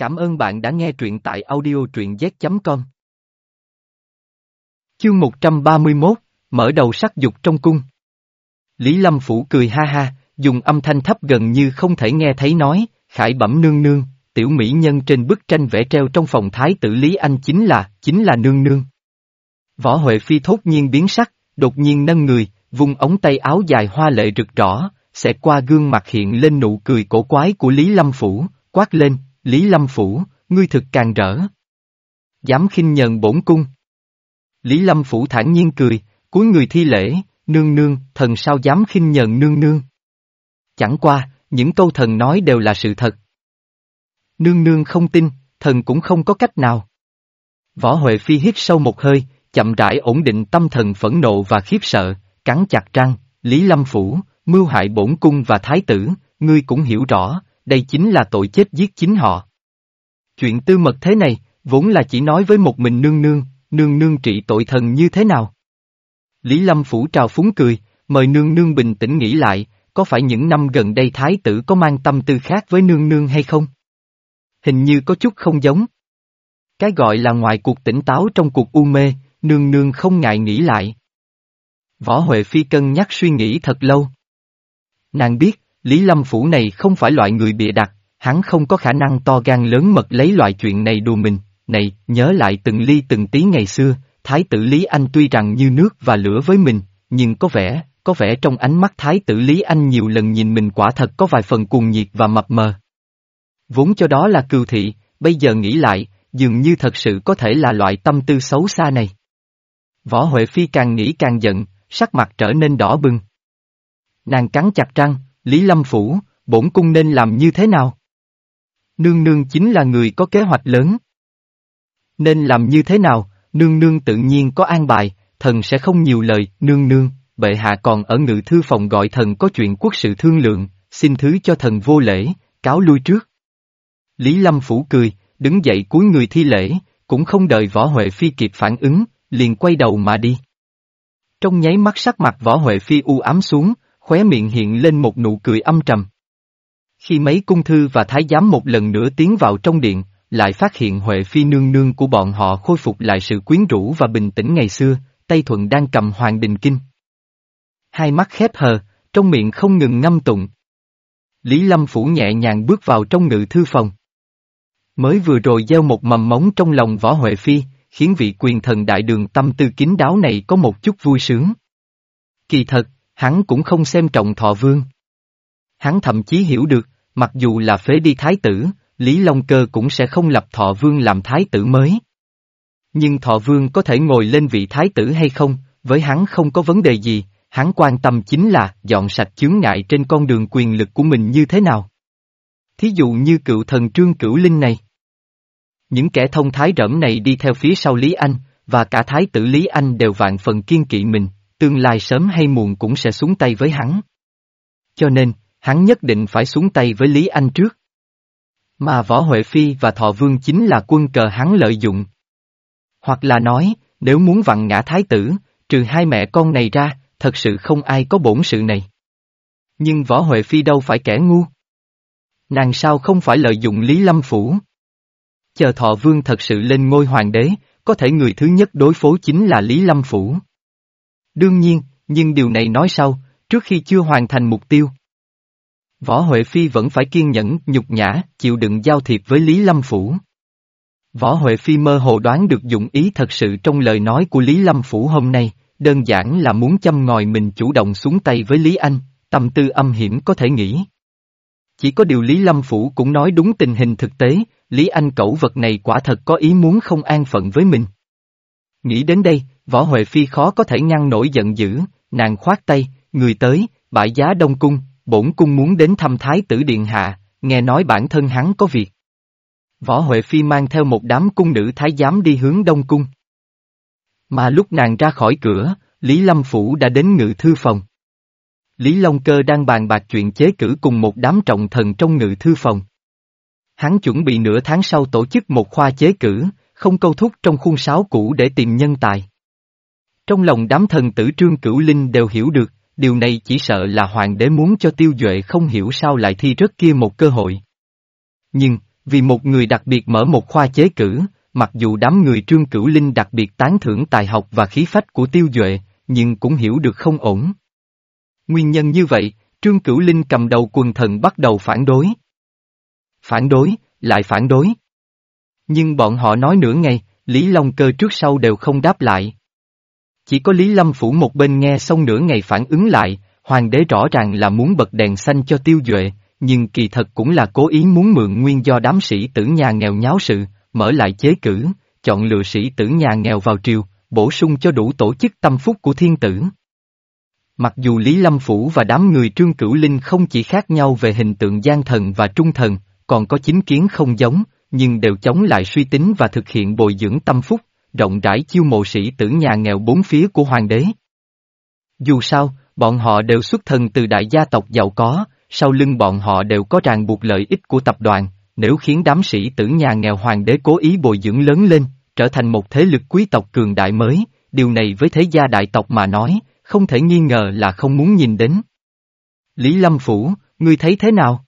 Cảm ơn bạn đã nghe truyện tại audio truyện z.com. Chương 131, mở đầu sắc dục trong cung. Lý Lâm Phủ cười ha ha, dùng âm thanh thấp gần như không thể nghe thấy nói, khải bẩm nương nương, tiểu mỹ nhân trên bức tranh vẽ treo trong phòng thái tử Lý Anh chính là, chính là nương nương. Võ Huệ Phi thốt nhiên biến sắc, đột nhiên nâng người, vùng ống tay áo dài hoa lệ rực rõ, sẽ qua gương mặt hiện lên nụ cười cổ quái của Lý Lâm Phủ, quát lên, Lý Lâm Phủ, ngươi thực càng rỡ. Dám khinh nhờn bổn cung. Lý Lâm Phủ thản nhiên cười, cuối người thi lễ, nương nương, thần sao dám khinh nhờn nương nương. Chẳng qua, những câu thần nói đều là sự thật. Nương nương không tin, thần cũng không có cách nào. Võ Huệ Phi hít sâu một hơi, chậm rãi ổn định tâm thần phẫn nộ và khiếp sợ, cắn chặt răng, Lý Lâm Phủ, mưu hại bổn cung và thái tử, ngươi cũng hiểu rõ, đây chính là tội chết giết chính họ. Chuyện tư mật thế này, vốn là chỉ nói với một mình nương nương, nương nương trị tội thần như thế nào. Lý Lâm Phủ trào phúng cười, mời nương nương bình tĩnh nghĩ lại, có phải những năm gần đây thái tử có mang tâm tư khác với nương nương hay không? Hình như có chút không giống. Cái gọi là ngoài cuộc tỉnh táo trong cuộc u mê, nương nương không ngại nghĩ lại. Võ Huệ Phi cân nhắc suy nghĩ thật lâu. Nàng biết, Lý Lâm Phủ này không phải loại người bịa đặt, hắn không có khả năng to gan lớn mật lấy loại chuyện này đùa mình, này, nhớ lại từng ly từng tí ngày xưa, Thái tử Lý Anh tuy rằng như nước và lửa với mình, nhưng có vẻ, có vẻ trong ánh mắt Thái tử Lý Anh nhiều lần nhìn mình quả thật có vài phần cuồng nhiệt và mập mờ. Vốn cho đó là cừu thị, bây giờ nghĩ lại, dường như thật sự có thể là loại tâm tư xấu xa này. Võ Huệ Phi càng nghĩ càng giận, sắc mặt trở nên đỏ bừng. Nàng cắn chặt răng, Lý Lâm Phủ, bổn cung nên làm như thế nào? Nương nương chính là người có kế hoạch lớn. Nên làm như thế nào, nương nương tự nhiên có an bài, thần sẽ không nhiều lời, nương nương, bệ hạ còn ở ngự thư phòng gọi thần có chuyện quốc sự thương lượng, xin thứ cho thần vô lễ, cáo lui trước. Lý Lâm Phủ cười, đứng dậy cúi người thi lễ, cũng không đợi Võ Huệ Phi kịp phản ứng, liền quay đầu mà đi. Trong nháy mắt sắc mặt Võ Huệ Phi u ám xuống, khóe miệng hiện lên một nụ cười âm trầm. Khi mấy cung thư và thái giám một lần nữa tiến vào trong điện, lại phát hiện Huệ Phi nương nương của bọn họ khôi phục lại sự quyến rũ và bình tĩnh ngày xưa, Tây Thuận đang cầm Hoàng Đình Kinh. Hai mắt khép hờ, trong miệng không ngừng ngâm tụng. Lý Lâm Phủ nhẹ nhàng bước vào trong ngự thư phòng. Mới vừa rồi gieo một mầm móng trong lòng Võ Huệ Phi, khiến vị quyền thần đại đường tâm tư kín đáo này có một chút vui sướng. Kỳ thật, hắn cũng không xem trọng thọ vương. Hắn thậm chí hiểu được, mặc dù là phế đi thái tử, Lý Long Cơ cũng sẽ không lập thọ vương làm thái tử mới. Nhưng thọ vương có thể ngồi lên vị thái tử hay không, với hắn không có vấn đề gì, hắn quan tâm chính là dọn sạch chướng ngại trên con đường quyền lực của mình như thế nào. Thí dụ như cựu thần trương cửu linh này. Những kẻ thông thái rẫm này đi theo phía sau Lý Anh, và cả thái tử Lý Anh đều vạn phần kiên kỵ mình, tương lai sớm hay muộn cũng sẽ xuống tay với hắn. Cho nên, hắn nhất định phải xuống tay với Lý Anh trước. Mà Võ Huệ Phi và Thọ Vương chính là quân cờ hắn lợi dụng. Hoặc là nói, nếu muốn vặn ngã thái tử, trừ hai mẹ con này ra, thật sự không ai có bổn sự này. Nhưng Võ Huệ Phi đâu phải kẻ ngu. Nàng sao không phải lợi dụng Lý Lâm Phủ? Chờ Thọ Vương thật sự lên ngôi hoàng đế, có thể người thứ nhất đối phó chính là Lý Lâm Phủ. Đương nhiên, nhưng điều này nói sau, trước khi chưa hoàn thành mục tiêu. Võ Huệ Phi vẫn phải kiên nhẫn, nhục nhã, chịu đựng giao thiệp với Lý Lâm Phủ. Võ Huệ Phi mơ hồ đoán được dụng ý thật sự trong lời nói của Lý Lâm Phủ hôm nay, đơn giản là muốn châm ngòi mình chủ động xuống tay với Lý Anh, tâm tư âm hiểm có thể nghĩ. Chỉ có điều Lý Lâm Phủ cũng nói đúng tình hình thực tế, Lý Anh cẩu vật này quả thật có ý muốn không an phận với mình. Nghĩ đến đây, Võ Huệ Phi khó có thể ngăn nổi giận dữ, nàng khoát tay, người tới, bãi giá đông cung, bổn cung muốn đến thăm Thái tử Điện Hạ, nghe nói bản thân hắn có việc. Võ Huệ Phi mang theo một đám cung nữ thái giám đi hướng đông cung. Mà lúc nàng ra khỏi cửa, Lý Lâm Phủ đã đến ngự thư phòng. Lý Long Cơ đang bàn bạc chuyện chế cử cùng một đám trọng thần trong ngự thư phòng. Hắn chuẩn bị nửa tháng sau tổ chức một khoa chế cử, không câu thúc trong khuôn sáo cũ để tìm nhân tài. Trong lòng đám thần tử trương cửu linh đều hiểu được, điều này chỉ sợ là hoàng đế muốn cho tiêu duệ không hiểu sao lại thi rất kia một cơ hội. Nhưng, Vì một người đặc biệt mở một khoa chế cử, mặc dù đám người trương cửu linh đặc biệt tán thưởng tài học và khí phách của tiêu duệ, nhưng cũng hiểu được không ổn. Nguyên nhân như vậy, trương cửu linh cầm đầu quần thần bắt đầu phản đối. Phản đối, lại phản đối. Nhưng bọn họ nói nửa ngày, Lý Long Cơ trước sau đều không đáp lại. Chỉ có Lý Lâm Phủ một bên nghe xong nửa ngày phản ứng lại, hoàng đế rõ ràng là muốn bật đèn xanh cho tiêu duệ, nhưng kỳ thật cũng là cố ý muốn mượn nguyên do đám sĩ tử nhà nghèo nháo sự, mở lại chế cử, chọn lựa sĩ tử nhà nghèo vào triều, bổ sung cho đủ tổ chức tâm phúc của thiên tử. Mặc dù Lý Lâm Phủ và đám người trương cửu linh không chỉ khác nhau về hình tượng gian thần và trung thần, còn có chính kiến không giống, nhưng đều chống lại suy tính và thực hiện bồi dưỡng tâm phúc, rộng rãi chiêu mộ sĩ tử nhà nghèo bốn phía của hoàng đế. Dù sao, bọn họ đều xuất thân từ đại gia tộc giàu có, sau lưng bọn họ đều có ràng buộc lợi ích của tập đoàn, nếu khiến đám sĩ tử nhà nghèo hoàng đế cố ý bồi dưỡng lớn lên, trở thành một thế lực quý tộc cường đại mới, điều này với thế gia đại tộc mà nói, không thể nghi ngờ là không muốn nhìn đến. Lý Lâm Phủ, ngươi thấy thế nào?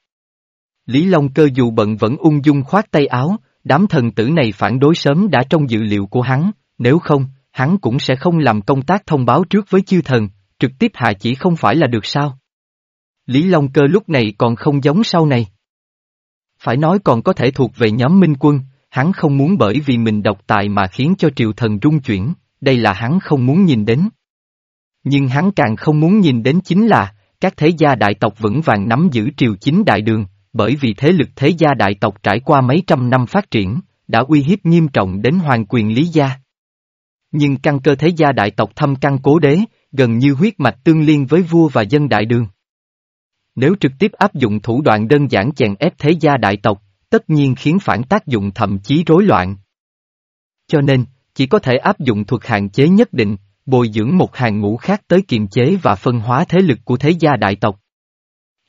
Lý Long cơ dù bận vẫn ung dung khoát tay áo, đám thần tử này phản đối sớm đã trong dự liệu của hắn, nếu không, hắn cũng sẽ không làm công tác thông báo trước với chư thần, trực tiếp hạ chỉ không phải là được sao. Lý Long cơ lúc này còn không giống sau này. Phải nói còn có thể thuộc về nhóm minh quân, hắn không muốn bởi vì mình độc tài mà khiến cho triều thần rung chuyển, đây là hắn không muốn nhìn đến. Nhưng hắn càng không muốn nhìn đến chính là, các thế gia đại tộc vững vàng nắm giữ triều chính đại đường, bởi vì thế lực thế gia đại tộc trải qua mấy trăm năm phát triển, đã uy hiếp nghiêm trọng đến hoàng quyền lý gia. Nhưng căn cơ thế gia đại tộc thâm căn cố đế, gần như huyết mạch tương liên với vua và dân đại đường. Nếu trực tiếp áp dụng thủ đoạn đơn giản chèn ép thế gia đại tộc, tất nhiên khiến phản tác dụng thậm chí rối loạn. Cho nên, chỉ có thể áp dụng thuật hạn chế nhất định, bồi dưỡng một hàng ngũ khác tới kiềm chế và phân hóa thế lực của thế gia đại tộc.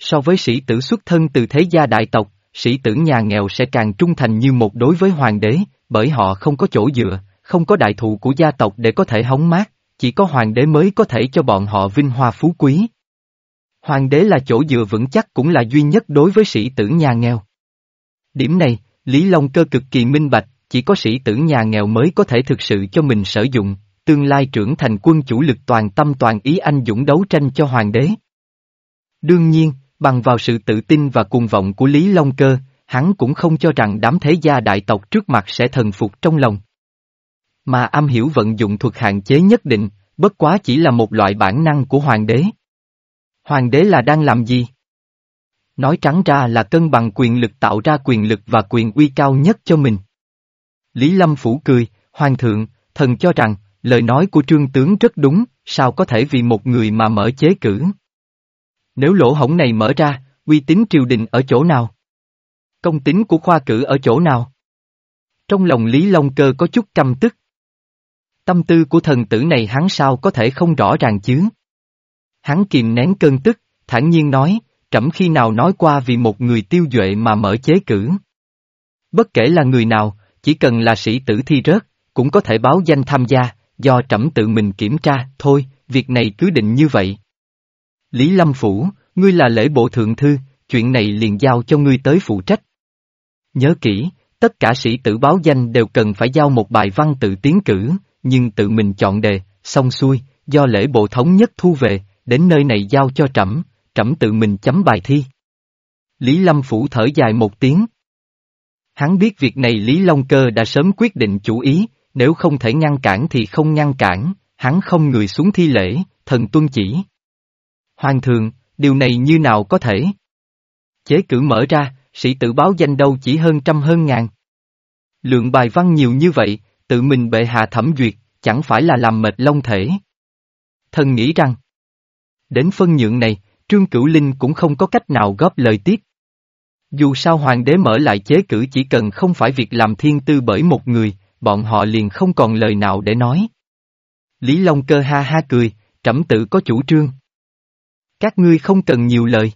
So với sĩ tử xuất thân từ thế gia đại tộc, sĩ tử nhà nghèo sẽ càng trung thành như một đối với hoàng đế, bởi họ không có chỗ dựa, không có đại thụ của gia tộc để có thể hóng mát, chỉ có hoàng đế mới có thể cho bọn họ vinh hoa phú quý. Hoàng đế là chỗ dựa vững chắc cũng là duy nhất đối với sĩ tử nhà nghèo. Điểm này, Lý Long Cơ cực kỳ minh bạch, chỉ có sĩ tử nhà nghèo mới có thể thực sự cho mình sử dụng, tương lai trưởng thành quân chủ lực toàn tâm toàn ý anh dũng đấu tranh cho hoàng đế. Đương nhiên, bằng vào sự tự tin và cuồng vọng của Lý Long Cơ, hắn cũng không cho rằng đám thế gia đại tộc trước mặt sẽ thần phục trong lòng. Mà am hiểu vận dụng thuật hạn chế nhất định, bất quá chỉ là một loại bản năng của hoàng đế. Hoàng đế là đang làm gì? Nói trắng ra là cân bằng quyền lực tạo ra quyền lực và quyền uy cao nhất cho mình. Lý Lâm Phủ cười, Hoàng thượng, thần cho rằng, lời nói của trương tướng rất đúng, sao có thể vì một người mà mở chế cử. Nếu lỗ hổng này mở ra, uy tín triều đình ở chỗ nào? Công tính của khoa cử ở chỗ nào? Trong lòng Lý Long Cơ có chút căm tức. Tâm tư của thần tử này hắn sao có thể không rõ ràng chứ? Hắn kìm nén cơn tức, thản nhiên nói, trẫm khi nào nói qua vì một người tiêu duệ mà mở chế cử. Bất kể là người nào, chỉ cần là sĩ tử thi rớt, cũng có thể báo danh tham gia, do trẫm tự mình kiểm tra, thôi, việc này cứ định như vậy. Lý Lâm Phủ, ngươi là lễ bộ thượng thư, chuyện này liền giao cho ngươi tới phụ trách. Nhớ kỹ, tất cả sĩ tử báo danh đều cần phải giao một bài văn tự tiến cử, nhưng tự mình chọn đề, xong xuôi, do lễ bộ thống nhất thu về, đến nơi này giao cho trẫm, trẫm tự mình chấm bài thi. Lý Lâm Phủ thở dài một tiếng. Hắn biết việc này Lý Long Cơ đã sớm quyết định chủ ý, nếu không thể ngăn cản thì không ngăn cản, hắn không người xuống thi lễ, thần tuân chỉ. Hoàng thượng, điều này như nào có thể? Chế cử mở ra, sĩ tử báo danh đâu chỉ hơn trăm hơn ngàn. Lượng bài văn nhiều như vậy, tự mình bệ hạ thẩm duyệt, chẳng phải là làm mệt long thể. Thần nghĩ rằng, đến phân nhượng này, Trương Cửu Linh cũng không có cách nào góp lời tiếp. Dù sao hoàng đế mở lại chế cử chỉ cần không phải việc làm thiên tư bởi một người, bọn họ liền không còn lời nào để nói. Lý Long cơ ha ha cười, trẫm tự có chủ trương. Các ngươi không cần nhiều lời.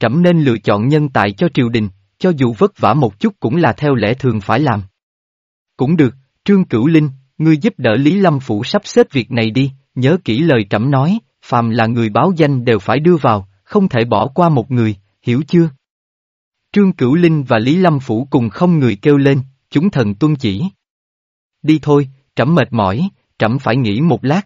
Trẫm nên lựa chọn nhân tài cho triều đình, cho dù vất vả một chút cũng là theo lẽ thường phải làm. Cũng được, Trương Cửu Linh, ngươi giúp đỡ Lý Lâm Phủ sắp xếp việc này đi, nhớ kỹ lời trẫm nói, phàm là người báo danh đều phải đưa vào, không thể bỏ qua một người, hiểu chưa? Trương Cửu Linh và Lý Lâm Phủ cùng không người kêu lên, chúng thần tuân chỉ. Đi thôi, trẫm mệt mỏi, trẫm phải nghỉ một lát.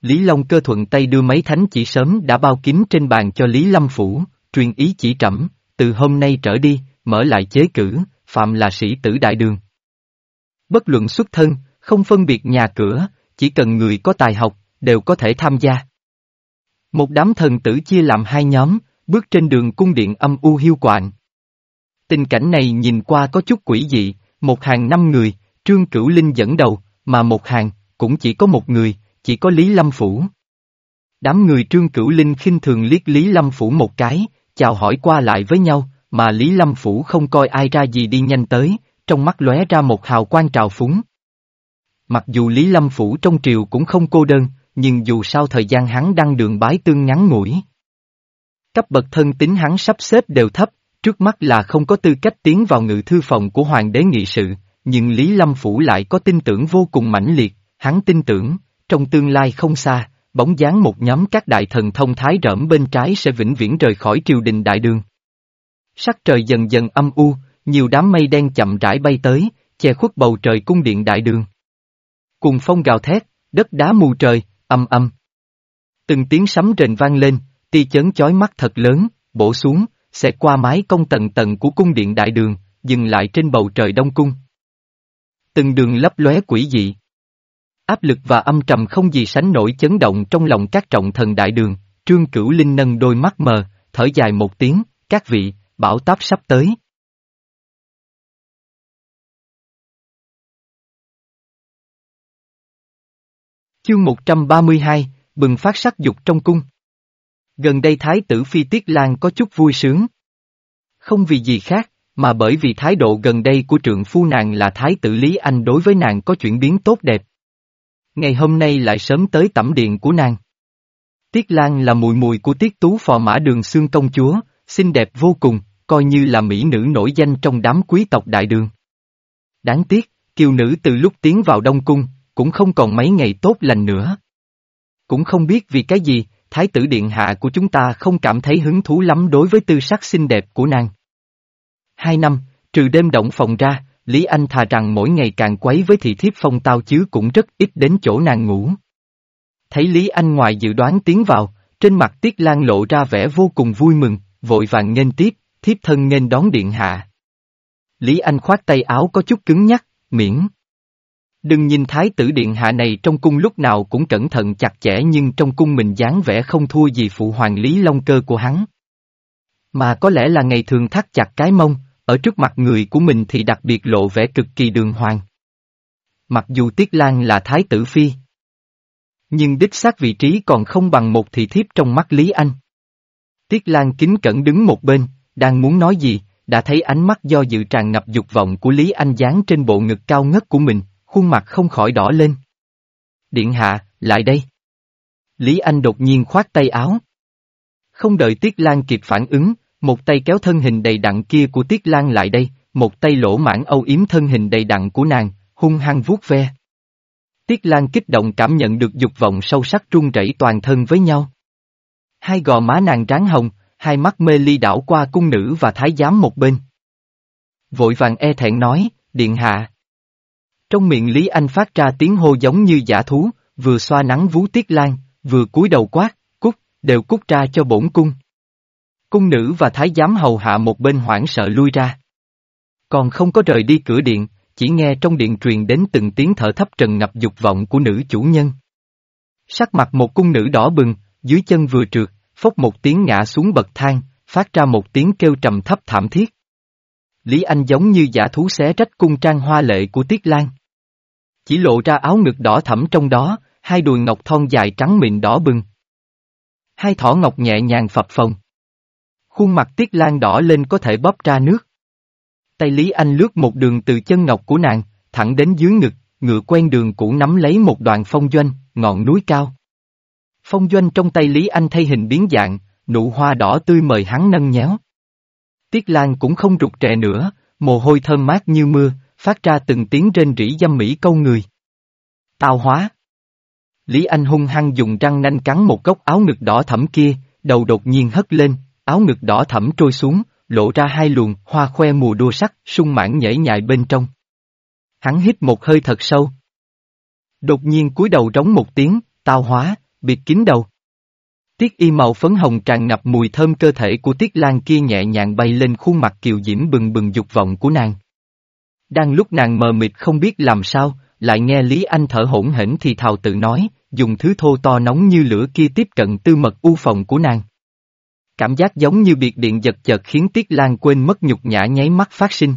Lý Long cơ thuận tay đưa mấy thánh chỉ sớm đã bao kín trên bàn cho Lý Lâm Phủ, truyền ý chỉ trẫm, từ hôm nay trở đi, mở lại chế cử, phạm là sĩ tử đại đường. Bất luận xuất thân, không phân biệt nhà cửa, chỉ cần người có tài học, đều có thể tham gia. Một đám thần tử chia làm hai nhóm, bước trên đường cung điện âm u hiu quạnh. Tình cảnh này nhìn qua có chút quỷ dị, một hàng năm người, Trương Cửu Linh dẫn đầu, mà một hàng, cũng chỉ có một người, chỉ có Lý Lâm Phủ. Đám người Trương Cửu Linh khinh thường liếc Lý Lâm Phủ một cái, chào hỏi qua lại với nhau, mà Lý Lâm Phủ không coi ai ra gì đi nhanh tới, trong mắt lóe ra một hào quang trào phúng. Mặc dù Lý Lâm Phủ trong triều cũng không cô đơn, nhưng dù sao thời gian hắn đăng đường bái tương ngắn ngủi. Cấp bậc thân tính hắn sắp xếp đều thấp, trước mắt là không có tư cách tiến vào ngự thư phòng của hoàng đế nghị sự, nhưng Lý Lâm Phủ lại có tin tưởng vô cùng mãnh liệt, hắn tin tưởng, trong tương lai không xa, bóng dáng một nhóm các đại thần thông thái rỡm bên trái sẽ vĩnh viễn rời khỏi triều đình đại đường. Sắc trời dần dần âm u, nhiều đám mây đen chậm rãi bay tới, che khuất bầu trời cung điện đại đường. Cùng phong gào thét, đất đá mù trời, âm âm. Từng tiếng sấm rền vang lên, tia chấn chói mắt thật lớn, bổ xuống, sẽ qua mái công tầng tầng của cung điện đại đường, dừng lại trên bầu trời đông cung. Từng đường lấp lóe quỷ dị. Áp lực và âm trầm không gì sánh nổi chấn động trong lòng các trọng thần đại đường, trương cửu linh nâng đôi mắt mờ, thở dài một tiếng, các vị, bảo táp sắp tới. Chương 132, bừng phát sắc dục trong cung. Gần đây Thái tử Phi Tiết Lan có chút vui sướng. Không vì gì khác, mà bởi vì thái độ gần đây của trượng phu nàng là Thái tử Lý Anh đối với nàng có chuyển biến tốt đẹp. Ngày hôm nay lại sớm tới tẩm điện của nàng. Tiết Lan là mùi mùi của Tiết Tú phò mã đường xương công chúa, xinh đẹp vô cùng, coi như là mỹ nữ nổi danh trong đám quý tộc đại đường. Đáng tiếc, kiều nữ từ lúc tiến vào Đông Cung, cũng không còn mấy ngày tốt lành nữa. Cũng không biết vì cái gì, Thái tử Điện Hạ của chúng ta không cảm thấy hứng thú lắm đối với tư sắc xinh đẹp của nàng. Hai năm, trừ đêm động phòng ra, Lý Anh thà rằng mỗi ngày càng quấy với thị thiếp phong tao chứ cũng rất ít đến chỗ nàng ngủ. Thấy Lý Anh ngoài dự đoán tiến vào, trên mặt Tiết Lan lộ ra vẻ vô cùng vui mừng, vội vàng nghênh tiếp, thiếp thân nghênh đón điện hạ. Lý Anh khoát tay áo có chút cứng nhắc, miễn. Đừng nhìn thái tử điện hạ này trong cung lúc nào cũng cẩn thận chặt chẽ nhưng trong cung mình dáng vẻ không thua gì phụ hoàng Lý Long Cơ của hắn. Mà có lẽ là ngày thường thắt chặt cái mông, ở trước mặt người của mình thì đặc biệt lộ vẻ cực kỳ đường hoàng. Mặc dù Tiết Lan là thái tử phi, nhưng đích xác vị trí còn không bằng một thị thiếp trong mắt Lý Anh. Tiết Lan kính cẩn đứng một bên, đang muốn nói gì, đã thấy ánh mắt do dự tràn ngập dục vọng của Lý Anh dán trên bộ ngực cao ngất của mình, khuôn mặt không khỏi đỏ lên. Điện hạ, lại đây. Lý Anh đột nhiên khoát tay áo. Không đợi Tiết Lan kịp phản ứng, một tay kéo thân hình đầy đặn kia của Tiết Lan lại đây, một tay lỗ mãn âu yếm thân hình đầy đặn của nàng, hung hăng vuốt ve. Tiết Lan kích động cảm nhận được dục vọng sâu sắc run rẩy toàn thân với nhau. Hai gò má nàng ráng hồng, hai mắt mê ly đảo qua cung nữ và thái giám một bên. Vội vàng e thẹn nói, điện hạ. Trong miệng Lý Anh phát ra tiếng hô giống như giả thú, vừa xoa nắng vú Tiết Lan, vừa cúi đầu quát, cút, đều cút ra cho bổn cung. Cung nữ và thái giám hầu hạ một bên hoảng sợ lui ra. Còn không có rời đi cửa điện, chỉ nghe trong điện truyền đến từng tiếng thở thấp trần ngập dục vọng của nữ chủ nhân. Sắc mặt một cung nữ đỏ bừng, dưới chân vừa trượt, phốc một tiếng ngã xuống bậc thang, phát ra một tiếng kêu trầm thấp thảm thiết. Lý Anh giống như giả thú xé rách cung trang hoa lệ của Tiết Lan. Chỉ lộ ra áo ngực đỏ thẫm trong đó, hai đùi ngọc thon dài trắng mịn đỏ bừng. Hai thỏ ngọc nhẹ nhàng phập phồng. Khuôn mặt Tiết Lan đỏ lên có thể bóp ra nước. Tay Lý Anh lướt một đường từ chân ngọc của nàng, thẳng đến dưới ngực, ngựa quen đường cũ nắm lấy một đoàn phong doanh, ngọn núi cao. Phong doanh trong tay Lý Anh thay hình biến dạng, nụ hoa đỏ tươi mời hắn nâng nhéo. Tiết Lan cũng không rụt rè nữa, mồ hôi thơm mát như mưa, phát ra từng tiếng rên rỉ dâm mỹ câu người. Tào hóa. Lý Anh hung hăng dùng răng nanh cắn một góc áo ngực đỏ thẫm kia, đầu đột nhiên hất lên, áo ngực đỏ thẫm trôi xuống, lộ ra hai luồng hoa khoe mùa đua sắc, sung mãn nhảy nhại bên trong. Hắn hít một hơi thật sâu. Đột nhiên cúi đầu rống một tiếng, tao hóa, bịt kín đầu. Tiết y màu phấn hồng tràn ngập mùi thơm cơ thể của Tiết Lan kia nhẹ nhàng bay lên khuôn mặt kiều diễm bừng bừng dục vọng của nàng. Đang lúc nàng mờ mịt không biết làm sao, lại nghe Lý Anh thở hỗn hển thì thào tự nói, dùng thứ thô to nóng như lửa kia tiếp cận tư mật u phòng của nàng. Cảm giác giống như biệt điện giật chợt khiến Tiết Lan quên mất nhục nhã nháy mắt phát sinh.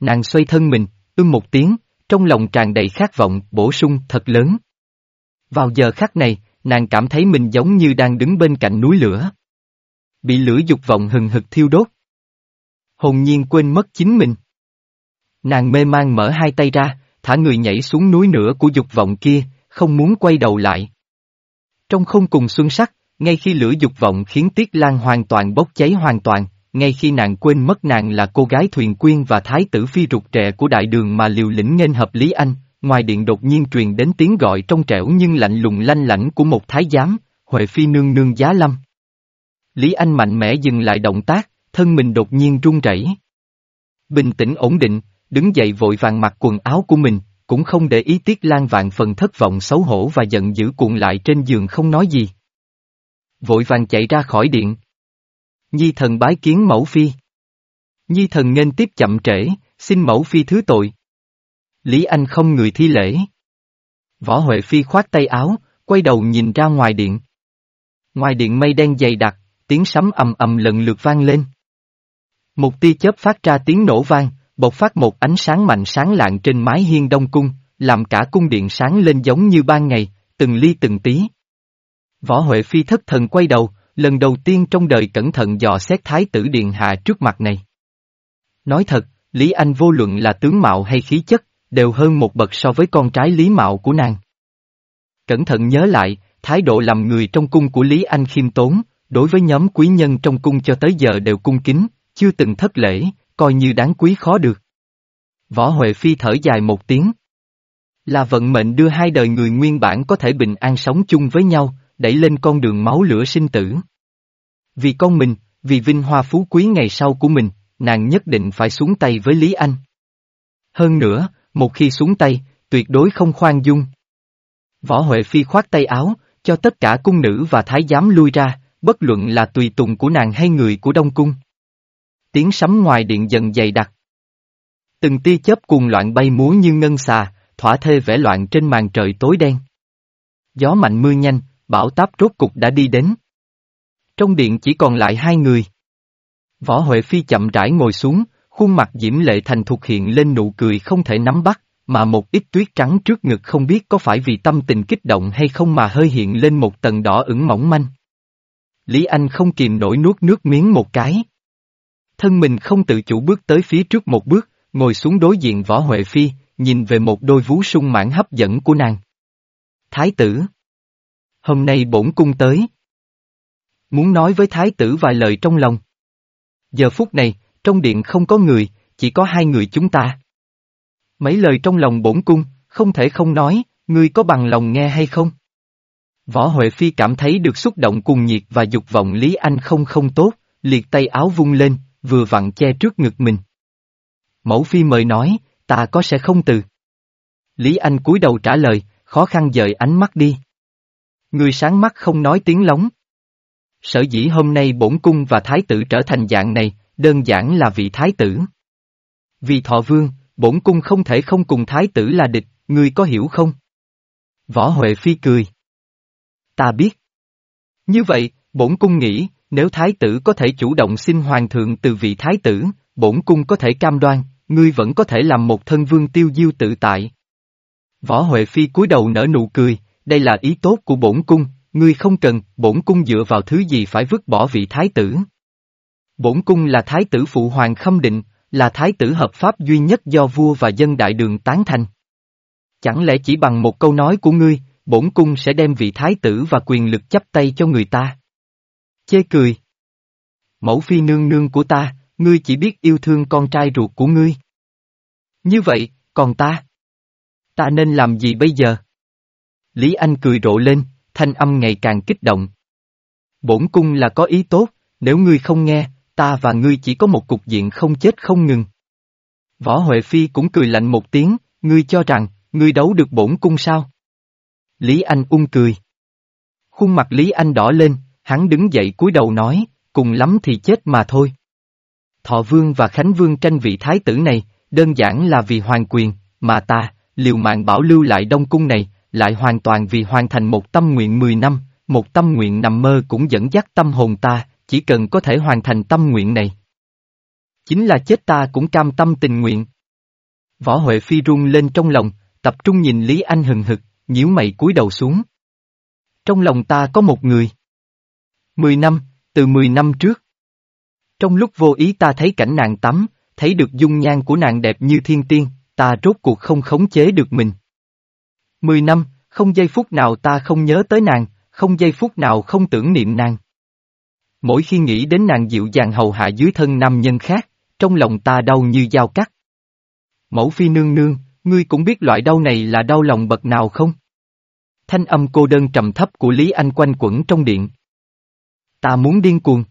Nàng xoay thân mình, ưm một tiếng, trong lòng tràn đầy khát vọng, bổ sung thật lớn. Vào giờ khắc này, nàng cảm thấy mình giống như đang đứng bên cạnh núi lửa. Bị lửa dục vọng hừng hực thiêu đốt. Hồn nhiên quên mất chính mình. Nàng mê man mở hai tay ra, thả người nhảy xuống núi nửa của dục vọng kia, không muốn quay đầu lại. Trong không cùng xuân sắc, ngay khi lửa dục vọng khiến Tiết Lan hoàn toàn bốc cháy hoàn toàn, ngay khi nàng quên mất nàng là cô gái thuyền quyên và thái tử phi rụt rè của đại đường mà liều lĩnh nghênh hợp Lý Anh, ngoài điện đột nhiên truyền đến tiếng gọi trong trẻo nhưng lạnh lùng lanh lảnh của một thái giám, Huệ Phi nương nương giá lâm. Lý Anh mạnh mẽ dừng lại động tác, thân mình đột nhiên run rẩy. Bình tĩnh ổn định, đứng dậy vội vàng mặc quần áo của mình, cũng không để ý Tiết Lan vạn phần thất vọng xấu hổ và giận dữ cuộn lại trên giường không nói gì. Vội vàng chạy ra khỏi điện. Nhi thần bái kiến mẫu phi. Nhi thần nên tiếp chậm trễ, xin mẫu phi thứ tội. Lý Anh không người thi lễ. Võ Huệ Phi khoát tay áo, quay đầu nhìn ra ngoài điện. Ngoài điện mây đen dày đặc, tiếng sấm ầm ầm lần lượt vang lên. Một tia chớp phát ra tiếng nổ vang, bộc phát một ánh sáng mạnh sáng lạng trên mái hiên đông cung, làm cả cung điện sáng lên giống như ban ngày, từng ly từng tí. Võ Huệ Phi thất thần quay đầu, lần đầu tiên trong đời cẩn thận dò xét thái tử điện hạ trước mặt này. Nói thật, Lý Anh vô luận là tướng mạo hay khí chất, đều hơn một bậc so với con trái Lý Mạo của nàng. Cẩn thận nhớ lại, thái độ làm người trong cung của Lý Anh khiêm tốn, đối với nhóm quý nhân trong cung cho tới giờ đều cung kính, chưa từng thất lễ, coi như đáng quý khó được. Võ Huệ Phi thở dài một tiếng. Là vận mệnh đưa hai đời người nguyên bản có thể bình an sống chung với nhau, đẩy lên con đường máu lửa sinh tử. Vì con mình, vì vinh hoa phú quý ngày sau của mình, nàng nhất định phải xuống tay với Lý Anh. Hơn nữa, một khi xuống tay, tuyệt đối không khoan dung. Võ Huệ Phi khoát tay áo, cho tất cả cung nữ và thái giám lui ra, bất luận là tùy tùng của nàng hay người của Đông Cung. Tiếng sấm ngoài điện dần dày đặc. Từng tia chớp cuồng loạn bay múa như ngân xà, thỏa thê vẽ loạn trên màn trời tối đen. Gió mạnh mưa nhanh, Bảo táp rốt cục đã đi đến. Trong điện chỉ còn lại hai người. Võ Huệ Phi chậm rãi ngồi xuống, khuôn mặt diễm lệ thành thục hiện lên nụ cười không thể nắm bắt, mà một ít tuyết trắng trước ngực không biết có phải vì tâm tình kích động hay không mà hơi hiện lên một tầng đỏ ửng mỏng manh. Lý Anh không kìm nổi nuốt nước miếng một cái. Thân mình không tự chủ bước tới phía trước một bước, ngồi xuống đối diện Võ Huệ Phi, nhìn về một đôi vú sung mãn hấp dẫn của nàng. Thái tử Hôm nay bổn cung tới. Muốn nói với thái tử vài lời trong lòng. Giờ phút này, trong điện không có người, chỉ có hai người chúng ta. Mấy lời trong lòng bổn cung, không thể không nói, ngươi có bằng lòng nghe hay không? Võ Huệ Phi cảm thấy được xúc động cùng nhiệt và dục vọng Lý Anh không không tốt, liệt tay áo vung lên, vừa vặn che trước ngực mình. Mẫu Phi mời nói, ta có sẽ không từ. Lý Anh cúi đầu trả lời, khó khăn dời ánh mắt đi. Người sáng mắt không nói tiếng lóng. Sở dĩ hôm nay bổn cung và thái tử trở thành dạng này, đơn giản là vị thái tử. Vì thọ vương, bổn cung không thể không cùng thái tử là địch, ngươi có hiểu không? Võ Huệ Phi cười. Ta biết. Như vậy, bổn cung nghĩ, nếu thái tử có thể chủ động xin hoàng thượng từ vị thái tử, bổn cung có thể cam đoan, ngươi vẫn có thể làm một thân vương tiêu diêu tự tại. Võ Huệ Phi cúi đầu nở nụ cười, đây là ý tốt của bổn cung, ngươi không cần, bổn cung dựa vào thứ gì phải vứt bỏ vị thái tử. Bổn cung là thái tử phụ hoàng khâm định, là thái tử hợp pháp duy nhất do vua và dân đại đường tán thành. Chẳng lẽ chỉ bằng một câu nói của ngươi, bổn cung sẽ đem vị thái tử và quyền lực chấp tay cho người ta? Chê cười. Mẫu phi nương nương của ta, ngươi chỉ biết yêu thương con trai ruột của ngươi. Như vậy, còn ta? Ta nên làm gì bây giờ? Lý Anh cười rộ lên, thanh âm ngày càng kích động. Bổn cung là có ý tốt, nếu ngươi không nghe, ta và ngươi chỉ có một cục diện không chết không ngừng. Võ Huệ Phi cũng cười lạnh một tiếng, ngươi cho rằng, ngươi đấu được bổn cung sao? Lý Anh ung cười. Khuôn mặt Lý Anh đỏ lên, hắn đứng dậy cúi đầu nói, cùng lắm thì chết mà thôi. Thọ Vương và Khánh Vương tranh vị thái tử này, đơn giản là vì hoàng quyền, mà ta, liều mạng bảo lưu lại đông cung này, lại hoàn toàn vì hoàn thành một tâm nguyện 10 năm, một tâm nguyện nằm mơ cũng dẫn dắt tâm hồn ta, chỉ cần có thể hoàn thành tâm nguyện này. Chính là chết ta cũng cam tâm tình nguyện. Võ Huệ Phi rung lên trong lòng, tập trung nhìn Lý Anh hừng hực, nhíu mày cúi đầu xuống. Trong lòng ta có một người. Mười năm, từ mười năm trước. Trong lúc vô ý ta thấy cảnh nàng tắm, thấy được dung nhan của nàng đẹp như thiên tiên, ta rốt cuộc không khống chế được mình. Mười năm, không giây phút nào ta không nhớ tới nàng, không giây phút nào không tưởng niệm nàng. Mỗi khi nghĩ đến nàng dịu dàng hầu hạ dưới thân nam nhân khác, trong lòng ta đau như dao cắt. Mẫu phi nương nương, ngươi cũng biết loại đau này là đau lòng bậc nào không? Thanh âm cô đơn trầm thấp của Lý Anh quanh quẩn trong điện. Ta muốn điên cuồng.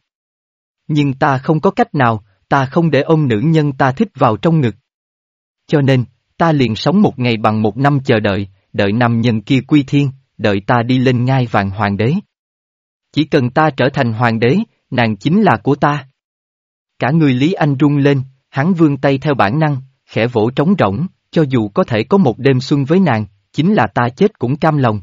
Nhưng ta không có cách nào, ta không để ôm nữ nhân ta thích vào trong ngực. Cho nên, ta liền sống một ngày bằng một năm chờ đợi, đợi năm nhân kia quy thiên, đợi ta đi lên ngai vàng hoàng đế. Chỉ cần ta trở thành hoàng đế, nàng chính là của ta. Cả người Lý Anh rung lên, hắn vươn tay theo bản năng, khẽ vỗ trống rỗng, cho dù có thể có một đêm xuân với nàng, chính là ta chết cũng cam lòng.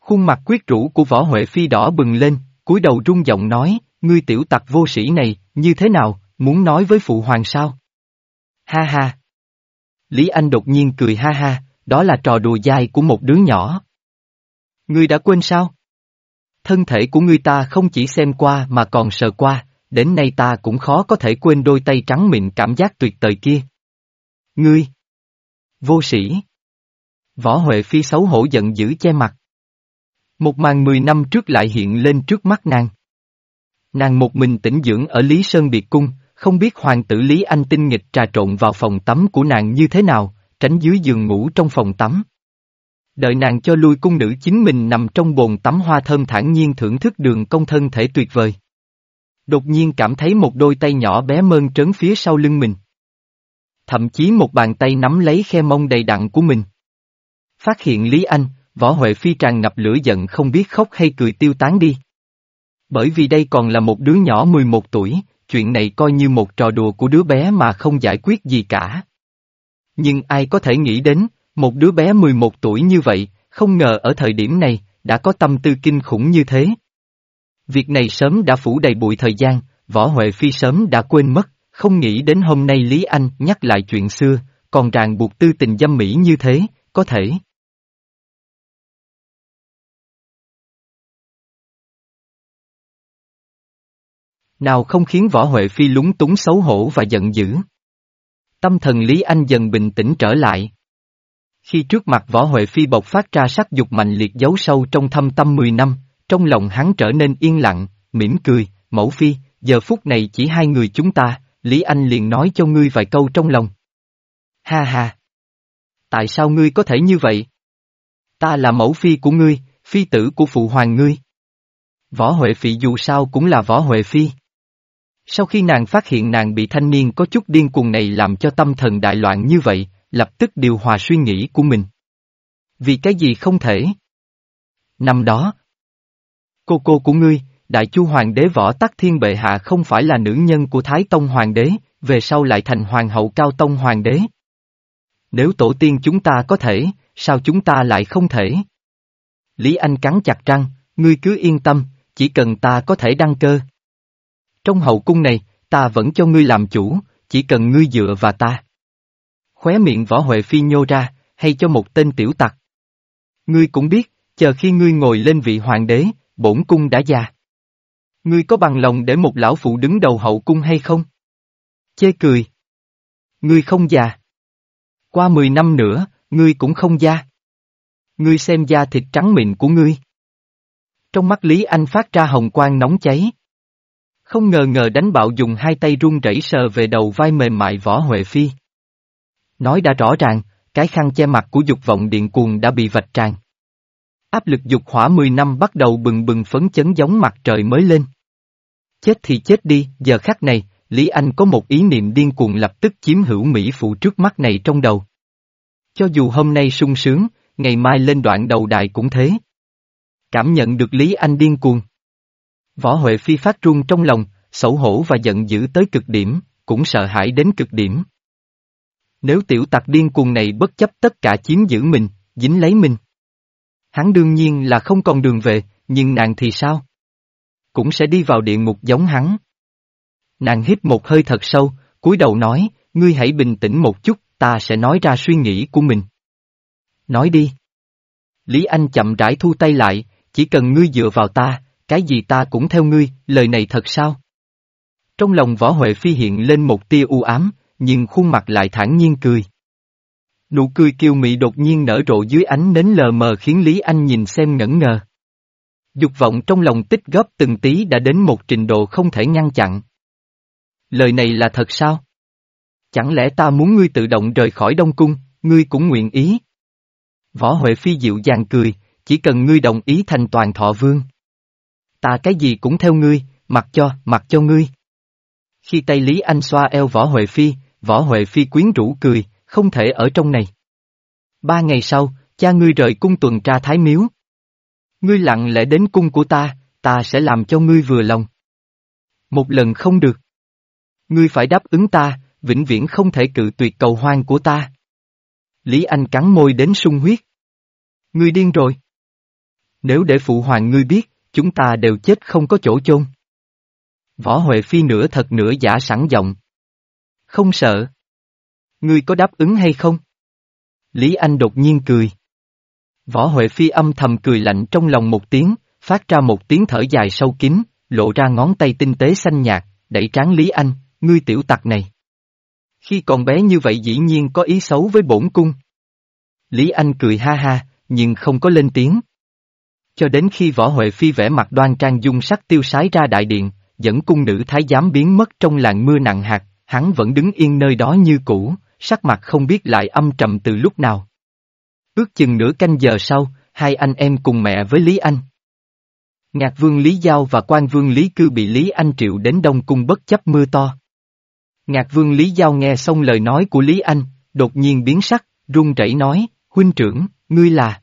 Khuôn mặt quyết rũ của võ Huệ Phi đỏ bừng lên, cúi đầu rung giọng nói, ngươi tiểu tặc vô sĩ này, như thế nào, muốn nói với phụ hoàng sao? Ha ha! Lý Anh đột nhiên cười ha ha, đó là trò đùa dai của một đứa nhỏ. Ngươi đã quên sao? Thân thể của ngươi ta không chỉ xem qua mà còn sờ qua, đến nay ta cũng khó có thể quên đôi tay trắng mịn cảm giác tuyệt vời kia. Ngươi! Vô sĩ! Võ Huệ Phi xấu hổ giận dữ che mặt. Một màn mười năm trước lại hiện lên trước mắt nàng. Nàng một mình tĩnh dưỡng ở Lý Sơn Biệt Cung, không biết hoàng tử Lý Anh tinh nghịch trà trộn vào phòng tắm của nàng như thế nào, tránh dưới giường ngủ trong phòng tắm. Đợi nàng cho lui cung nữ chính mình nằm trong bồn tắm hoa thơm thản nhiên thưởng thức đường công thân thể tuyệt vời. Đột nhiên cảm thấy một đôi tay nhỏ bé mơn trớn phía sau lưng mình. Thậm chí một bàn tay nắm lấy khe mông đầy đặn của mình. Phát hiện Lý Anh, võ Huệ Phi tràn ngập lửa giận không biết khóc hay cười tiêu tán đi. Bởi vì đây còn là một đứa nhỏ 11 tuổi, chuyện này coi như một trò đùa của đứa bé mà không giải quyết gì cả. Nhưng ai có thể nghĩ đến, một đứa bé 11 tuổi như vậy, không ngờ ở thời điểm này, đã có tâm tư kinh khủng như thế. Việc này sớm đã phủ đầy bụi thời gian, Võ Huệ Phi sớm đã quên mất, không nghĩ đến hôm nay Lý Anh nhắc lại chuyện xưa, còn ràng buộc tư tình dâm mỹ như thế, có thể. Nào không khiến Võ Huệ Phi lúng túng xấu hổ và giận dữ. Tâm thần Lý Anh dần bình tĩnh trở lại. Khi trước mặt Võ Huệ Phi bộc phát ra sắc dục mạnh liệt giấu sâu trong thâm tâm 10 năm, trong lòng hắn trở nên yên lặng, mỉm cười, mẫu phi, giờ phút này chỉ hai người chúng ta, Lý Anh liền nói cho ngươi vài câu trong lòng. Ha ha! Tại sao ngươi có thể như vậy? Ta là mẫu phi của ngươi, phi tử của phụ hoàng ngươi. Võ Huệ Phi dù sao cũng là Võ Huệ Phi. Sau khi nàng phát hiện nàng bị thanh niên có chút điên cuồng này làm cho tâm thần đại loạn như vậy, lập tức điều hòa suy nghĩ của mình. Vì cái gì không thể? Năm đó, cô cô của ngươi, Đại Chu Hoàng đế Võ Tắc Thiên Bệ Hạ không phải là nữ nhân của Thái Tông Hoàng đế, về sau lại thành Hoàng hậu Cao Tông Hoàng đế. Nếu tổ tiên chúng ta có thể, sao chúng ta lại không thể? Lý Anh cắn chặt răng, ngươi cứ yên tâm, chỉ cần ta có thể đăng cơ. Trong hậu cung này, ta vẫn cho ngươi làm chủ, chỉ cần ngươi dựa vào ta. Khóe miệng võ Huệ Phi nhô ra, hay cho một tên tiểu tặc. Ngươi cũng biết, chờ khi ngươi ngồi lên vị hoàng đế, bổn cung đã già. Ngươi có bằng lòng để một lão phụ đứng đầu hậu cung hay không? Chê cười. Ngươi không già. Qua mười năm nữa, ngươi cũng không già. Ngươi xem da thịt trắng mịn của ngươi. Trong mắt Lý Anh phát ra hồng quang nóng cháy. Không ngờ ngờ đánh bạo dùng hai tay run rẩy sờ về đầu vai mềm mại võ Huệ Phi. Nói đã rõ ràng, cái khăn che mặt của dục vọng điện cuồng đã bị vạch tràn. Áp lực dục hỏa 10 năm bắt đầu bừng bừng phấn chấn giống mặt trời mới lên. Chết thì chết đi, giờ khắc này, Lý Anh có một ý niệm điên cuồng lập tức chiếm hữu Mỹ phụ trước mắt này trong đầu. Cho dù hôm nay sung sướng, ngày mai lên đoạn đầu đại cũng thế. Cảm nhận được Lý Anh điên cuồng. Võ Huệ Phi phát run trong lòng, xấu hổ và giận dữ tới cực điểm, cũng sợ hãi đến cực điểm. Nếu tiểu tặc điên cuồng này bất chấp tất cả chiếm giữ mình, dính lấy mình. Hắn đương nhiên là không còn đường về, nhưng nàng thì sao? Cũng sẽ đi vào địa ngục giống hắn. Nàng hít một hơi thật sâu, cúi đầu nói, ngươi hãy bình tĩnh một chút, ta sẽ nói ra suy nghĩ của mình. Nói đi. Lý Anh chậm rãi thu tay lại, chỉ cần ngươi dựa vào ta, cái gì ta cũng theo ngươi, lời này thật sao? Trong lòng võ Huệ Phi hiện lên một tia u ám, nhưng khuôn mặt lại thản nhiên cười. Nụ cười kiêu mị đột nhiên nở rộ dưới ánh nến lờ mờ khiến Lý Anh nhìn xem ngẩn ngờ. Dục vọng trong lòng tích góp từng tí đã đến một trình độ không thể ngăn chặn. Lời này là thật sao? Chẳng lẽ ta muốn ngươi tự động rời khỏi Đông Cung, ngươi cũng nguyện ý? Võ Huệ Phi dịu dàng cười, chỉ cần ngươi đồng ý thành toàn thọ vương. Ta cái gì cũng theo ngươi, mặc cho, mặc cho ngươi. Khi tay Lý Anh xoa eo Võ Huệ Phi, Võ Huệ Phi quyến rũ cười, không thể ở trong này. Ba ngày sau, cha ngươi rời cung tuần tra thái miếu. Ngươi lặng lẽ đến cung của ta, ta sẽ làm cho ngươi vừa lòng. Một lần không được. Ngươi phải đáp ứng ta, vĩnh viễn không thể cự tuyệt cầu hoang của ta. Lý Anh cắn môi đến sung huyết. Ngươi điên rồi. Nếu để phụ hoàng ngươi biết, chúng ta đều chết không có chỗ chôn. Võ Huệ Phi nửa thật nửa giả sẵn giọng. Không sợ. Ngươi có đáp ứng hay không? Lý Anh đột nhiên cười. Võ Huệ Phi âm thầm cười lạnh trong lòng một tiếng, phát ra một tiếng thở dài sâu kín, lộ ra ngón tay tinh tế xanh nhạt, đẩy trán Lý Anh, ngươi tiểu tặc này. Khi còn bé như vậy dĩ nhiên có ý xấu với bổn cung. Lý Anh cười ha ha, nhưng không có lên tiếng. Cho đến khi võ Huệ Phi vẽ mặt đoan trang dung sắc tiêu sái ra đại điện, dẫn cung nữ thái giám biến mất trong làn mưa nặng hạt, hắn vẫn đứng yên nơi đó như cũ, sắc mặt không biết lại âm trầm từ lúc nào. Ước chừng nửa canh giờ sau, hai anh em cùng mẹ với Lý Anh. Ngạc vương Lý Giao và quan vương Lý Cư bị Lý Anh triệu đến Đông Cung bất chấp mưa to. Ngạc vương Lý Giao nghe xong lời nói của Lý Anh, đột nhiên biến sắc, run rẩy nói, huynh trưởng, ngươi là.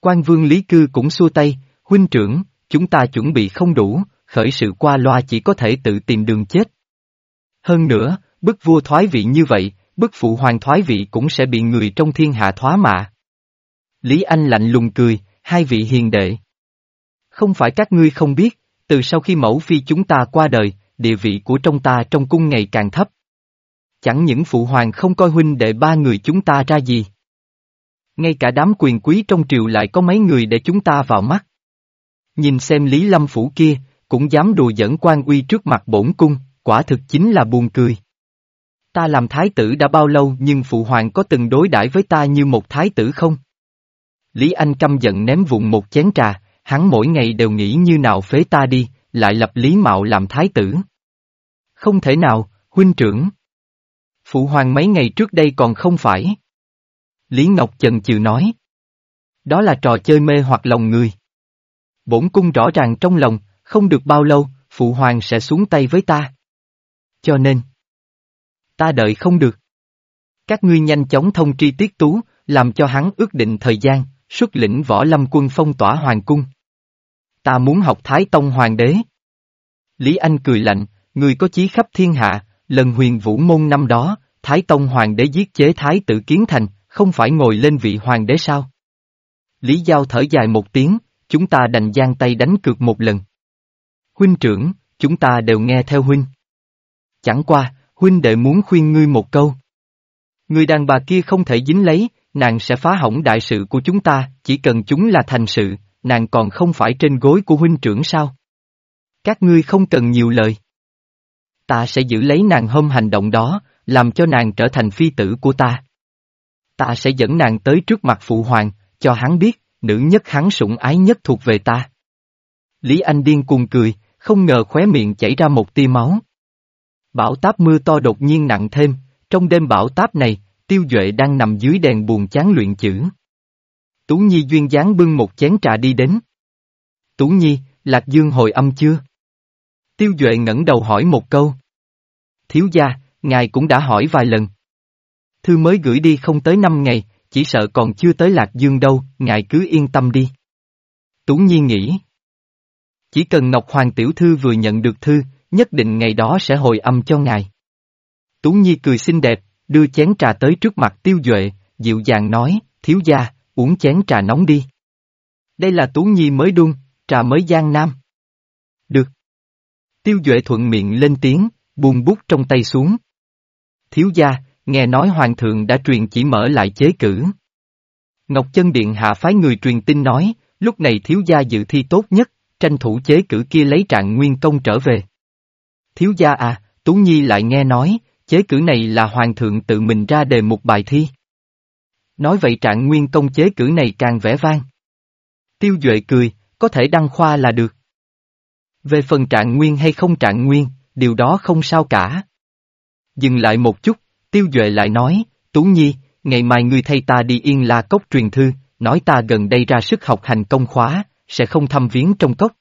Quan vương Lý Cư cũng xua tay, huynh trưởng, chúng ta chuẩn bị không đủ, khởi sự qua loa chỉ có thể tự tìm đường chết. Hơn nữa, bức vua thoái vị như vậy, bức phụ hoàng thoái vị cũng sẽ bị người trong thiên hạ thoá mạ. Lý Anh lạnh lùng cười, hai vị hiền đệ. Không phải các ngươi không biết, từ sau khi mẫu phi chúng ta qua đời, địa vị của trong ta trong cung ngày càng thấp. Chẳng những phụ hoàng không coi huynh đệ ba người chúng ta ra gì. Ngay cả đám quyền quý trong triều lại có mấy người để chúng ta vào mắt. Nhìn xem Lý Lâm Phủ kia, cũng dám đùa dẫn quan uy trước mặt bổn cung, quả thực chính là buồn cười. Ta làm thái tử đã bao lâu nhưng phụ hoàng có từng đối đãi với ta như một thái tử không? Lý Anh căm giận ném vụn một chén trà, hắn mỗi ngày đều nghĩ như nào phế ta đi, lại lập Lý Mạo làm thái tử. Không thể nào, huynh trưởng. Phụ hoàng mấy ngày trước đây còn không phải. Lý Ngọc chần chừ nói. Đó là trò chơi mê hoặc lòng người. Bổn cung rõ ràng trong lòng, không được bao lâu, phụ hoàng sẽ xuống tay với ta. Cho nên, ta đợi không được. Các ngươi nhanh chóng thông tri tiết tú, làm cho hắn ước định thời gian, xuất lĩnh võ lâm quân phong tỏa hoàng cung. Ta muốn học Thái Tông Hoàng đế. Lý Anh cười lạnh, người có chí khắp thiên hạ, lần huyền vũ môn năm đó, Thái Tông Hoàng đế giết chế Thái tử Kiến Thành, không phải ngồi lên vị Hoàng đế sao? Lý Giao thở dài một tiếng, chúng ta đành giang tay đánh cược một lần. Huynh trưởng, chúng ta đều nghe theo huynh. Chẳng qua, huynh đệ muốn khuyên ngươi một câu. Người đàn bà kia không thể dính lấy, nàng sẽ phá hỏng đại sự của chúng ta, chỉ cần chúng là thành sự, nàng còn không phải trên gối của huynh trưởng sao? Các ngươi không cần nhiều lời. Ta sẽ giữ lấy nàng hôm hành động đó, làm cho nàng trở thành phi tử của ta. Ta sẽ dẫn nàng tới trước mặt phụ hoàng, cho hắn biết, nữ nhất hắn sủng ái nhất thuộc về ta. Lý Anh điên cuồng cười, không ngờ khóe miệng chảy ra một tia máu. Bão táp mưa to đột nhiên nặng thêm, trong đêm bão táp này, Tiêu Duệ đang nằm dưới đèn buồn chán luyện chữ. Tú Nhi duyên dáng bưng một chén trà đi đến. Tú Nhi, Lạc Dương hồi âm chưa? Tiêu Duệ ngẩng đầu hỏi một câu. Thiếu gia, ngài cũng đã hỏi vài lần. Thư mới gửi đi không tới năm ngày, chỉ sợ còn chưa tới Lạc Dương đâu, ngài cứ yên tâm đi. Tú Nhi nghĩ. Chỉ cần Ngọc Hoàng Tiểu Thư vừa nhận được thư, nhất định ngày đó sẽ hồi âm cho ngài. Tú Nhi cười xinh đẹp, đưa chén trà tới trước mặt Tiêu Duệ, dịu dàng nói, thiếu gia, uống chén trà nóng đi. Đây là Tú Nhi mới đun, trà mới giang nam. Được. Tiêu Duệ thuận miệng lên tiếng, buông bút trong tay xuống. Thiếu gia, nghe nói hoàng thượng đã truyền chỉ mở lại chế cử. Ngọc Chân Điện hạ phái người truyền tin nói, lúc này thiếu gia dự thi tốt nhất, tranh thủ chế cử kia lấy trạng nguyên công trở về. Thiếu gia à, Tú Nhi lại nghe nói, chế cử này là hoàng thượng tự mình ra đề một bài thi. Nói vậy trạng nguyên công chế cử này càng vẻ vang. Tiêu Duệ cười, có thể đăng khoa là được. Về phần trạng nguyên hay không trạng nguyên, điều đó không sao cả. Dừng lại một chút, Tiêu Duệ lại nói, Tú Nhi, ngày mai ngươi thay ta đi yên la cốc truyền thư, nói ta gần đây ra sức học hành công khóa, sẽ không thăm viếng trong cốc.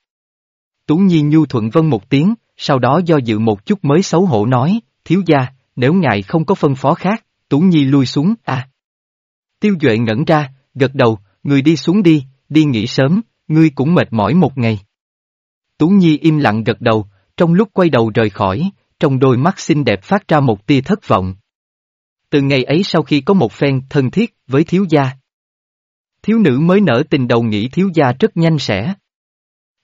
Tú Nhi nhu thuận vân một tiếng, sau đó do dự một chút mới xấu hổ nói, thiếu gia, nếu ngài không có phân phó khác, Tú Nhi lui xuống, à. Tiêu Duệ ngẩn ra, gật đầu, người đi xuống đi, đi nghỉ sớm, ngươi cũng mệt mỏi một ngày. Tú Nhi im lặng gật đầu, trong lúc quay đầu rời khỏi, trong đôi mắt xinh đẹp phát ra một tia thất vọng. Từ ngày ấy sau khi có một phen thân thiết với thiếu gia. Thiếu nữ mới nở tình đầu nghĩ thiếu gia rất nhanh sẽ.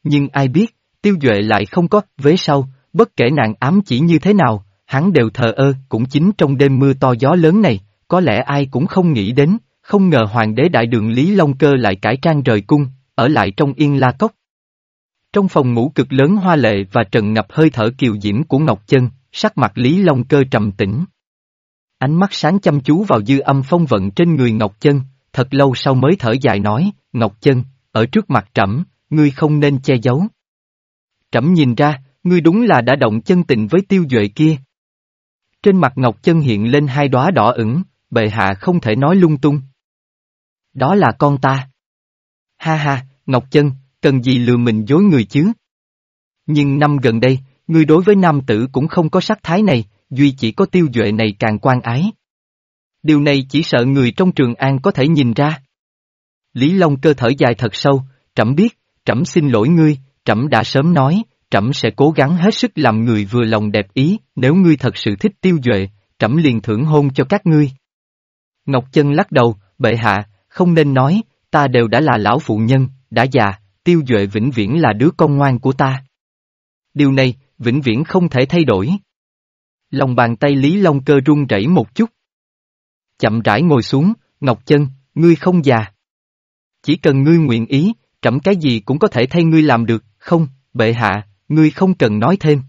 Nhưng ai biết, tiêu duệ lại không có, vế sau, bất kể nàng ám chỉ như thế nào, hắn đều thờ ơ, cũng chính trong đêm mưa to gió lớn này, có lẽ ai cũng không nghĩ đến, không ngờ hoàng đế đại đường Lý Long Cơ lại cải trang rời cung, ở lại trong yên la cốc. Trong phòng ngủ cực lớn hoa lệ và trần ngập hơi thở kiều diễm của Ngọc Chân, sắc mặt Lý Long Cơ trầm tĩnh. Ánh mắt sáng chăm chú vào dư âm phong vận trên người Ngọc Chân, thật lâu sau mới thở dài nói, Ngọc Chân, ở trước mặt trẫm, ngươi không nên che giấu. Trẫm nhìn ra, ngươi đúng là đã động chân tình với tiêu duệ kia. Trên mặt Ngọc Chân hiện lên hai đóa đỏ ửng, bệ hạ không thể nói lung tung. Đó là con ta. Ha ha, Ngọc Chân, cần gì lừa mình dối người chứ? Nhưng năm gần đây, ngươi đối với nam tử cũng không có sắc thái này, duy chỉ có tiêu duệ này càng quan ái. Điều này chỉ sợ người trong trường an có thể nhìn ra. Lý Long cơ thở dài thật sâu, trẫm biết, trẫm xin lỗi ngươi, trẫm đã sớm nói, trẫm sẽ cố gắng hết sức làm người vừa lòng đẹp ý, nếu ngươi thật sự thích tiêu duệ, trẫm liền thưởng hôn cho các ngươi. Ngọc Chân lắc đầu, bệ hạ, không nên nói, ta đều đã là lão phụ nhân, đã già, tiêu duệ vĩnh viễn là đứa con ngoan của ta. Điều này, vĩnh viễn không thể thay đổi. Lòng bàn tay Lý Long cơ run rẩy một chút. Chậm rãi ngồi xuống, Ngọc Chân, ngươi không già. Chỉ cần ngươi nguyện ý, trẫm cái gì cũng có thể thay ngươi làm được, không, bệ hạ, ngươi không cần nói thêm.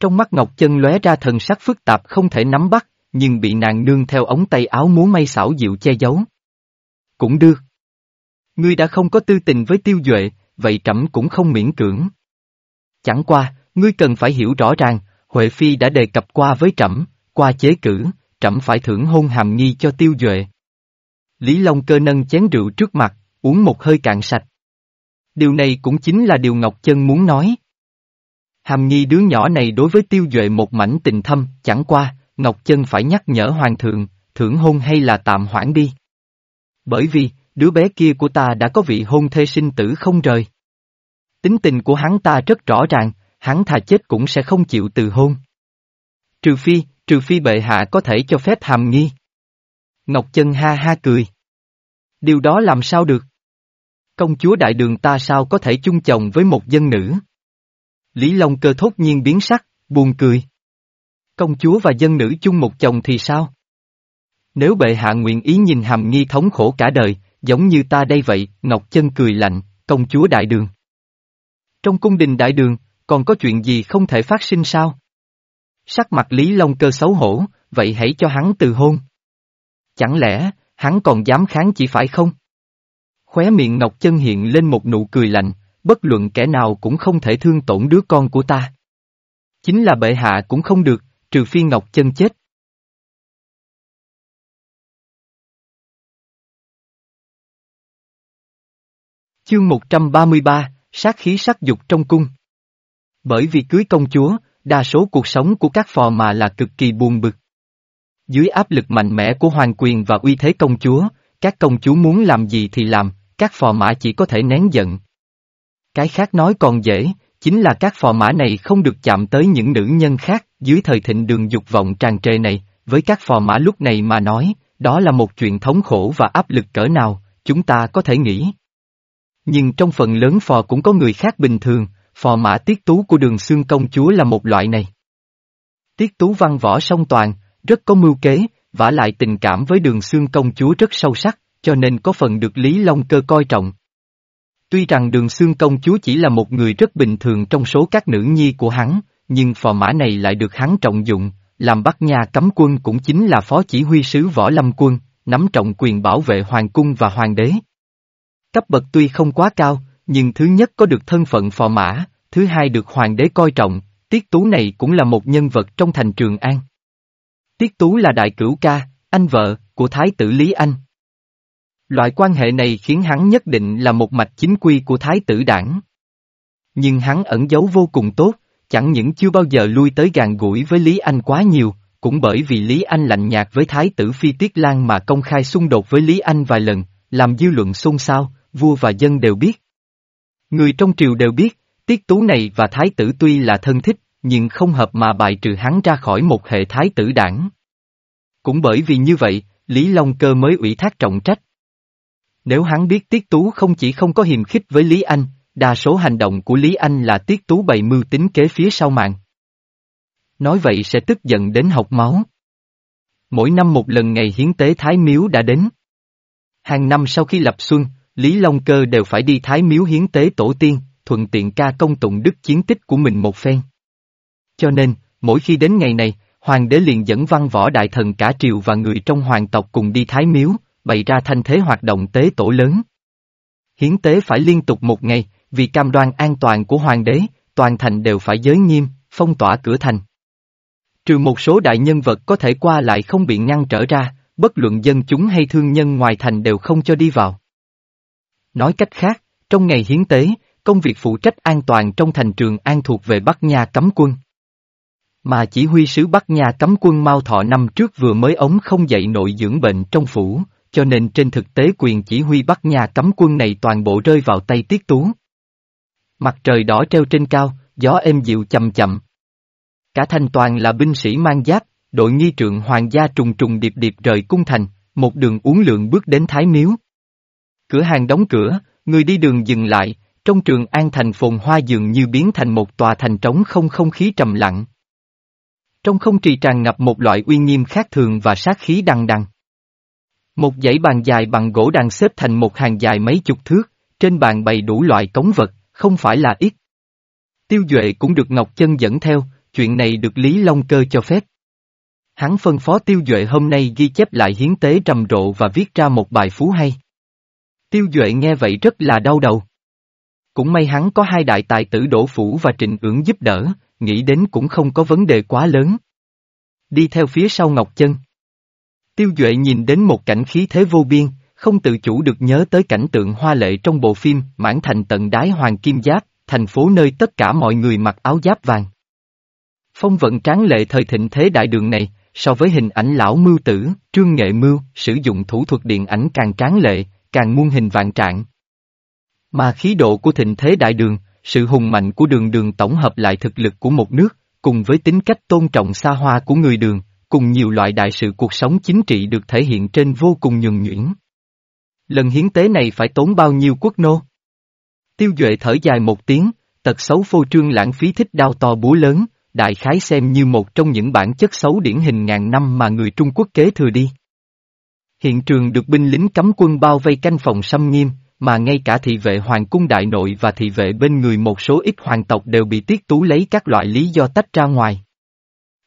Trong mắt Ngọc Chân lóe ra thần sắc phức tạp không thể nắm bắt, nhưng bị nàng nương theo ống tay áo múa may xảo dịu che giấu. Cũng được. Ngươi đã không có tư tình với tiêu duệ, vậy trẫm cũng không miễn cưỡng. Chẳng qua, ngươi cần phải hiểu rõ ràng, Huệ Phi đã đề cập qua với trẫm, qua chế cử, trẫm phải thưởng hôn hàm nghi cho tiêu duệ. Lý Long cơ nâng chén rượu trước mặt, uống một hơi cạn sạch. Điều này cũng chính là điều Ngọc Chân muốn nói. Hàm nghi đứa nhỏ này đối với tiêu duệ một mảnh tình thâm, chẳng qua, Ngọc Chân phải nhắc nhở Hoàng thượng, thưởng hôn hay là tạm hoãn đi. Bởi vì, đứa bé kia của ta đã có vị hôn thê sinh tử không rời. Tính tình của hắn ta rất rõ ràng, hắn thà chết cũng sẽ không chịu từ hôn. Trừ phi, trừ phi bệ hạ có thể cho phép hàm nghi. Ngọc Chân ha ha cười. Điều đó làm sao được? Công chúa đại đường ta sao có thể chung chồng với một dân nữ? Lý Long cơ thốt nhiên biến sắc, buồn cười. Công chúa và dân nữ chung một chồng thì sao? Nếu bệ hạ nguyện ý nhìn hàm nghi thống khổ cả đời, giống như ta đây vậy, Ngọc Chân cười lạnh, công chúa đại đường. Trong cung đình đại đường, còn có chuyện gì không thể phát sinh sao? Sắc mặt Lý Long cơ xấu hổ, vậy hãy cho hắn từ hôn. Chẳng lẽ, hắn còn dám kháng chỉ phải không? Khóe miệng Ngọc Chân hiện lên một nụ cười lạnh, bất luận kẻ nào cũng không thể thương tổn đứa con của ta. Chính là bệ hạ cũng không được, trừ phi Ngọc Chân chết. Chương 133, sát khí sắc dục trong cung. Bởi vì cưới công chúa, đa số cuộc sống của các phò mã là cực kỳ buồn bực. Dưới áp lực mạnh mẽ của hoàng quyền và uy thế công chúa, các công chúa muốn làm gì thì làm, các phò mã chỉ có thể nén giận. Cái khác nói còn dễ, chính là các phò mã này không được chạm tới những nữ nhân khác, dưới thời thịnh đường dục vọng tràn trề này, với các phò mã lúc này mà nói, đó là một chuyện thống khổ và áp lực cỡ nào, chúng ta có thể nghĩ. Nhưng trong phần lớn phò cũng có người khác bình thường, phò mã tiết tú của đường xương công chúa là một loại này. Tiết tú văn võ song toàn, rất có mưu kế, vả lại tình cảm với đường xương công chúa rất sâu sắc, cho nên có phần được Lý Long Cơ coi trọng. Tuy rằng đường xương công chúa chỉ là một người rất bình thường trong số các nữ nhi của hắn, nhưng phò mã này lại được hắn trọng dụng, làm bắt nhà cấm quân cũng chính là phó chỉ huy sứ võ lâm quân, nắm trọng quyền bảo vệ hoàng cung và hoàng đế. Cấp bậc tuy không quá cao, nhưng thứ nhất có được thân phận phò mã, thứ hai được hoàng đế coi trọng, Tiết Tú này cũng là một nhân vật trong thành Trường An. Tiết Tú là đại cửu ca, anh vợ, của Thái tử Lý Anh. Loại quan hệ này khiến hắn nhất định là một mạch chính quy của Thái tử đảng. Nhưng hắn ẩn giấu vô cùng tốt, chẳng những chưa bao giờ lui tới gàn gũi với Lý Anh quá nhiều, cũng bởi vì Lý Anh lạnh nhạt với Thái tử Phi Tiết Lan mà công khai xung đột với Lý Anh vài lần, làm dư luận xôn xao, vua và dân đều biết. Người trong triều đều biết, Tiết Tú này và Thái tử tuy là thân thích, nhưng không hợp mà bài trừ hắn ra khỏi một hệ Thái tử đảng. Cũng bởi vì như vậy, Lý Long Cơ mới ủy thác trọng trách. Nếu hắn biết Tiết Tú không chỉ không có hiềm khích với Lý Anh, đa số hành động của Lý Anh là Tiết Tú bày mưu tính kế phía sau mạng. Nói vậy sẽ tức giận đến học máu. Mỗi năm một lần ngày hiến tế Thái Miếu đã đến. Hàng năm sau khi lập xuân, Lý Long Cơ đều phải đi Thái Miếu hiến tế tổ tiên, thuận tiện ca công tụng đức chiến tích của mình một phen. Cho nên, mỗi khi đến ngày này, Hoàng đế liền dẫn văn võ đại thần cả triều và người trong hoàng tộc cùng đi Thái Miếu, bày ra thanh thế hoạt động tế tổ lớn. Hiến tế phải liên tục một ngày, vì cam đoan an toàn của hoàng đế, toàn thành đều phải giới nghiêm, phong tỏa cửa thành. Trừ một số đại nhân vật có thể qua lại không bị ngăn trở ra, bất luận dân chúng hay thương nhân ngoài thành đều không cho đi vào. Nói cách khác, trong ngày hiến tế, công việc phụ trách an toàn trong thành trường an thuộc về Bắc Nha cấm quân. Mà chỉ huy sứ Bắc Nha cấm quân Mao Thọ năm trước vừa mới ống không dậy nội dưỡng bệnh trong phủ, cho nên trên thực tế quyền chỉ huy Bắc Nha cấm quân này toàn bộ rơi vào tay Tiết Tú. Mặt trời đỏ treo trên cao, gió êm dịu chậm chậm. Cả thành toàn là binh sĩ mang giáp, đội nghi trượng hoàng gia trùng trùng điệp điệp rời cung thành, một đường uống lượng bước đến Thái Miếu. Cửa hàng đóng cửa, người đi đường dừng lại, trong trường an thành phồn hoa dường như biến thành một tòa thành trống không không khí trầm lặng. Trong không trì tràn ngập một loại uy nghiêm khác thường và sát khí đằng đằng. Một dãy bàn dài bằng gỗ đang xếp thành một hàng dài mấy chục thước, trên bàn bày đủ loại cống vật, không phải là ít. Tiêu Duệ cũng được Ngọc Chân dẫn theo, chuyện này được Lý Long Cơ cho phép. Hắn phân phó Tiêu Duệ hôm nay ghi chép lại hiến tế trầm rộ và viết ra một bài phú hay. Tiêu Duệ nghe vậy rất là đau đầu. Cũng may hắn có hai đại tài tử Đỗ phủ và trịnh ưỡng giúp đỡ, nghĩ đến cũng không có vấn đề quá lớn. Đi theo phía sau Ngọc Chân. Tiêu Duệ nhìn đến một cảnh khí thế vô biên, không tự chủ được nhớ tới cảnh tượng hoa lệ trong bộ phim Mãn Thành tận đái hoàng kim giáp, thành phố nơi tất cả mọi người mặc áo giáp vàng. Phong vận tráng lệ thời thịnh thế đại đường này, so với hình ảnh lão mưu tử, trương nghệ mưu, sử dụng thủ thuật điện ảnh càng tráng lệ, càng muôn hình vạn trạng. Mà khí độ của thịnh thế đại đường, sự hùng mạnh của đường đường tổng hợp lại thực lực của một nước, cùng với tính cách tôn trọng xa hoa của người đường, cùng nhiều loại đại sự cuộc sống chính trị được thể hiện trên vô cùng nhường nhuyễn. Lần hiến tế này phải tốn bao nhiêu quốc nô? Tiêu Duệ thở dài một tiếng, tật xấu phô trương lãng phí thích đao to búa lớn, đại khái xem như một trong những bản chất xấu điển hình ngàn năm mà người Trung Quốc kế thừa đi. Hiện trường được binh lính cấm quân bao vây canh phòng xâm nghiêm, mà ngay cả thị vệ hoàng cung đại nội và thị vệ bên người một số ít hoàng tộc đều bị tiết tú lấy các loại lý do tách ra ngoài.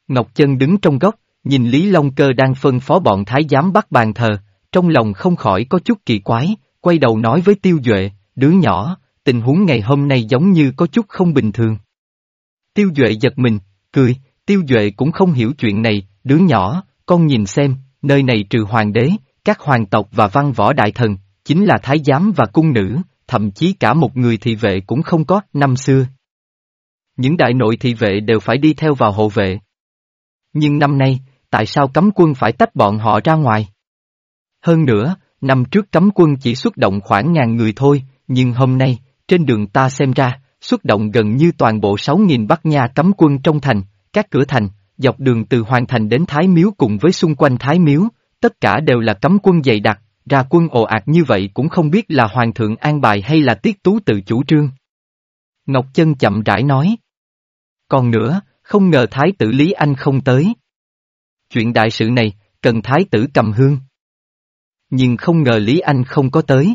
Ngọc Chân đứng trong góc, nhìn Lý Long Cơ đang phân phó bọn thái giám bắt bàn thờ, trong lòng không khỏi có chút kỳ quái, quay đầu nói với Tiêu Duệ, đứa nhỏ, tình huống ngày hôm nay giống như có chút không bình thường. Tiêu Duệ giật mình, cười, Tiêu Duệ cũng không hiểu chuyện này, đứa nhỏ, con nhìn xem, nơi này trừ hoàng đế, các hoàng tộc và văn võ đại thần, chính là thái giám và cung nữ, thậm chí cả một người thị vệ cũng không có, năm xưa. Những đại nội thị vệ đều phải đi theo vào hộ vệ. Nhưng năm nay, tại sao cấm quân phải tách bọn họ ra ngoài? Hơn nữa, năm trước cấm quân chỉ xuất động khoảng ngàn người thôi, nhưng hôm nay, trên đường ta xem ra, xuất động gần như toàn bộ 6.000 Bắc Nha cấm quân trong thành, các cửa thành, dọc đường từ Hoàng Thành đến Thái Miếu cùng với xung quanh Thái Miếu, tất cả đều là cấm quân dày đặc, ra quân ồ ạt như vậy cũng không biết là Hoàng thượng an bài hay là tiết tú tự chủ trương. Ngọc Chân chậm rãi nói. Còn nữa, không ngờ Thái tử Lý Anh không tới. Chuyện đại sự này, cần Thái tử cầm hương. Nhưng không ngờ Lý Anh không có tới.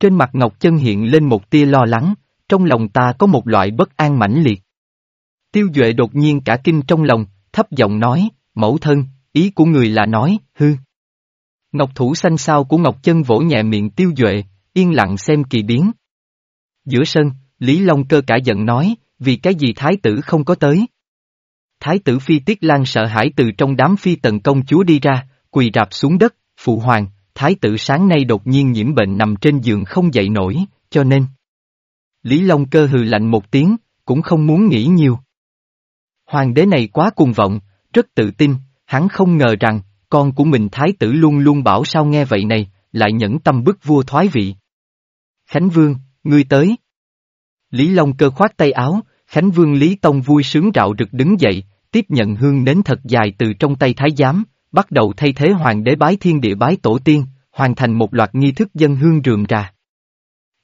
Trên mặt Ngọc Chân hiện lên một tia lo lắng, trong lòng ta có một loại bất an mãnh liệt. Tiêu Duệ đột nhiên cả kinh trong lòng, thấp giọng nói, mẫu thân, ý của người là nói, hư. Ngọc thủ xanh sao của Ngọc Chân vỗ nhẹ miệng Tiêu Duệ, yên lặng xem kỳ biến. Giữa sân, Lý Long cơ cả giận nói, vì cái gì thái tử không có tới. Thái tử Phi Tiết Lan sợ hãi từ trong đám phi tần công chúa đi ra, quỳ rạp xuống đất, phụ hoàng, thái tử sáng nay đột nhiên nhiễm bệnh nằm trên giường không dậy nổi, cho nên. Lý Long cơ hừ lạnh một tiếng, cũng không muốn nghĩ nhiều. Hoàng đế này quá cuồng vọng, rất tự tin, hắn không ngờ rằng, con của mình thái tử luôn luôn bảo sao nghe vậy này, lại nhẫn tâm bức vua thoái vị. Khánh Vương, ngươi tới. Lý Long cơ khoát tay áo, Khánh Vương Lý Tông vui sướng rạo rực đứng dậy, tiếp nhận hương nến thật dài từ trong tay thái giám, bắt đầu thay thế hoàng đế bái thiên địa bái tổ tiên, hoàn thành một loạt nghi thức dân hương rườm rà.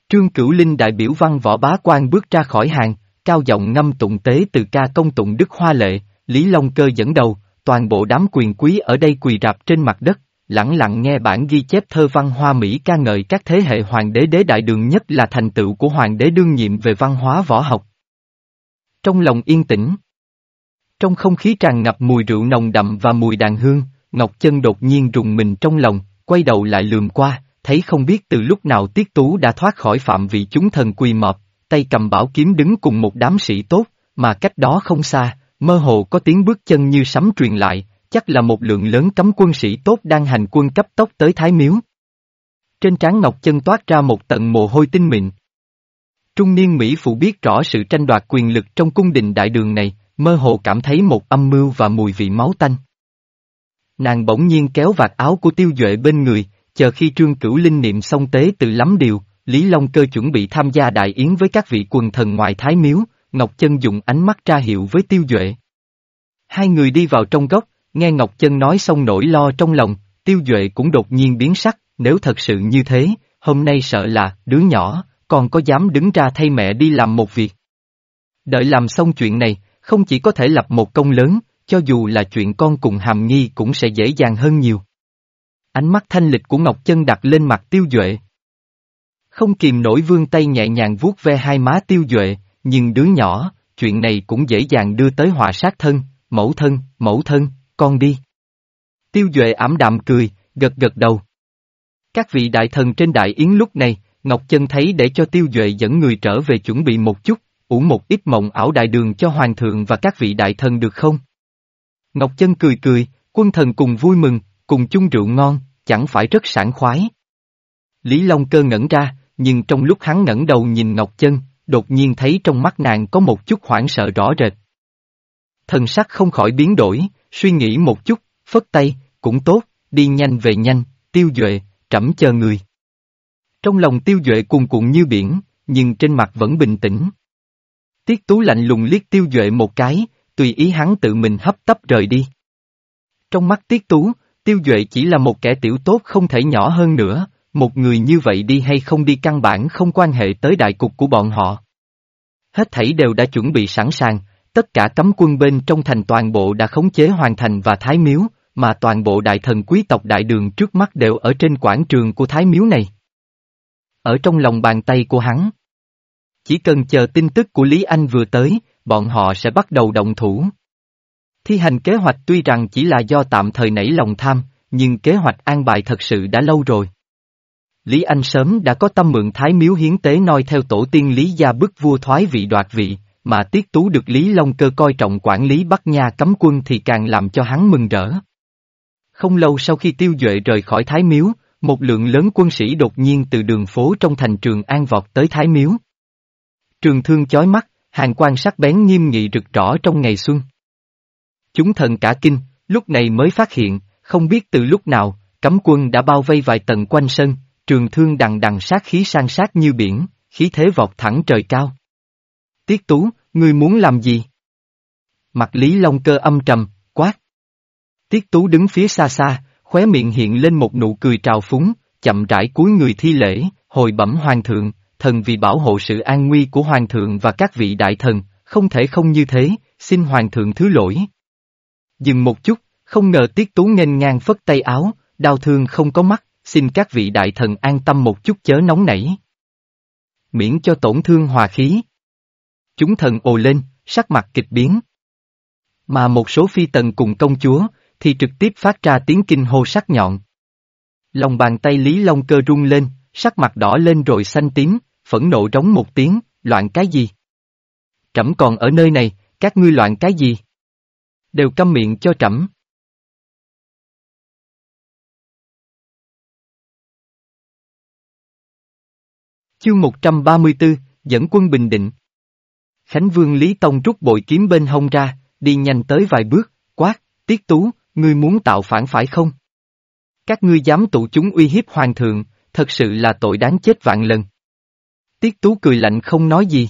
Trương Cửu Linh đại biểu văn võ bá quan bước ra khỏi hàng, cao giọng ngâm tụng tế từ ca công tụng Đức Hoa Lệ, Lý Long Cơ dẫn đầu, toàn bộ đám quyền quý ở đây quỳ rạp trên mặt đất, lặng lặng nghe bản ghi chép thơ văn hoa Mỹ ca ngợi các thế hệ hoàng đế đế đại đường nhất là thành tựu của hoàng đế đương nhiệm về văn hóa võ học. Trong lòng yên tĩnh, trong không khí tràn ngập mùi rượu nồng đậm và mùi đàn hương, Ngọc Chân đột nhiên rùng mình trong lòng, quay đầu lại lườm qua, thấy không biết từ lúc nào Tiết Tú đã thoát khỏi phạm vị chúng thần quỳ mọp, tay cầm bảo kiếm đứng cùng một đám sĩ tốt, mà cách đó không xa, mơ hồ có tiếng bước chân như sấm truyền lại, chắc là một lượng lớn cấm quân sĩ tốt đang hành quân cấp tốc tới Thái Miếu. Trên trán Ngọc Chân toát ra một tận mồ hôi tinh mịn. Trung niên Mỹ phụ biết rõ sự tranh đoạt quyền lực trong cung đình đại đường này, mơ hồ cảm thấy một âm mưu và mùi vị máu tanh. Nàng bỗng nhiên kéo vạt áo của tiêu duệ bên người, chờ khi trương cửu linh niệm xong tế từ lắm điều, Lý Long Cơ chuẩn bị tham gia đại yến với các vị quần thần ngoại thái miếu, Ngọc Chân dùng ánh mắt tra hiệu với tiêu duệ. Hai người đi vào trong góc, nghe Ngọc Chân nói xong nỗi lo trong lòng, tiêu duệ cũng đột nhiên biến sắc, nếu thật sự như thế, hôm nay sợ là, đứa nhỏ, còn có dám đứng ra thay mẹ đi làm một việc. Đợi làm xong chuyện này, không chỉ có thể lập một công lớn, cho dù là chuyện con cùng hàm nghi cũng sẽ dễ dàng hơn nhiều. Ánh mắt thanh lịch của Ngọc Chân đặt lên mặt tiêu duệ. Không kìm nổi vương tay nhẹ nhàng vuốt ve hai má tiêu duệ, nhưng đứa nhỏ, chuyện này cũng dễ dàng đưa tới họa sát thân, mẫu thân, mẫu thân, con đi. Tiêu duệ ảm đạm cười, gật gật đầu. Các vị đại thần trên đại yến lúc này, Ngọc Chân thấy để cho tiêu duệ dẫn người trở về chuẩn bị một chút, ủ một ít mộng ảo đại đường cho hoàng thượng và các vị đại thần được không? Ngọc Chân cười cười, quân thần cùng vui mừng, cùng chung rượu ngon, chẳng phải rất sảng khoái. Lý Long cơ ngẩn ra, nhưng trong lúc hắn ngẩng đầu nhìn Ngọc Chân, đột nhiên thấy trong mắt nàng có một chút hoảng sợ rõ rệt. Thần sắc không khỏi biến đổi, suy nghĩ một chút, phất tay, cũng tốt, đi nhanh về nhanh, tiêu duệ, trẫm chờ người. Trong lòng tiêu duệ cuồn cuộn như biển, nhưng trên mặt vẫn bình tĩnh. Tiết tú lạnh lùng liếc tiêu duệ một cái, tùy ý hắn tự mình hấp tấp rời đi. Trong mắt tiết tú, tiêu duệ chỉ là một kẻ tiểu tốt không thể nhỏ hơn nữa, một người như vậy đi hay không đi căn bản không quan hệ tới đại cục của bọn họ. Hết thảy đều đã chuẩn bị sẵn sàng, tất cả cấm quân bên trong thành toàn bộ đã khống chế hoàn thành và thái miếu, mà toàn bộ đại thần quý tộc đại đường trước mắt đều ở trên quảng trường của thái miếu này. Ở trong lòng bàn tay của hắn. Chỉ cần chờ tin tức của Lý Anh vừa tới, bọn họ sẽ bắt đầu động thủ. Thi hành kế hoạch tuy rằng chỉ là do tạm thời nảy lòng tham, nhưng kế hoạch an bài thật sự đã lâu rồi. Lý Anh sớm đã có tâm mượn thái miếu hiến tế noi theo tổ tiên Lý gia bức vua thoái vị đoạt vị, mà tiết tú được Lý Long Cơ coi trọng quản lý Bắc Nha cấm quân thì càng làm cho hắn mừng rỡ. Không lâu sau khi tiêu duệ rời khỏi thái miếu, một lượng lớn quân sĩ đột nhiên từ đường phố trong thành trường an vọt tới thái miếu. Trường thương chói mắt, hàng quan sắc bén nghiêm nghị rực rõ trong ngày xuân. Chúng thần cả kinh, lúc này mới phát hiện, không biết từ lúc nào, cấm quân đã bao vây vài tầng quanh sân, trường thương đằng đằng sát khí sang sát như biển, khí thế vọt thẳng trời cao. Tiết Tú, ngươi muốn làm gì? Mặt Lý Long cơ âm trầm, quát. Tiết Tú đứng phía xa xa, khóe miệng hiện lên một nụ cười trào phúng, chậm rãi cúi người thi lễ, hồi bẩm hoàng thượng, thần vì bảo hộ sự an nguy của hoàng thượng và các vị đại thần, không thể không như thế, xin hoàng thượng thứ lỗi. Dừng một chút, không ngờ Tiết Tú nghênh ngang phất tay áo, đau thương không có mắt, xin các vị đại thần an tâm một chút chớ nóng nảy. Miễn cho tổn thương hòa khí. Chúng thần ồ lên, sắc mặt kịch biến. Mà một số phi tần cùng công chúa, thì trực tiếp phát ra tiếng kinh hô sắc nhọn. Lòng bàn tay Lý Long cơ rung lên, sắc mặt đỏ lên rồi xanh tím, phẫn nộ rống một tiếng, loạn cái gì? Trẫm còn ở nơi này, các ngươi loạn cái gì? Đều câm miệng cho trẫm. Chương 134, dẫn quân Bình Định. Khánh Vương Lý Tông rút bội kiếm bên hông ra, đi nhanh tới vài bước, quát, tiết tú, ngươi muốn tạo phản phải không? Các ngươi dám tụ chúng uy hiếp hoàng thượng, thật sự là tội đáng chết vạn lần. Tiết tú cười lạnh không nói gì.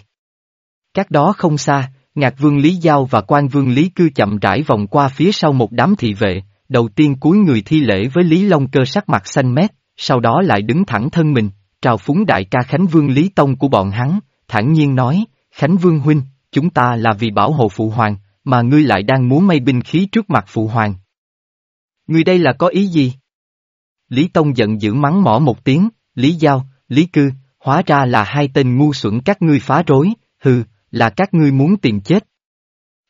Các đó không xa, Ngạc Vương Lý Giao và quan Vương Lý Cư chậm rãi vòng qua phía sau một đám thị vệ, đầu tiên cúi người thi lễ với Lý Long cơ sắc mặt xanh mét, sau đó lại đứng thẳng thân mình, trào phúng đại ca Khánh Vương Lý Tông của bọn hắn, thản nhiên nói, Khánh Vương Huynh, chúng ta là vì bảo hộ Phụ Hoàng, mà ngươi lại đang muốn may binh khí trước mặt Phụ Hoàng. Ngươi đây là có ý gì? Lý Tông giận dữ mắng mỏ một tiếng, Lý Giao, Lý Cư, hóa ra là hai tên ngu xuẩn các ngươi phá rối, hừ, là các ngươi muốn tìm chết.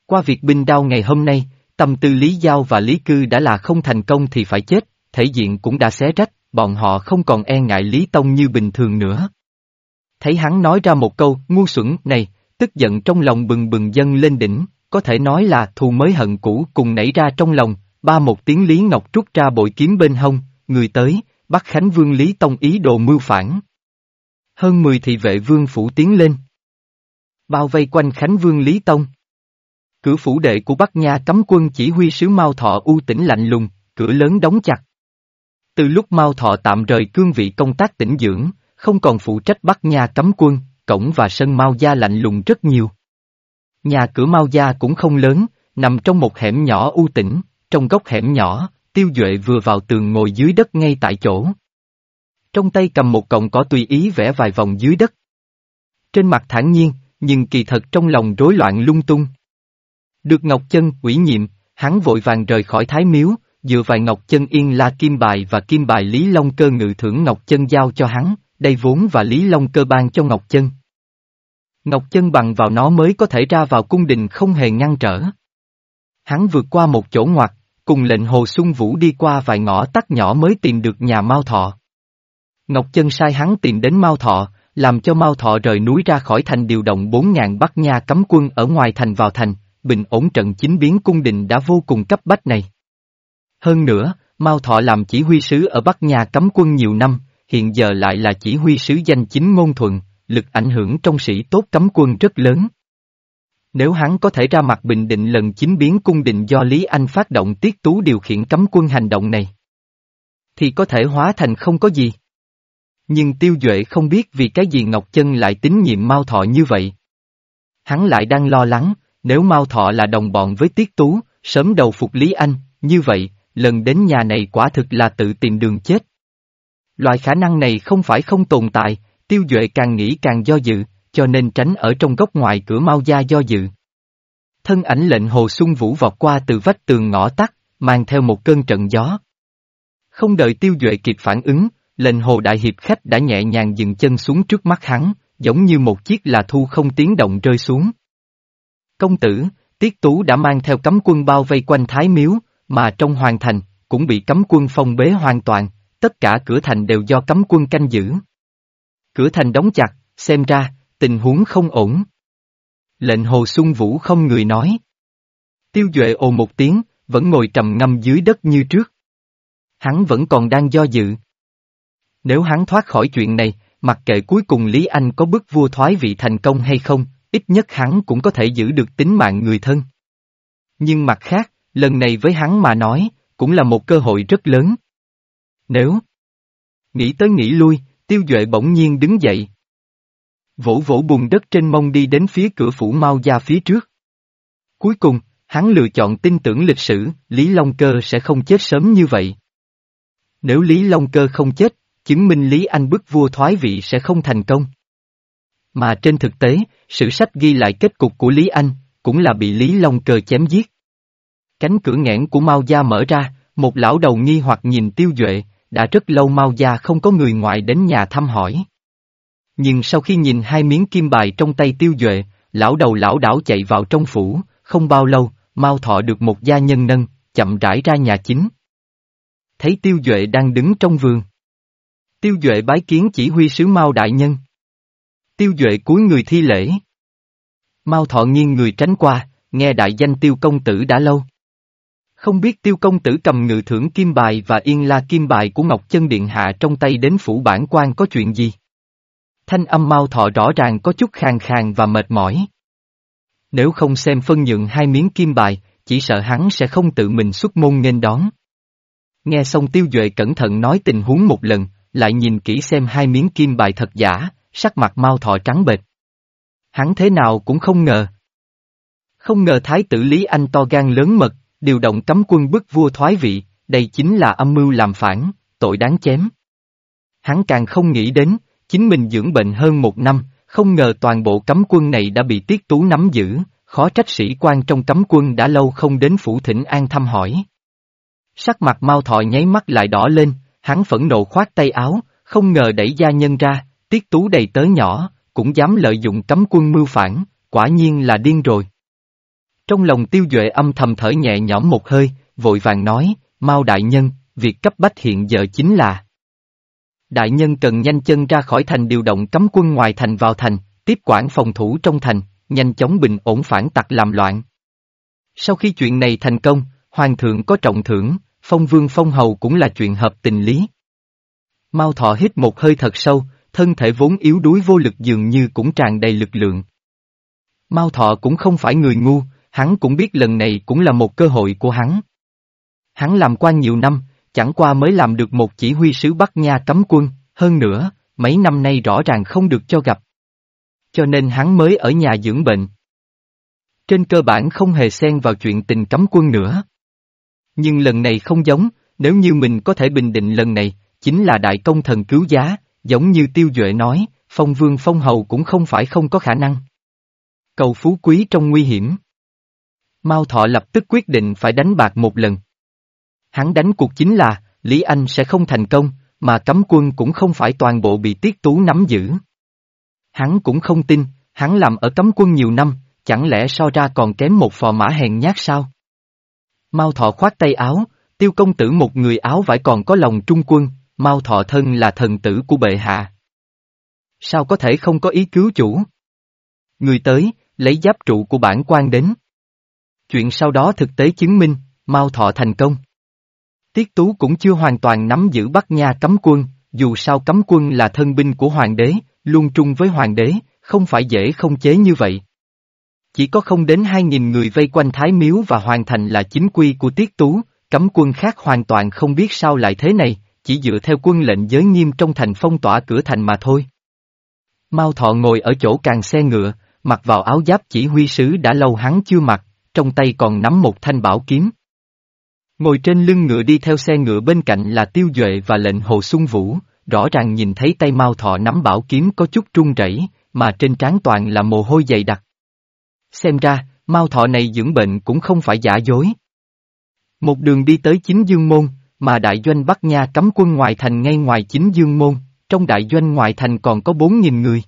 Qua việc binh đao ngày hôm nay, tâm tư Lý Giao và Lý Cư đã là không thành công thì phải chết, thể diện cũng đã xé rách, bọn họ không còn e ngại Lý Tông như bình thường nữa. Thấy hắn nói ra một câu, ngu xuẩn này, tức giận trong lòng bừng bừng dâng lên đỉnh, có thể nói là thù mới hận cũ cùng nảy ra trong lòng, ba một tiếng Lý Ngọc trút ra bội kiếm bên hông, người tới, bắt Khánh Vương Lý Tông ý đồ mưu phản. Hơn 10 thị vệ vương phủ tiến lên. Bao vây quanh Khánh Vương Lý Tông. Cửa phủ đệ của Bắc Nha cấm quân chỉ huy sứ Mao Thọ u tỉnh lạnh lùng, cửa lớn đóng chặt. Từ lúc Mao Thọ tạm rời cương vị công tác tỉnh dưỡng, không còn phụ trách Bắc Nha cấm quân, cổng và sân Mao Gia lạnh lùng rất nhiều. Nhà cửa Mao Gia cũng không lớn, nằm trong một hẻm nhỏ u tĩnh, trong góc hẻm nhỏ, Tiêu Duệ vừa vào tường ngồi dưới đất ngay tại chỗ. Trong tay cầm một cọng cỏ tùy ý vẽ vài vòng dưới đất. Trên mặt thản nhiên, nhưng kỳ thật trong lòng rối loạn lung tung. Được Ngọc Chân ủy nhiệm, hắn vội vàng rời khỏi Thái Miếu, dựa vài Ngọc Chân yên la kim bài và kim bài Lý Long cơ ngự thưởng Ngọc Chân giao cho hắn, đây vốn và Lý Long cơ ban cho Ngọc Chân. Ngọc Chân bằng vào nó mới có thể ra vào cung đình không hề ngăn trở. Hắn vượt qua một chỗ ngoặt, cùng lệnh Hồ Xuân Vũ đi qua vài ngõ tắt nhỏ mới tìm được nhà Mao Thọ. Ngọc Chân sai hắn tìm đến Mao Thọ, làm cho Mao Thọ rời núi ra khỏi thành điều động 4.000 Bắc Nha cấm quân ở ngoài thành vào thành, bình ổn trận chính biến cung đình đã vô cùng cấp bách này. Hơn nữa, Mao Thọ làm chỉ huy sứ ở Bắc nhà cấm quân nhiều năm, hiện giờ lại là chỉ huy sứ danh chính ngôn thuận, lực ảnh hưởng trong sĩ tốt cấm quân rất lớn. Nếu hắn có thể ra mặt bình định lần chính biến cung định do Lý Anh phát động tiết tú điều khiển cấm quân hành động này, thì có thể hóa thành không có gì. Nhưng Tiêu Duệ không biết vì cái gì Ngọc Chân lại tín nhiệm Mao Thọ như vậy. Hắn lại đang lo lắng, nếu Mao Thọ là đồng bọn với Tiết Tú, sớm đầu phục Lý Anh, như vậy, lần đến nhà này quả thực là tự tìm đường chết. Loại khả năng này không phải không tồn tại, Tiêu Duệ càng nghĩ càng do dự, cho nên tránh ở trong góc ngoài cửa mau Gia do dự. Thân ảnh lệnh Hồ Xuân Vũ vọt qua từ vách tường ngõ tắt, mang theo một cơn trận gió. Không đợi Tiêu Duệ kịp phản ứng, lệnh Hồ Đại Hiệp Khách đã nhẹ nhàng dừng chân xuống trước mắt hắn, giống như một chiếc là thu không tiếng động rơi xuống. Công tử, Tiết Tú đã mang theo cấm quân bao vây quanh Thái Miếu, mà trong hoàng thành, cũng bị cấm quân phong bế hoàn toàn, tất cả cửa thành đều do cấm quân canh giữ. Cửa thành đóng chặt, xem ra, tình huống không ổn. Lệnh Hồ Xuân Vũ không người nói. Tiêu Duệ ồ một tiếng, vẫn ngồi trầm ngâm dưới đất như trước. Hắn vẫn còn đang do dự. Nếu hắn thoát khỏi chuyện này, mặc kệ cuối cùng Lý Anh có bức vua thoái vị thành công hay không, ít nhất hắn cũng có thể giữ được tính mạng người thân. Nhưng mặt khác, lần này với hắn mà nói, cũng là một cơ hội rất lớn. Nếu nghĩ tới nghĩ lui, tiêu duệ bỗng nhiên đứng dậy. Vỗ vỗ bùn đất trên mông đi đến phía cửa phủ mau gia phía trước. Cuối cùng, hắn lựa chọn tin tưởng lịch sử, Lý Long Cơ sẽ không chết sớm như vậy. Nếu Lý Long Cơ không chết, chứng minh Lý Anh bức vua thoái vị sẽ không thành công. Mà trên thực tế, sử sách ghi lại kết cục của Lý Anh, cũng là bị Lý Long Cơ chém giết. Cánh cửa nghẽn của Mao Gia mở ra, một lão đầu nghi hoặc nhìn tiêu duệ, đã rất lâu Mao Gia không có người ngoại đến nhà thăm hỏi. Nhưng sau khi nhìn hai miếng kim bài trong tay tiêu duệ, lão đầu lão đảo chạy vào trong phủ, không bao lâu, Mao Thọ được một gia nhân nâng, chậm rãi ra nhà chính. Thấy tiêu duệ đang đứng trong vườn. Tiêu duệ bái kiến chỉ huy sứ Mao Đại Nhân. Tiêu duệ cúi người thi lễ. Mao Thọ nghiêng người tránh qua, nghe đại danh tiêu công tử đã lâu. Không biết tiêu công tử cầm ngự thưởng kim bài và yên la kim bài của Ngọc Chân Điện Hạ trong tay đến phủ bản quan có chuyện gì? Thanh âm Mao Thọ rõ ràng có chút khàn khàn và mệt mỏi. Nếu không xem phân nhượng hai miếng kim bài, chỉ sợ hắn sẽ không tự mình xuất môn nghênh đón. Nghe xong tiêu duệ cẩn thận nói tình huống một lần, lại nhìn kỹ xem hai miếng kim bài thật giả, sắc mặt mau thọ trắng bệch. Hắn thế nào cũng không ngờ. Không ngờ thái tử Lý Anh to gan lớn mật, điều động cấm quân bức vua thoái vị, đây chính là âm mưu làm phản, tội đáng chém. Hắn càng không nghĩ đến, chính mình dưỡng bệnh hơn một năm, không ngờ toàn bộ cấm quân này đã bị tiết tú nắm giữ, khó trách sĩ quan trong cấm quân đã lâu không đến phủ thỉnh an thăm hỏi. Sắc mặt mau thọ nháy mắt lại đỏ lên, hắn phẫn nộ khoát tay áo, không ngờ đẩy gia nhân ra, tiết tú đầy tớ nhỏ, cũng dám lợi dụng cấm quân mưu phản, quả nhiên là điên rồi. Trong lòng tiêu duệ âm thầm thở nhẹ nhõm một hơi, vội vàng nói, mau đại nhân, việc cấp bách hiện giờ chính là Đại nhân cần nhanh chân ra khỏi thành điều động cấm quân ngoài thành vào thành, tiếp quản phòng thủ trong thành, nhanh chóng bình ổn phản tặc làm loạn. Sau khi chuyện này thành công, Hoàng thượng có trọng thưởng, phong vương phong hầu cũng là chuyện hợp tình lý. mau thọ hít một hơi thật sâu, thân thể vốn yếu đuối vô lực dường như cũng tràn đầy lực lượng. Mao thọ cũng không phải người ngu, hắn cũng biết lần này cũng là một cơ hội của hắn. Hắn làm quan nhiều năm, chẳng qua mới làm được một chỉ huy sứ Bắc Nha cấm quân, hơn nữa, mấy năm nay rõ ràng không được cho gặp. Cho nên hắn mới ở nhà dưỡng bệnh. Trên cơ bản không hề xen vào chuyện tình cấm quân nữa. Nhưng lần này không giống, nếu như mình có thể bình định lần này, chính là đại công thần cứu giá, giống như tiêu duệ nói, phong vương phong hầu cũng không phải không có khả năng. Cầu phú quý trong nguy hiểm. Mao Thọ lập tức quyết định phải đánh bạc một lần. Hắn đánh cuộc chính là, Lý Anh sẽ không thành công, mà cấm quân cũng không phải toàn bộ bị tiết tú nắm giữ. Hắn cũng không tin, hắn làm ở cấm quân nhiều năm, chẳng lẽ so ra còn kém một phò mã hèn nhát sao? Mao Thọ khoát tay áo, tiêu công tử một người áo vải còn có lòng trung quân, Mao Thọ thân là thần tử của bệ hạ. Sao có thể không có ý cứu chủ? Người tới, lấy giáp trụ của bản quan đến. Chuyện sau đó thực tế chứng minh, Mao Thọ thành công. Tiết Tú cũng chưa hoàn toàn nắm giữ Bắc Nha cấm quân, dù sao cấm quân là thân binh của hoàng đế, luôn trung với hoàng đế, không phải dễ không chế như vậy. Chỉ có không đến 2.000 người vây quanh Thái Miếu và hoàn thành là chính quy của Tiết Tú, cấm quân khác hoàn toàn không biết sao lại thế này, chỉ dựa theo quân lệnh giới nghiêm trong thành phong tỏa cửa thành mà thôi. Mao Thọ ngồi ở chỗ càng xe ngựa, mặc vào áo giáp chỉ huy sứ đã lâu hắn chưa mặc, trong tay còn nắm một thanh bảo kiếm. Ngồi trên lưng ngựa đi theo xe ngựa bên cạnh là Tiêu Duệ và lệnh Hồ Xuân Vũ, rõ ràng nhìn thấy tay Mao Thọ nắm bảo kiếm có chút trung rẩy, mà trên trán toàn là mồ hôi dày đặc. Xem ra, Mao Thọ này dưỡng bệnh cũng không phải giả dối. Một đường đi tới chính dương môn, mà đại doanh Bắc Nha cấm quân ngoại thành ngay ngoài chính dương môn, trong đại doanh ngoại thành còn có 4.000 người.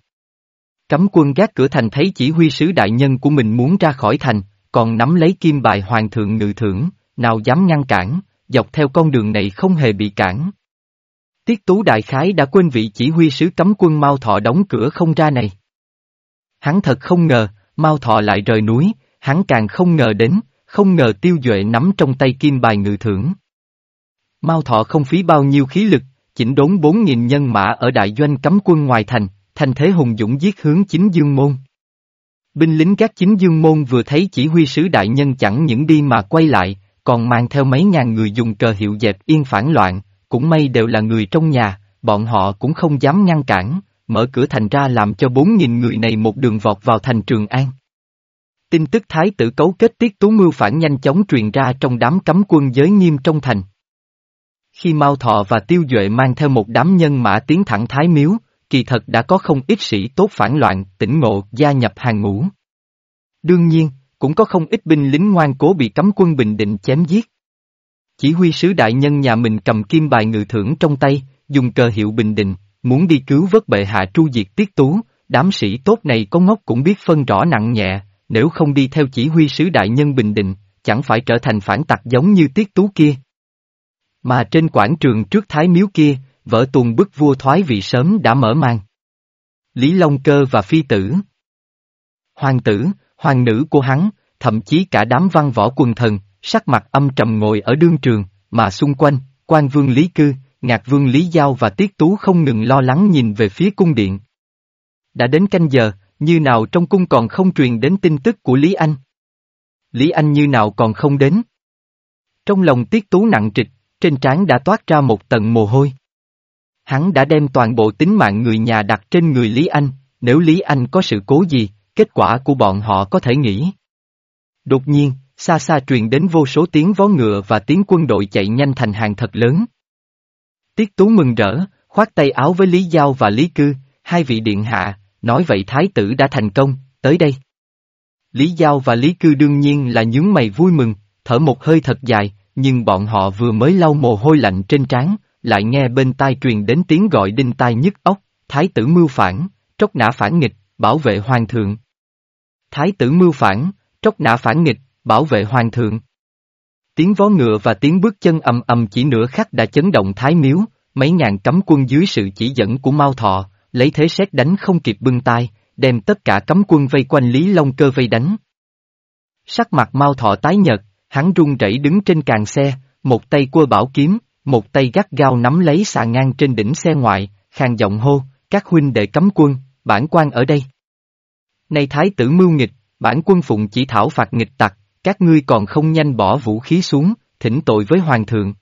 Cấm quân gác cửa thành thấy chỉ huy sứ đại nhân của mình muốn ra khỏi thành, còn nắm lấy kim bài hoàng thượng ngự thưởng, nào dám ngăn cản, dọc theo con đường này không hề bị cản. Tiết Tú Đại Khái đã quên vị chỉ huy sứ cấm quân Mao Thọ đóng cửa không ra này. Hắn thật không ngờ, Mao Thọ lại rời núi, hắn càng không ngờ đến, không ngờ tiêu duệ nắm trong tay kim bài ngự thưởng. Mao Thọ không phí bao nhiêu khí lực, chỉnh đốn 4.000 nhân mã ở đại doanh cấm quân ngoài thành, thành thế hùng dũng giết hướng chính dương môn. Binh lính gác chính dương môn vừa thấy chỉ huy sứ đại nhân chẳng những đi mà quay lại, còn mang theo mấy ngàn người dùng cờ hiệu dẹp yên phản loạn, cũng may đều là người trong nhà, bọn họ cũng không dám ngăn cản, mở cửa thành ra làm cho bốn nghìn người này một đường vọt vào thành Trường An. Tin tức thái tử cấu kết tiết tú mưu phản nhanh chóng truyền ra trong đám cấm quân giới nghiêm trong thành. Khi Mao Thọ và Tiêu Duệ mang theo một đám nhân mã tiến thẳng Thái Miếu, kỳ thật đã có không ít sĩ tốt phản loạn, tỉnh ngộ, gia nhập hàng ngũ. Đương nhiên, cũng có không ít binh lính ngoan cố bị cấm quân Bình Định chém giết. Chỉ huy sứ đại nhân nhà mình cầm kim bài ngự thưởng trong tay, dùng cờ hiệu Bình Định, muốn đi cứu vớt bệ hạ tru diệt tiết tú, đám sĩ tốt này có ngốc cũng biết phân rõ nặng nhẹ, nếu không đi theo chỉ huy sứ đại nhân Bình Định, chẳng phải trở thành phản tặc giống như tiết tú kia. Mà trên quảng trường trước thái miếu kia, vở tuần bức vua thoái vị sớm đã mở màn. Lý Long Cơ và Phi Tử Hoàng tử, hoàng nữ của hắn, thậm chí cả đám văn võ quần thần, sắc mặt âm trầm ngồi ở đương trường, mà xung quanh, quan vương Lý Cư, ngạc vương Lý Giao và Tiết Tú không ngừng lo lắng nhìn về phía cung điện. Đã đến canh giờ, như nào trong cung còn không truyền đến tin tức của Lý Anh. Lý Anh như nào còn không đến. Trong lòng Tiết Tú nặng trịch, trên trán đã toát ra một tầng mồ hôi. Hắn đã đem toàn bộ tính mạng người nhà đặt trên người Lý Anh, nếu Lý Anh có sự cố gì, kết quả của bọn họ có thể nghĩ. Đột nhiên, xa xa truyền đến vô số tiếng vó ngựa và tiếng quân đội chạy nhanh thành hàng thật lớn. Tiết Tú mừng rỡ, khoát tay áo với Lý Giao và Lý Cư, hai vị điện hạ, nói vậy thái tử đã thành công, tới đây. Lý Giao và Lý Cư đương nhiên là nhướng mày vui mừng, thở một hơi thật dài, nhưng bọn họ vừa mới lau mồ hôi lạnh trên trán, lại nghe bên tai truyền đến tiếng gọi đinh tai nhức óc, thái tử mưu phản, tróc nã phản nghịch, bảo vệ hoàng thượng. Thái tử mưu phản, tróc nã phản nghịch, bảo vệ hoàng thượng. Tiếng vó ngựa và tiếng bước chân ầm ầm chỉ nửa khắc đã chấn động thái miếu, mấy ngàn cấm quân dưới sự chỉ dẫn của Mao Thọ, lấy thế xét đánh không kịp bưng tay, đem tất cả cấm quân vây quanh Lý Long Cơ vây đánh. Sắc mặt Mao Thọ tái nhợt, hắn run rẩy đứng trên càng xe, một tay cua bảo kiếm, một tay gắt gao nắm lấy xà ngang trên đỉnh xe ngoại, khang giọng hô, các huynh đệ cấm quân, bản quan ở đây. Này thái tử mưu nghịch, bản quân phụng chỉ thảo phạt nghịch tặc, các ngươi còn không nhanh bỏ vũ khí xuống, thỉnh tội với hoàng thượng.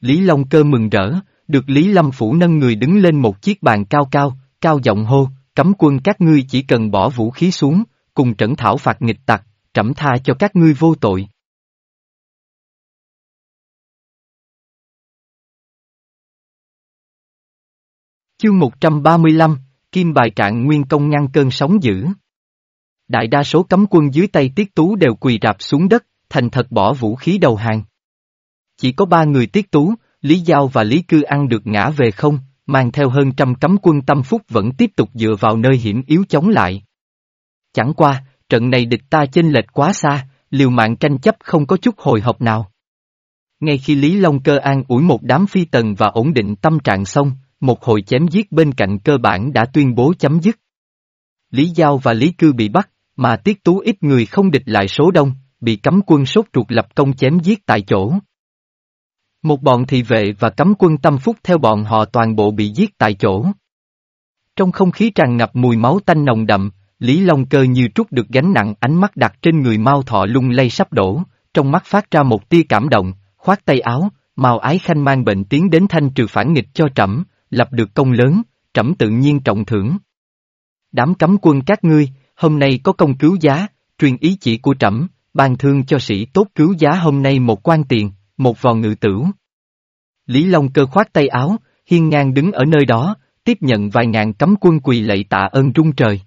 Lý Long cơ mừng rỡ, được Lý Lâm Phủ nâng người đứng lên một chiếc bàn cao cao, cao giọng hô, cấm quân các ngươi chỉ cần bỏ vũ khí xuống, cùng trận thảo phạt nghịch tặc, trẫm tha cho các ngươi vô tội. Chương 135, Kim bài trạng nguyên công ngăn cơn sóng dữ. Đại đa số cấm quân dưới tay Tiết Tú đều quỳ rạp xuống đất, thành thật bỏ vũ khí đầu hàng. Chỉ có ba người Tiết Tú, Lý Giao và Lý Cư ăn được ngã về không, mang theo hơn trăm cấm quân tâm phúc vẫn tiếp tục dựa vào nơi hiểm yếu chống lại. Chẳng qua, trận này địch ta chênh lệch quá xa, liều mạng tranh chấp không có chút hồi hộp nào. Ngay khi Lý Long Cơ an ủi một đám phi tần và ổn định tâm trạng xong, một hồi chém giết bên cạnh cơ bản đã tuyên bố chấm dứt. Lý Giao và Lý Cư bị bắt, mà tiết tú ít người không địch lại số đông, bị cấm quân sốt ruột lập công chém giết tại chỗ. Một bọn thị vệ và cấm quân tâm phúc theo bọn họ toàn bộ bị giết tại chỗ. Trong không khí tràn ngập mùi máu tanh nồng đậm, Lý Long Cơ như trút được gánh nặng ánh mắt đặt trên người Mao Thọ lung lay sắp đổ, trong mắt phát ra một tia cảm động, khoát tay áo, Mao Ái Khanh mang bệnh tiến đến thanh trừ phản nghịch cho trẫm, lập được công lớn, trẫm tự nhiên trọng thưởng. Đám cấm quân các ngươi, hôm nay có công cứu giá, truyền ý chỉ của trẫm, ban thương cho sĩ tốt cứu giá hôm nay một quan tiền, một vò ngự tử. Lý Long cơ khoát tay áo, hiên ngang đứng ở nơi đó, tiếp nhận vài ngàn cấm quân quỳ lạy tạ ơn rung trời.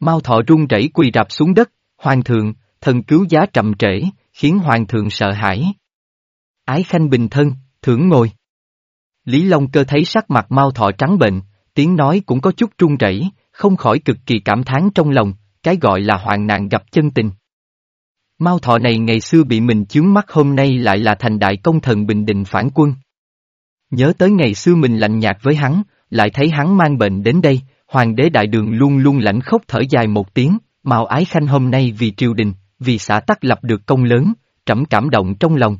Mao thọ run rẩy quỳ rạp xuống đất, hoàng thượng, thần cứu giá trầm trễ, khiến hoàng thượng sợ hãi. Ái khanh bình thân, thưởng ngồi. Lý Long cơ thấy sắc mặt Mao thọ trắng bệnh, tiếng nói cũng có chút run rẩy, không khỏi cực kỳ cảm thán trong lòng, cái gọi là hoạn nạn gặp chân tình. Mao thọ này ngày xưa bị mình chướng mắt hôm nay lại là thành đại công thần bình định phản quân. Nhớ tới ngày xưa mình lạnh nhạt với hắn, lại thấy hắn mang bệnh đến đây, hoàng đế đại đường luôn luôn lãnh khốc thở dài một tiếng, Mao ái khanh hôm nay vì triều đình, vì xã tắc lập được công lớn, trẫm cảm động trong lòng.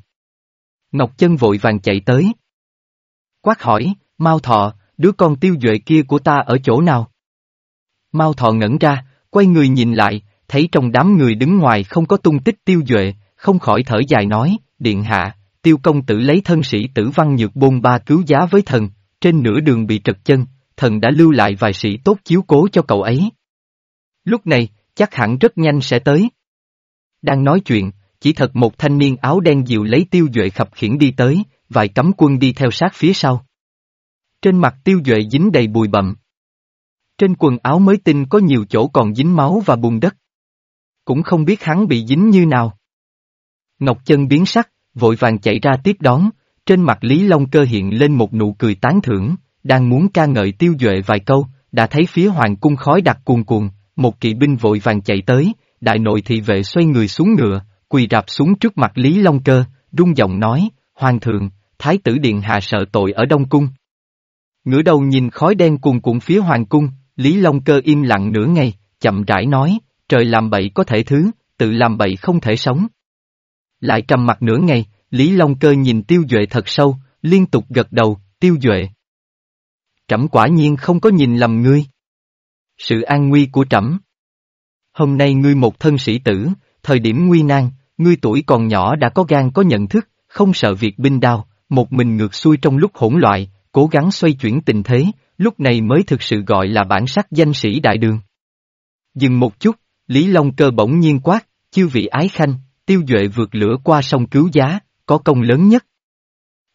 Ngọc Chân vội vàng chạy tới. Quát hỏi, Mao thọ, đứa con tiêu duệ kia của ta ở chỗ nào? Mao thọ ngẩn ra, quay người nhìn lại, thấy trong đám người đứng ngoài không có tung tích tiêu duệ, không khỏi thở dài nói, điện hạ, tiêu công tử lấy thân sĩ tử văn nhược bôn ba cứu giá với thần, trên nửa đường bị trật chân, thần đã lưu lại vài sĩ tốt chiếu cố cho cậu ấy. Lúc này, chắc hẳn rất nhanh sẽ tới. Đang nói chuyện, chỉ thật một thanh niên áo đen dịu lấy tiêu duệ khập khiển đi tới, vài cấm quân đi theo sát phía sau. Trên mặt tiêu duệ dính đầy bụi bặm. Trên quần áo mới tinh có nhiều chỗ còn dính máu và bùn đất. Cũng không biết hắn bị dính như nào. Ngọc chân biến sắc, vội vàng chạy ra tiếp đón, trên mặt Lý Long cơ hiện lên một nụ cười tán thưởng, đang muốn ca ngợi tiêu duệ vài câu, đã thấy phía hoàng cung khói đặc cuồn cuồn, một kỵ binh vội vàng chạy tới, đại nội thị vệ xoay người xuống ngựa, quỳ rạp xuống trước mặt Lý Long cơ, rung giọng nói, Hoàng thượng, Thái tử Điện Hạ sợ tội ở Đông Cung. Ngửa đầu nhìn khói đen cuồn cuộn phía Hoàng cung, Lý Long cơ im lặng nửa ngày, chậm rãi nói, trời làm bậy có thể thứ, tự làm bậy không thể sống. Lại trầm mặt nửa ngày, Lý Long cơ nhìn tiêu duệ thật sâu, liên tục gật đầu, tiêu duệ. Trẫm quả nhiên không có nhìn lầm ngươi. Sự an nguy của trẫm. Hôm nay ngươi một thân sĩ tử, thời điểm nguy nan, ngươi tuổi còn nhỏ đã có gan có nhận thức, không sợ việc binh đao, một mình ngược xuôi trong lúc hỗn loạn, cố gắng xoay chuyển tình thế, lúc này mới thực sự gọi là bản sắc danh sĩ đại đường. Dừng một chút, Lý Long cơ bỗng nhiên quát, chiêu vị ái khanh, tiêu duệ vượt lửa qua sông cứu giá, có công lớn nhất.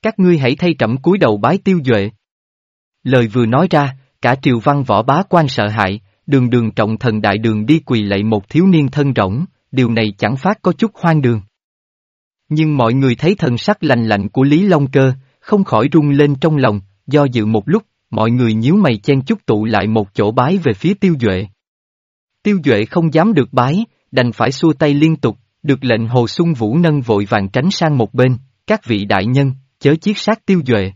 Các ngươi hãy thay trẫm cúi đầu bái tiêu duệ. Lời vừa nói ra, cả triều văn võ bá quan sợ hãi, đường đường trọng thần đại đường đi quỳ lạy một thiếu niên thân rỗng, điều này chẳng phát có chút hoang đường. Nhưng mọi người thấy thần sắc lành lạnh của Lý Long Cơ, không khỏi rung lên trong lòng, do dự một lúc, mọi người nhíu mày chen chút tụ lại một chỗ bái về phía tiêu duệ. Tiêu duệ không dám được bái, đành phải xua tay liên tục, được lệnh Hồ Xuân Vũ nâng vội vàng tránh sang một bên, các vị đại nhân, chớ chiết sát tiêu duệ.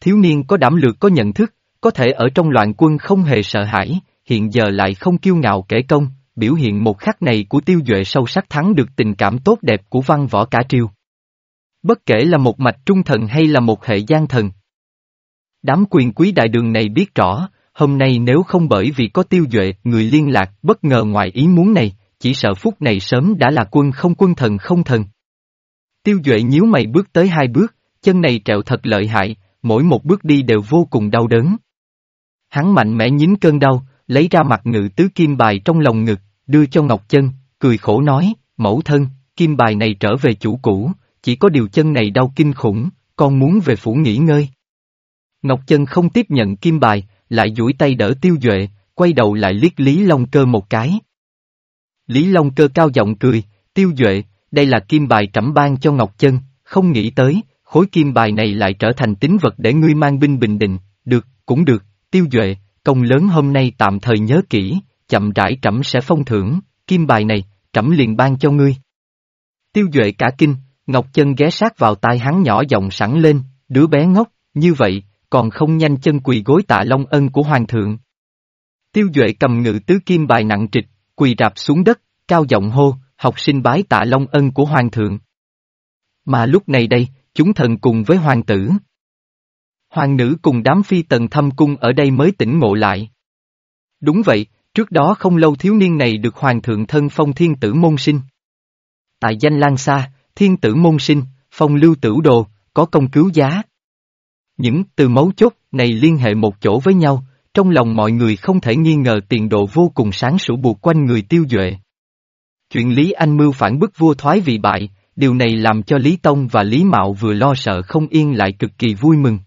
Thiếu niên có đảm lược có nhận thức, có thể ở trong loạn quân không hề sợ hãi, hiện giờ lại không kiêu ngạo kể công, biểu hiện một khắc này của tiêu duệ sâu sắc thắng được tình cảm tốt đẹp của văn võ cả triều. Bất kể là một mạch trung thần hay là một hệ gian thần. Đám quyền quý đại đường này biết rõ, hôm nay nếu không bởi vì có tiêu duệ, người liên lạc bất ngờ ngoài ý muốn này, chỉ sợ phút này sớm đã là quân không quân thần không thần. Tiêu duệ nhíu mày bước tới hai bước, chân này trẹo thật lợi hại, mỗi một bước đi đều vô cùng đau đớn. Hắn mạnh mẽ nhín cơn đau, lấy ra mặt ngự tứ kim bài trong lòng ngực, đưa cho Ngọc Chân, cười khổ nói, mẫu thân, kim bài này trở về chủ cũ, chỉ có điều chân này đau kinh khủng, con muốn về phủ nghỉ ngơi. Ngọc Chân không tiếp nhận kim bài, lại duỗi tay đỡ tiêu duệ, quay đầu lại liếc Lý Long Cơ một cái. Lý Long Cơ cao giọng cười, tiêu duệ, đây là kim bài trẫm ban cho Ngọc Chân, không nghĩ tới, khối kim bài này lại trở thành tín vật để ngươi mang binh bình định, được, cũng được, tiêu duệ, công lớn hôm nay tạm thời nhớ kỹ, chậm rãi trẫm sẽ phong thưởng, kim bài này, trẫm liền ban cho ngươi. Tiêu Duệ cả kinh, Ngọc Chân ghé sát vào tai hắn nhỏ giọng sẵn lên, đứa bé ngốc, như vậy, còn không nhanh chân quỳ gối tạ long ân của Hoàng thượng. Tiêu Duệ cầm ngự tứ kim bài nặng trịch, quỳ rạp xuống đất, cao giọng hô, học sinh bái tạ long ân của Hoàng thượng. Mà lúc này đây, chúng thần cùng với Hoàng tử. Hoàng nữ cùng đám phi tần thâm cung ở đây mới tỉnh ngộ lại. Đúng vậy, Trước đó không lâu thiếu niên này được hoàng thượng thân phong thiên tử môn sinh. Tại danh Lan Sa, thiên tử môn sinh, phong lưu tử đồ, có công cứu giá. Những từ mấu chốt này liên hệ một chỗ với nhau, trong lòng mọi người không thể nghi ngờ tiền độ vô cùng sáng sủa buộc quanh người tiêu duệ. Chuyện Lý Anh Mưu phản bức vua thoái vì bại, điều này làm cho Lý Tông và Lý Mạo vừa lo sợ không yên lại cực kỳ vui mừng.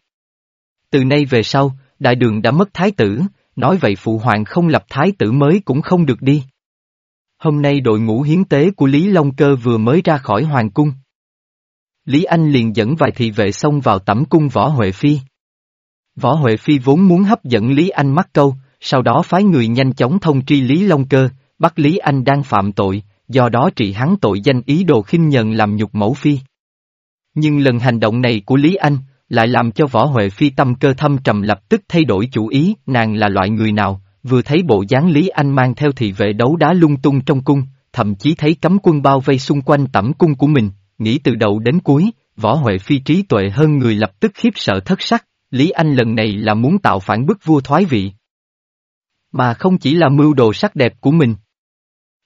Từ nay về sau, đại đường đã mất thái tử, nói vậy phụ hoàng không lập thái tử mới cũng không được đi. Hôm nay đội ngũ hiến tế của Lý Long Cơ vừa mới ra khỏi hoàng cung. Lý Anh liền dẫn vài thị vệ xông vào tẩm cung Võ Huệ Phi. Võ Huệ Phi vốn muốn hấp dẫn Lý Anh mắc câu, sau đó phái người nhanh chóng thông tri Lý Long Cơ, bắt Lý Anh đang phạm tội, do đó trị hắn tội danh ý đồ khinh nhờn làm nhục mẫu phi. Nhưng lần hành động này của Lý Anh, lại làm cho võ Huệ Phi tâm cơ thâm trầm lập tức thay đổi chủ ý, nàng là loại người nào, vừa thấy bộ dáng Lý Anh mang theo thị vệ đấu đá lung tung trong cung, thậm chí thấy cấm quân bao vây xung quanh tẩm cung của mình, nghĩ từ đầu đến cuối, võ Huệ Phi trí tuệ hơn người lập tức khiếp sợ thất sắc, Lý Anh lần này là muốn tạo phản bức vua thoái vị. mà không chỉ là mưu đồ sắc đẹp của mình.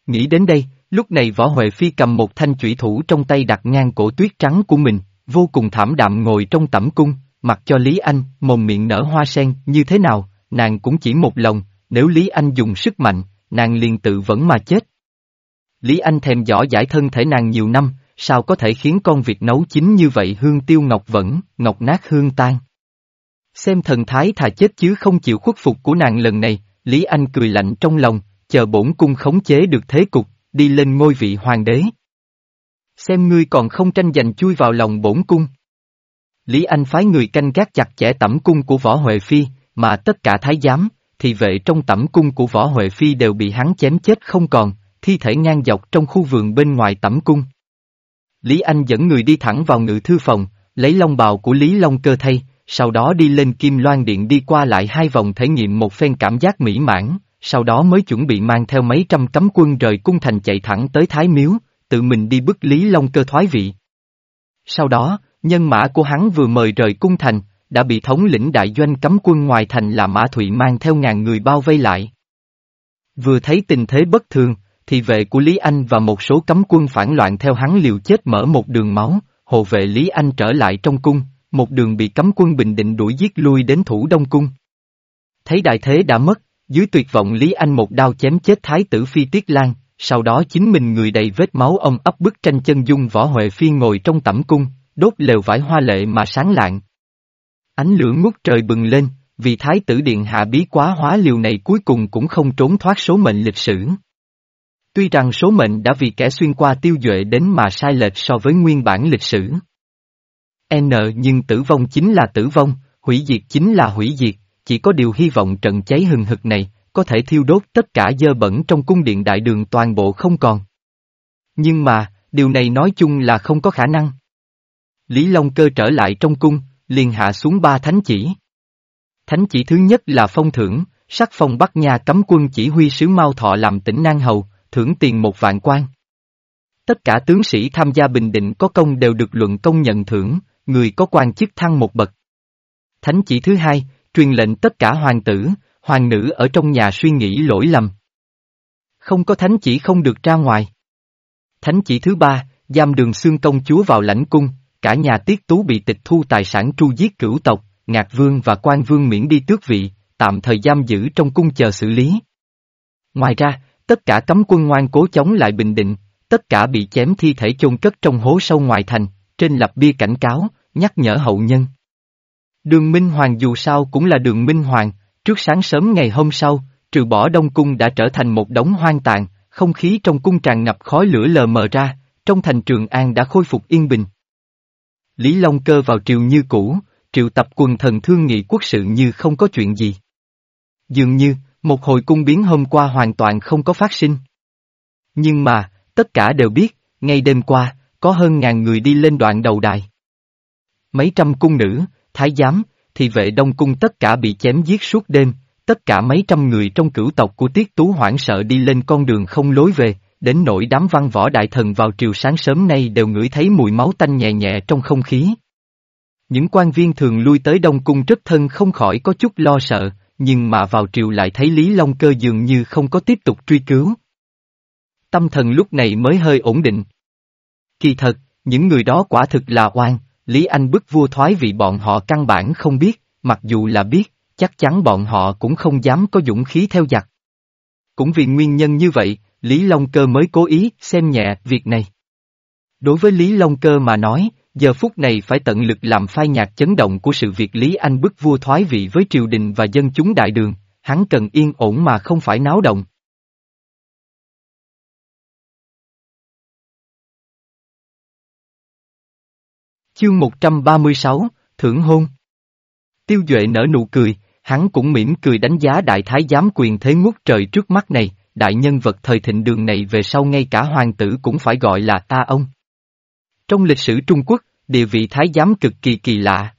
Nghĩ đến đây, lúc này Võ Huệ Phi cầm một thanh chủy thủ trong tay đặt ngang cổ tuyết trắng của mình, vô cùng thảm đạm ngồi trong tẩm cung, mặc cho Lý Anh, mồm miệng nở hoa sen, như thế nào, nàng cũng chỉ một lòng, nếu Lý Anh dùng sức mạnh, nàng liền tự vẫn mà chết. Lý Anh thèm dõ giải thân thể nàng nhiều năm, sao có thể khiến con việc nấu chín như vậy hương tiêu ngọc vẫn, ngọc nát hương tan. Xem thần thái thà chết chứ không chịu khuất phục của nàng lần này, Lý Anh cười lạnh trong lòng, chờ bổn cung khống chế được thế cục, đi lên ngôi vị hoàng đế. Xem ngươi còn không tranh giành chui vào lòng bổn cung. Lý Anh phái người canh gác chặt chẽ tẩm cung của Võ Huệ Phi, mà tất cả thái giám, thì vệ trong tẩm cung của Võ Huệ Phi đều bị hắn chém chết không còn, thi thể ngang dọc trong khu vườn bên ngoài tẩm cung. Lý Anh dẫn người đi thẳng vào ngự thư phòng, lấy long bào của Lý Long cơ thay, sau đó đi lên Kim Loan Điện đi qua lại hai vòng thể nghiệm một phen cảm giác mỹ mãn, sau đó mới chuẩn bị mang theo mấy trăm cấm quân rời cung thành chạy thẳng tới Thái Miếu, tự mình đi bức Lý Long cơ thoái vị. Sau đó, nhân mã của hắn vừa mời rời cung thành, đã bị thống lĩnh đại doanh cấm quân ngoài thành là Mã Thụy mang theo ngàn người bao vây lại. Vừa thấy tình thế bất thường, thì vệ của Lý Anh và một số cấm quân phản loạn theo hắn liều chết mở một đường máu, hộ vệ Lý Anh trở lại trong cung, một đường bị cấm quân Bình Định đuổi giết lui đến thủ Đông Cung. Thấy đại thế đã mất, dưới tuyệt vọng Lý Anh một đao chém chết Thái tử Phi Tiết Lan, sau đó chính mình người đầy vết máu ông ấp bức tranh chân dung võ Huệ Phi ngồi trong tẩm cung, đốt lều vải hoa lệ mà sáng lạng. Ánh lửa ngút trời bừng lên, vì Thái tử Điện Hạ bí quá hóa liều này cuối cùng cũng không trốn thoát số mệnh lịch sử. Tuy rằng số mệnh đã vì kẻ xuyên qua tiêu duệ đến mà sai lệch so với nguyên bản lịch sử. N nhưng tử vong chính là tử vong, hủy diệt chính là hủy diệt, chỉ có điều hy vọng trận cháy hừng hực này, có thể thiêu đốt tất cả dơ bẩn trong cung điện đại đường toàn bộ không còn. Nhưng mà, điều này nói chung là không có khả năng. Lý Long Cơ trở lại trong cung, liền hạ xuống ba thánh chỉ. Thánh chỉ thứ nhất là phong thưởng, sắc phong Bắc Nha cấm quân chỉ huy sứ Mao Thọ làm tỉnh Nan Hầu, thưởng tiền một vạn quan. Tất cả tướng sĩ tham gia bình định có công đều được luận công nhận thưởng, người có quan chức thăng một bậc. Thánh chỉ thứ hai, truyền lệnh tất cả hoàng tử, hoàng nữ ở trong nhà suy nghĩ lỗi lầm. Không có thánh chỉ không được ra ngoài. Thánh chỉ thứ ba, giam đường xương công chúa vào lãnh cung, cả nhà tiết tú bị tịch thu tài sản tru giết cửu tộc, ngạc vương và quan vương miễn đi tước vị, tạm thời giam giữ trong cung chờ xử lý. Ngoài ra, tất cả cấm quân ngoan cố chống lại bình định, tất cả bị chém thi thể chôn cất trong hố sâu ngoài thành, trên lập bia cảnh cáo, nhắc nhở hậu nhân. Đường Minh Hoàng dù sao cũng là đường Minh Hoàng, trước sáng sớm ngày hôm sau, trừ bỏ Đông Cung đã trở thành một đống hoang tàn, không khí trong cung tràn ngập khói lửa lờ mờ ra, trong thành Trường An đã khôi phục yên bình. Lý Long Cơ vào triều như cũ, triệu tập quần thần thương nghị quốc sự như không có chuyện gì. Dường như, một hồi cung biến hôm qua hoàn toàn không có phát sinh. Nhưng mà, tất cả đều biết, ngay đêm qua, có hơn ngàn người đi lên đoạn đầu đài. Mấy trăm cung nữ, thái giám, thì vệ đông cung tất cả bị chém giết suốt đêm, tất cả mấy trăm người trong cửu tộc của Tiết Tú hoảng sợ đi lên con đường không lối về, đến nỗi đám văn võ đại thần vào triều sáng sớm nay đều ngửi thấy mùi máu tanh nhẹ nhẹ trong không khí. Những quan viên thường lui tới Đông Cung rất thân không khỏi có chút lo sợ, nhưng mà vào triều lại thấy Lý Long Cơ dường như không có tiếp tục truy cứu. Tâm thần lúc này mới hơi ổn định. Kỳ thật, những người đó quả thực là oan, Lý Anh bức vua thoái vị bọn họ căn bản không biết, mặc dù là biết, chắc chắn bọn họ cũng không dám có dũng khí theo giặc. Cũng vì nguyên nhân như vậy, Lý Long Cơ mới cố ý xem nhẹ việc này. Đối với Lý Long Cơ mà nói, giờ phút này phải tận lực làm phai nhạt chấn động của sự việc Lý Anh bức vua thoái vị với triều đình và dân chúng đại đường, hắn cần yên ổn mà không phải náo động. Chương 136, Thưởng hôn Tiêu Duệ nở nụ cười, hắn cũng mỉm cười đánh giá đại thái giám quyền thế ngút trời trước mắt này, đại nhân vật thời thịnh đường này về sau ngay cả hoàng tử cũng phải gọi là ta ông. Trong lịch sử Trung Quốc, địa vị thái giám cực kỳ kỳ lạ.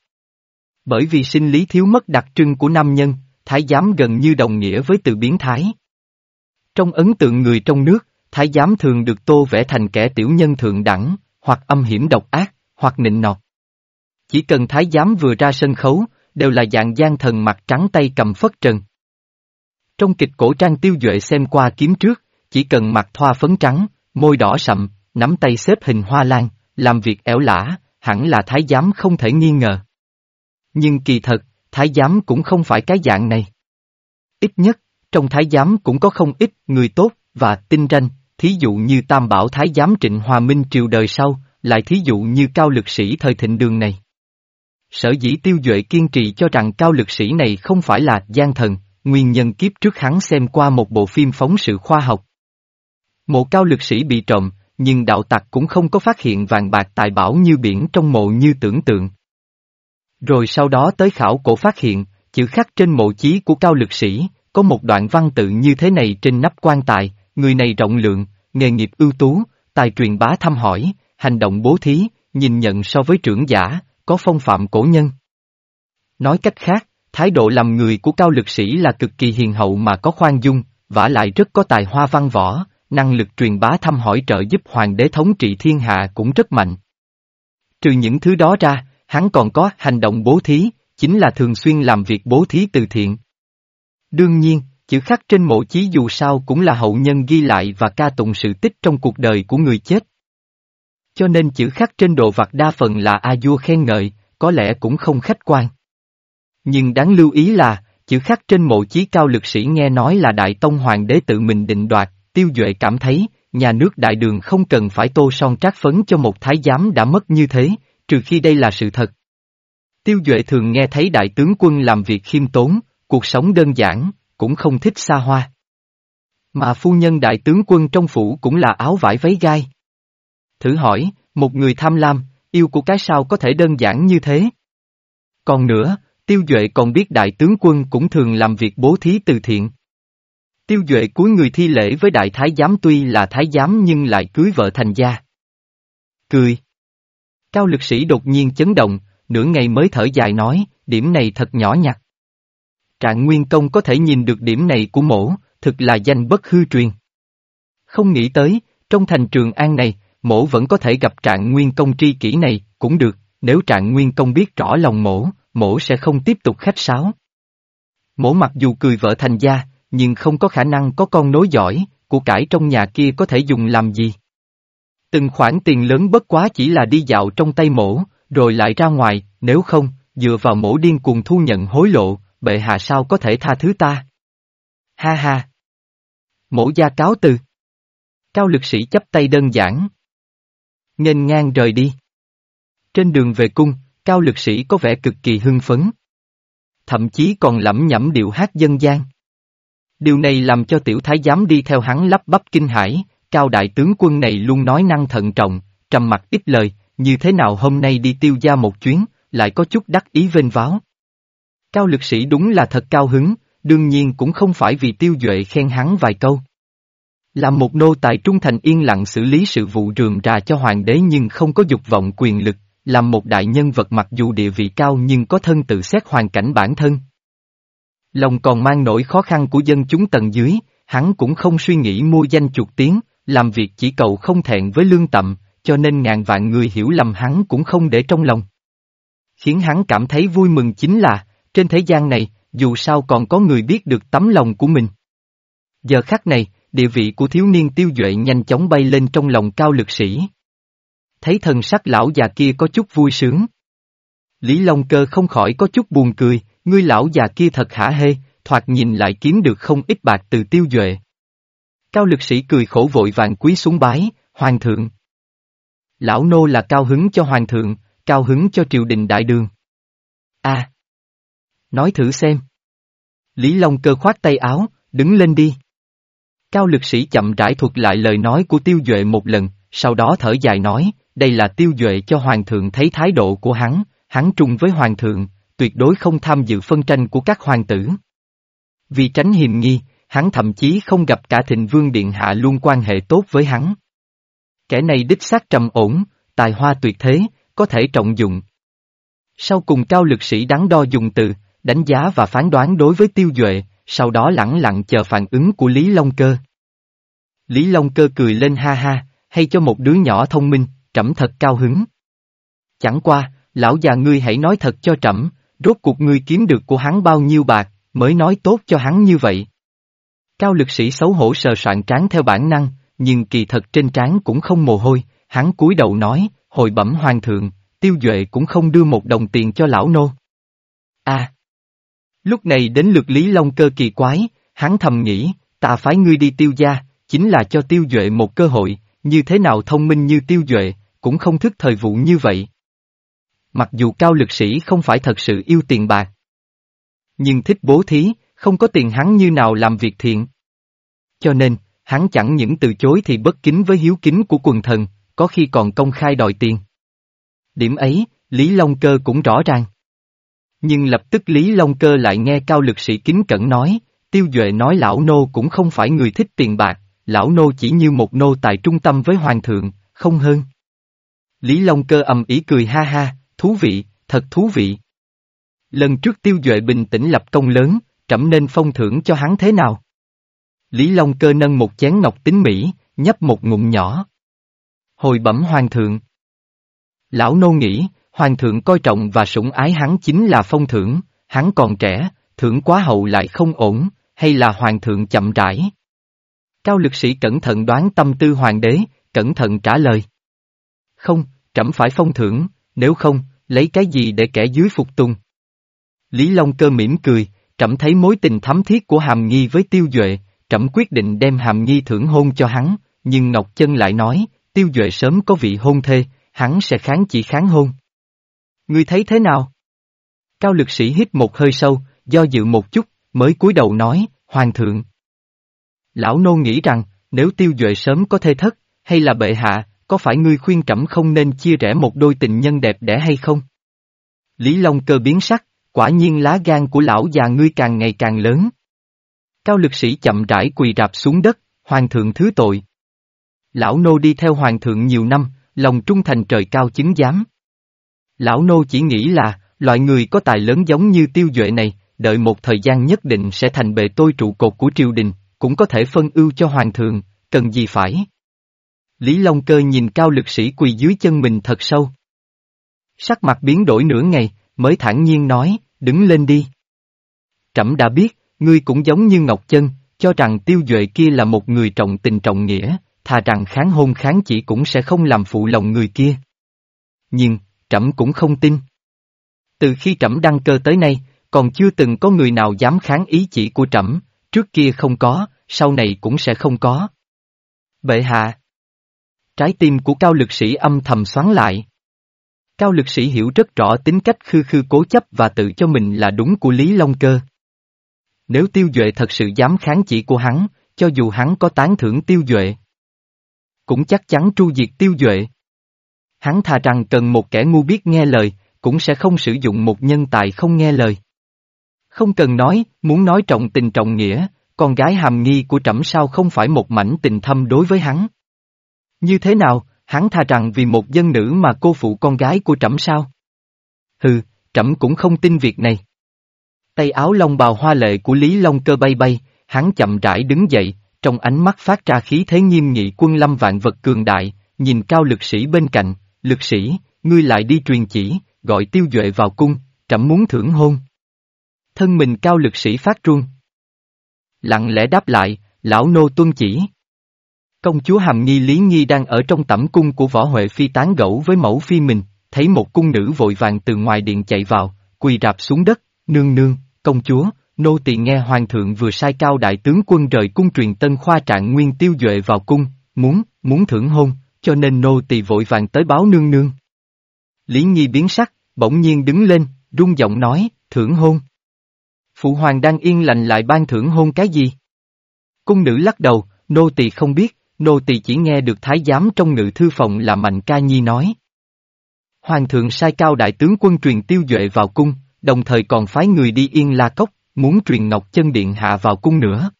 Bởi vì sinh lý thiếu mất đặc trưng của nam nhân, thái giám gần như đồng nghĩa với từ biến thái. Trong ấn tượng người trong nước, thái giám thường được tô vẽ thành kẻ tiểu nhân thượng đẳng, hoặc âm hiểm độc ác, hoặc nịnh nọt. Chỉ cần thái giám vừa ra sân khấu, đều là dạng gian thần mặt trắng tay cầm phất trần. Trong kịch cổ trang tiêu duệ xem qua kiếm trước, chỉ cần mặt thoa phấn trắng, môi đỏ sậm, nắm tay xếp hình hoa lan, làm việc ẻo lả, hẳn là thái giám không thể nghi ngờ. Nhưng kỳ thật, thái giám cũng không phải cái dạng này. Ít nhất, trong thái giám cũng có không ít người tốt và tinh ranh, thí dụ như Tam Bảo Thái giám Trịnh Hòa Minh triều đời sau, lại thí dụ như cao lực sĩ thời thịnh đường này. Sở dĩ tiêu duệ kiên trì cho rằng cao lực sĩ này không phải là gian thần, nguyên nhân kiếp trước hắn xem qua một bộ phim phóng sự khoa học. Mộ cao lực sĩ bị trộm, nhưng đạo tặc cũng không có phát hiện vàng bạc tài bảo như biển trong mộ như tưởng tượng. Rồi sau đó tới khảo cổ phát hiện, chữ khắc trên mộ chí của cao lực sĩ, có một đoạn văn tự như thế này trên nắp quan tài, người này rộng lượng, nghề nghiệp ưu tú, tài truyền bá thăm hỏi, hành động bố thí, nhìn nhận so với trưởng giả, có phong phạm cổ nhân. Nói cách khác, thái độ làm người của cao lực sĩ là cực kỳ hiền hậu mà có khoan dung, vả lại rất có tài hoa văn võ, năng lực truyền bá thăm hỏi trợ giúp hoàng đế thống trị thiên hạ cũng rất mạnh. Trừ những thứ đó ra, hắn còn có hành động bố thí, chính là thường xuyên làm việc bố thí từ thiện. Đương nhiên, chữ khắc trên mộ chí dù sao cũng là hậu nhân ghi lại và ca tụng sự tích trong cuộc đời của người chết. Cho nên chữ khắc trên đồ vật đa phần là a vua khen ngợi, có lẽ cũng không khách quan. Nhưng đáng lưu ý là, chữ khắc trên mộ chí cao lực sĩ nghe nói là Đại Tông Hoàng đế tự mình định đoạt, tiêu duệ cảm thấy, nhà nước đại đường không cần phải tô son trát phấn cho một thái giám đã mất như thế, trừ khi đây là sự thật. Tiêu duệ thường nghe thấy đại tướng quân làm việc khiêm tốn, cuộc sống đơn giản, cũng không thích xa hoa. Mà phu nhân đại tướng quân trong phủ cũng là áo vải váy gai. Thử hỏi, một người tham lam, yêu của cái sao có thể đơn giản như thế? Còn nữa, Tiêu Duệ còn biết đại tướng quân cũng thường làm việc bố thí từ thiện. Tiêu Duệ cuối người thi lễ với đại thái giám tuy là thái giám nhưng lại cưới vợ thành gia. Cười. Cao lực sĩ đột nhiên chấn động, nửa ngày mới thở dài nói, điểm này thật nhỏ nhặt. Trạng Nguyên Công có thể nhìn được điểm này của mổ, thực là danh bất hư truyền. Không nghĩ tới, trong thành trường an này, mổ vẫn có thể gặp trạng Nguyên Công tri kỷ này, cũng được, nếu trạng Nguyên Công biết rõ lòng mổ, mổ sẽ không tiếp tục khách sáo. Mổ mặc dù cười vợ thành gia, nhưng không có khả năng có con nối giỏi, của cải trong nhà kia có thể dùng làm gì. Từng khoản tiền lớn bất quá chỉ là đi dạo trong tay mổ, rồi lại ra ngoài, nếu không, dựa vào mổ điên cuồng thu nhận hối lộ, bệ hạ sao có thể tha thứ ta? Ha ha! Mổ gia cáo từ. Cao lực sĩ chấp tay đơn giản. Nghênh ngang rời đi. Trên đường về cung, cao lực sĩ có vẻ cực kỳ hưng phấn. Thậm chí còn lẩm nhẩm điệu hát dân gian. Điều này làm cho tiểu thái giám đi theo hắn lắp bắp kinh hãi, cao đại tướng quân này luôn nói năng thận trọng, trầm mặc ít lời, như thế nào hôm nay đi tiêu gia một chuyến, lại có chút đắc ý vênh váo. Cao lực sĩ đúng là thật cao hứng, đương nhiên cũng không phải vì tiêu duệ khen hắn vài câu. Làm một nô tài trung thành yên lặng xử lý sự vụ rườm rà cho hoàng đế nhưng không có dục vọng quyền lực, làm một đại nhân vật mặc dù địa vị cao nhưng có thân tự xét hoàn cảnh bản thân. Lòng còn mang nỗi khó khăn của dân chúng tầng dưới, hắn cũng không suy nghĩ mua danh chuột tiếng, làm việc chỉ cầu không thẹn với lương tậm, cho nên ngàn vạn người hiểu lầm hắn cũng không để trong lòng. Khiến hắn cảm thấy vui mừng chính là, trên thế gian này, dù sao còn có người biết được tấm lòng của mình. Giờ khắc này, địa vị của thiếu niên tiêu duệ nhanh chóng bay lên trong lòng cao lực sĩ. Thấy thần sắc lão già kia có chút vui sướng. Lý Long Cơ không khỏi có chút buồn cười, ngươi lão già kia thật hả hê, thoạt nhìn lại kiếm được không ít bạc từ tiêu duệ. Cao lực sĩ cười khổ vội vàng quý xuống bái, hoàng thượng. Lão nô là cao hứng cho hoàng thượng, cao hứng cho triều đình đại đường. a Nói thử xem. Lý Long cơ khoát tay áo, đứng lên đi. Cao lực sĩ chậm rãi thuật lại lời nói của tiêu duệ một lần, sau đó thở dài nói, đây là tiêu duệ cho hoàng thượng thấy thái độ của hắn, hắn trung với hoàng thượng, tuyệt đối không tham dự phân tranh của các hoàng tử. Vì tránh hiềm nghi, hắn thậm chí không gặp cả thịnh vương điện hạ luôn quan hệ tốt với hắn. Kẻ này đích xác trầm ổn, tài hoa tuyệt thế, có thể trọng dụng. Sau cùng cao lực sĩ đắn đo dùng từ, đánh giá và phán đoán đối với tiêu duệ, sau đó lẳng lặng chờ phản ứng của Lý Long Cơ. Lý Long Cơ cười lên ha ha, hay cho một đứa nhỏ thông minh, trẫm thật cao hứng. Chẳng qua, lão già ngươi hãy nói thật cho trẫm, rốt cuộc ngươi kiếm được của hắn bao nhiêu bạc, mới nói tốt cho hắn như vậy. Cao lực sĩ xấu hổ sờ soạn trán theo bản năng, nhưng kỳ thật trên trán cũng không mồ hôi, hắn cúi đầu nói, hồi bẩm hoàng thượng, tiêu duệ cũng không đưa một đồng tiền cho lão nô. a Lúc này đến lượt Lý Long cơ kỳ quái, hắn thầm nghĩ, ta phái ngươi đi tiêu gia, chính là cho tiêu duệ một cơ hội, như thế nào thông minh như tiêu duệ, cũng không thức thời vụ như vậy. Mặc dù cao lực sĩ không phải thật sự yêu tiền bạc, nhưng thích bố thí, không có tiền hắn như nào làm việc thiện. Cho nên, hắn chẳng những từ chối thì bất kính với hiếu kính của quần thần, có khi còn công khai đòi tiền. Điểm ấy, Lý Long Cơ cũng rõ ràng. Nhưng lập tức Lý Long Cơ lại nghe cao lực sĩ kính cẩn nói, tiêu duệ nói lão nô cũng không phải người thích tiền bạc, lão nô chỉ như một nô tài trung tâm với hoàng thượng, không hơn. Lý Long Cơ ầm ý cười ha ha, thú vị, thật thú vị. Lần trước tiêu duệ bình tĩnh lập công lớn, trẫm nên phong thưởng cho hắn thế nào? Lý Long Cơ nâng một chén ngọc tính mỹ, nhấp một ngụm nhỏ. Hồi bẩm hoàng thượng. Lão nô nghĩ, hoàng thượng coi trọng và sủng ái hắn chính là phong thưởng, hắn còn trẻ, thưởng quá hậu lại không ổn, hay là hoàng thượng chậm rãi. Cao lực sĩ cẩn thận đoán tâm tư hoàng đế, cẩn thận trả lời. Không, trẫm phải phong thưởng, nếu không, lấy cái gì để kẻ dưới phục tùng. Lý Long cơ mỉm cười, trẫm thấy mối tình thắm thiết của Hàm Nghi với Tiêu Duệ, trẫm quyết định đem Hàm Nghi thưởng hôn cho hắn, nhưng Ngọc Chân lại nói, Tiêu Duệ sớm có vị hôn thê, hắn sẽ kháng chỉ kháng hôn. Ngươi thấy thế nào? Cao lực sĩ hít một hơi sâu, do dự một chút, mới cúi đầu nói, Hoàng thượng. Lão nô nghĩ rằng, nếu Tiêu Duệ sớm có thê thất, hay là bệ hạ, có phải ngươi khuyên trẫm không nên chia rẽ một đôi tình nhân đẹp đẽ hay không? Lý Long cơ biến sắc, quả nhiên lá gan của lão già ngươi càng ngày càng lớn. Cao lực sĩ chậm rãi quỳ rạp xuống đất, hoàng thượng thứ tội. Lão nô đi theo hoàng thượng nhiều năm, lòng trung thành trời cao chứng giám. Lão nô chỉ nghĩ là, loại người có tài lớn giống như tiêu duệ này, đợi một thời gian nhất định sẽ thành bề tôi trụ cột của triều đình, cũng có thể phân ưu cho hoàng thượng, cần gì phải. Lý Long Cơ nhìn cao lực sĩ quỳ dưới chân mình thật sâu. Sắc mặt biến đổi nửa ngày, mới thản nhiên nói, đứng lên đi. Trẫm đã biết, ngươi cũng giống như Ngọc Chân, cho rằng tiêu duệ kia là một người trọng tình trọng nghĩa, thà rằng kháng hôn kháng chỉ cũng sẽ không làm phụ lòng người kia. Nhưng, trẫm cũng không tin. Từ khi trẫm đăng cơ tới nay, còn chưa từng có người nào dám kháng ý chỉ của trẫm, trước kia không có, sau này cũng sẽ không có. Bệ hạ Trái tim của cao lực sĩ âm thầm xoắn lại. Cao lực sĩ hiểu rất rõ tính cách khư khư cố chấp và tự cho mình là đúng của Lý Long Cơ. Nếu tiêu duệ thật sự dám kháng chỉ của hắn, cho dù hắn có tán thưởng tiêu duệ, cũng chắc chắn tru diệt tiêu duệ. Hắn thà rằng cần một kẻ ngu biết nghe lời, cũng sẽ không sử dụng một nhân tài không nghe lời. Không cần nói, muốn nói trọng tình trọng nghĩa, con gái hàm nghi của trẫm sao không phải một mảnh tình thâm đối với hắn. Như thế nào, hắn tha rằng vì một dân nữ mà cô phụ con gái của trẫm sao? Hừ, trẫm cũng không tin việc này. Tay áo lông bào hoa lệ của Lý Long cơ bay bay, hắn chậm rãi đứng dậy, trong ánh mắt phát ra khí thế nghiêm nghị quân lâm vạn vật cường đại, nhìn cao lực sĩ bên cạnh, lực sĩ, ngươi lại đi truyền chỉ, gọi tiêu duệ vào cung, trẫm muốn thưởng hôn. Thân mình cao lực sĩ phát run. Lặng lẽ đáp lại, lão nô tuân chỉ. Công chúa Hàm Nghi Lý Nghi đang ở trong tẩm cung của Võ Huệ Phi tán gẫu với mẫu phi mình, thấy một cung nữ vội vàng từ ngoài điện chạy vào, quỳ rạp xuống đất, nương nương, công chúa, nô tỳ nghe hoàng thượng vừa sai cao đại tướng quân rời cung truyền tân khoa trạng nguyên tiêu duệ vào cung, muốn, muốn thưởng hôn, cho nên nô tỳ vội vàng tới báo nương nương. Lý Nhi biến sắc, bỗng nhiên đứng lên, rung giọng nói, thưởng hôn. Phụ hoàng đang yên lành lại ban thưởng hôn cái gì? Cung nữ lắc đầu, nô tỳ không biết, nô tỳ chỉ nghe được thái giám trong ngự thư phòng là Mạnh Ca Nhi nói. Hoàng thượng sai cao đại tướng quân truyền tiêu duệ vào cung, đồng thời còn phái người đi yên la cốc, muốn truyền ngọc chân điện hạ vào cung nữa.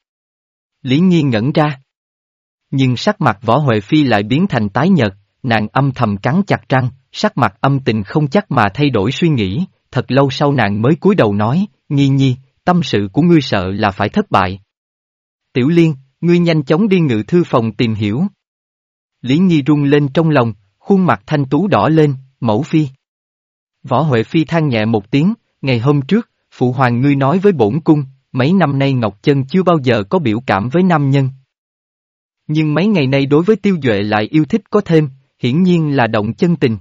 Lý Nhi ngẩn ra. Nhưng sắc mặt võ Huệ Phi lại biến thành tái nhợt, nàng âm thầm cắn chặt răng, sắc mặt âm tình không chắc mà thay đổi suy nghĩ, thật lâu sau nàng mới cúi đầu nói, Nhi Nhi, tâm sự của ngươi sợ là phải thất bại. Tiểu Liên, ngươi nhanh chóng đi ngự thư phòng tìm hiểu. Lý Nhi rung lên trong lòng, khuôn mặt thanh tú đỏ lên, mẫu phi. Võ Huệ Phi than nhẹ một tiếng, ngày hôm trước, phụ hoàng ngươi nói với bổn cung, mấy năm nay Ngọc Chân chưa bao giờ có biểu cảm với nam nhân. Nhưng mấy ngày nay đối với Tiêu Duệ lại yêu thích có thêm, hiển nhiên là động chân tình.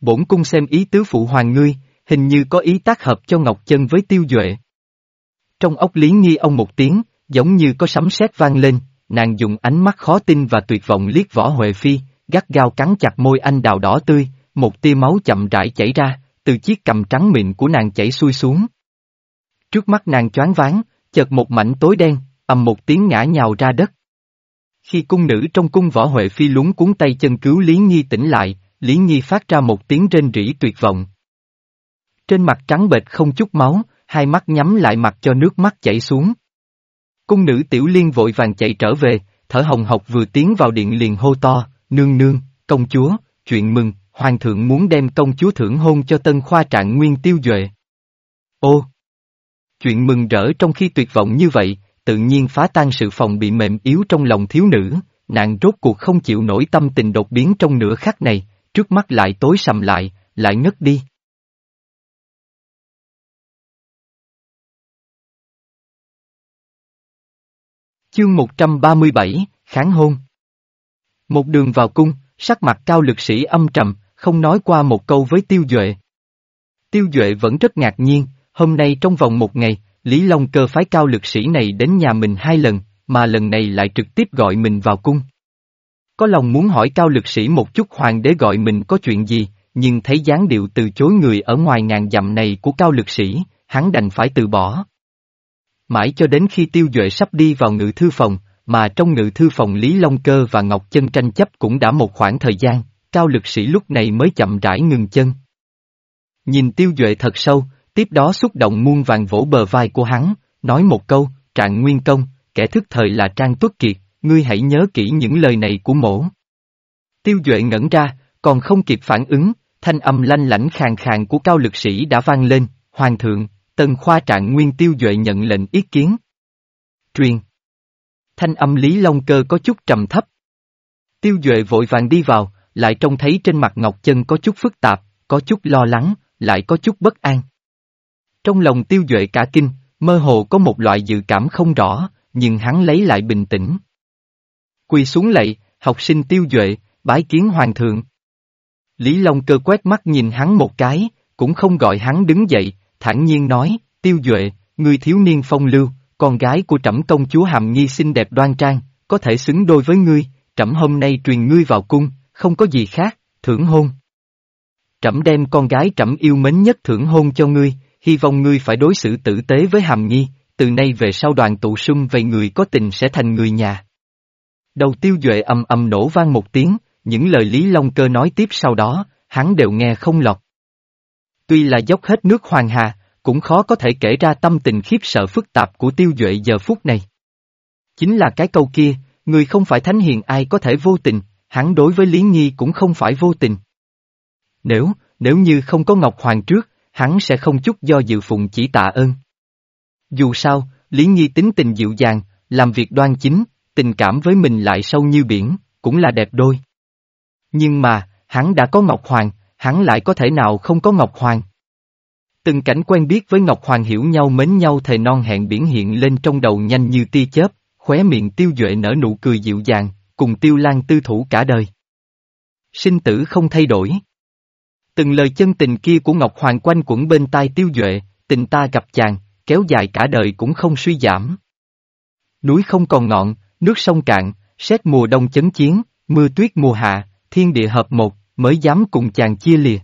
Bổn cung xem ý tứ phụ hoàng ngươi, hình như có ý tác hợp cho Ngọc Chân với Tiêu Duệ. Trong ốc Lý Nghi ông một tiếng, giống như có sấm sét vang lên, nàng dùng ánh mắt khó tin và tuyệt vọng liếc võ Huệ Phi, gắt gao cắn chặt môi anh đào đỏ tươi, một tia máu chậm rãi chảy ra, từ chiếc cầm trắng mịn của nàng chảy xuôi xuống. Trước mắt nàng choáng váng, chợt một mảnh tối đen, ầm một tiếng ngã nhào ra đất. Khi cung nữ trong cung võ Huệ Phi lúng cuốn tay chân cứu Lý Nhi tỉnh lại, Lý Nhi phát ra một tiếng rên rỉ tuyệt vọng. Trên mặt trắng bệch không chút máu, hai mắt nhắm lại mặt cho nước mắt chảy xuống. Cung nữ Tiểu Liên vội vàng chạy trở về, thở hồng hộc vừa tiến vào điện liền hô to, nương nương, công chúa, chuyện mừng, hoàng thượng muốn đem công chúa thưởng hôn cho tân khoa trạng nguyên tiêu duệ. Ô! Chuyện mừng rỡ trong khi tuyệt vọng như vậy, tự nhiên phá tan sự phòng bị mềm yếu trong lòng thiếu nữ, nàng rốt cuộc không chịu nổi tâm tình đột biến trong nửa khắc này, trước mắt lại tối sầm lại, lại ngất đi. Chương 137, Kháng hôn Một đường vào cung, sắc mặt cao lực sĩ âm trầm, không nói qua một câu với Tiêu Duệ. Tiêu Duệ vẫn rất ngạc nhiên, hôm nay trong vòng một ngày, Lý Long cơ phái cao lực sĩ này đến nhà mình hai lần, mà lần này lại trực tiếp gọi mình vào cung. Có lòng muốn hỏi cao lực sĩ một chút hoàng đế gọi mình có chuyện gì, nhưng thấy dáng điệu từ chối người ở ngoài ngàn dặm này của cao lực sĩ, hắn đành phải từ bỏ. Mãi cho đến khi tiêu duệ sắp đi vào ngự thư phòng, mà trong ngự thư phòng Lý Long Cơ và Ngọc Chân tranh chấp cũng đã một khoảng thời gian, cao lực sĩ lúc này mới chậm rãi ngừng chân. Nhìn tiêu duệ thật sâu, tiếp đó xúc động muôn vàng vỗ bờ vai của hắn, nói một câu, trạng nguyên công, kẻ thức thời là Trang Tuất Kiệt, ngươi hãy nhớ kỹ những lời này của mổ. Tiêu Duệ ngẩn ra, còn không kịp phản ứng, thanh âm lanh lãnh khàn khàn của cao lực sĩ đã vang lên, Hoàng thượng, Tần khoa trạng nguyên Tiêu Duệ nhận lệnh ý kiến. Truyền. Thanh âm Lý Long Cơ có chút trầm thấp. Tiêu Duệ vội vàng đi vào, lại trông thấy trên mặt Ngọc Chân có chút phức tạp, có chút lo lắng, lại có chút bất an. Trong lòng Tiêu Duệ cả kinh, mơ hồ có một loại dự cảm không rõ, nhưng hắn lấy lại bình tĩnh. Quỳ xuống lạy, học sinh tiêu duệ, bái kiến hoàng thượng. Lý Long cơ quét mắt nhìn hắn một cái, cũng không gọi hắn đứng dậy, thản nhiên nói, tiêu duệ, người thiếu niên phong lưu, con gái của trẫm công chúa hàm nhi xinh đẹp đoan trang, có thể xứng đôi với ngươi, trẫm hôm nay truyền ngươi vào cung, không có gì khác, thưởng hôn. Trẫm đem con gái trẫm yêu mến nhất thưởng hôn cho ngươi, hy vọng ngươi phải đối xử tử tế với hàm nhi, từ nay về sau đoàn tụ sung về người có tình sẽ thành người nhà. Đầu tiêu duệ ầm ầm nổ vang một tiếng, những lời Lý Long Cơ nói tiếp sau đó, hắn đều nghe không lọt. Tuy là dốc hết nước hoàng hà, cũng khó có thể kể ra tâm tình khiếp sợ phức tạp của tiêu duệ giờ phút này. Chính là cái câu kia, người không phải thánh hiền ai có thể vô tình, hắn đối với Lý Nhi cũng không phải vô tình. Nếu, nếu như không có Ngọc Hoàng trước, hắn sẽ không chút do dự phụng chỉ tạ ơn. Dù sao, Lý Nhi tính tình dịu dàng, làm việc đoan chính, tình cảm với mình lại sâu như biển, cũng là đẹp đôi. Nhưng mà, hắn đã có Ngọc Hoàng, hắn lại có thể nào không có Ngọc Hoàng? Từng cảnh quen biết với Ngọc Hoàng hiểu nhau mến nhau thề non hẹn biển hiện lên trong đầu nhanh như tia chớp, khóe miệng tiêu duệ nở nụ cười dịu dàng, cùng tiêu lan tư thủ cả đời. Sinh tử không thay đổi. Từng lời chân tình kia của Ngọc Hoàng quanh quẩn bên tai tiêu duệ, tình ta gặp chàng, kéo dài cả đời cũng không suy giảm. Núi không còn ngọn, nước sông cạn, xét mùa đông chấn chiến, mưa tuyết mùa hạ, thiên địa hợp một, mới dám cùng chàng chia lìa.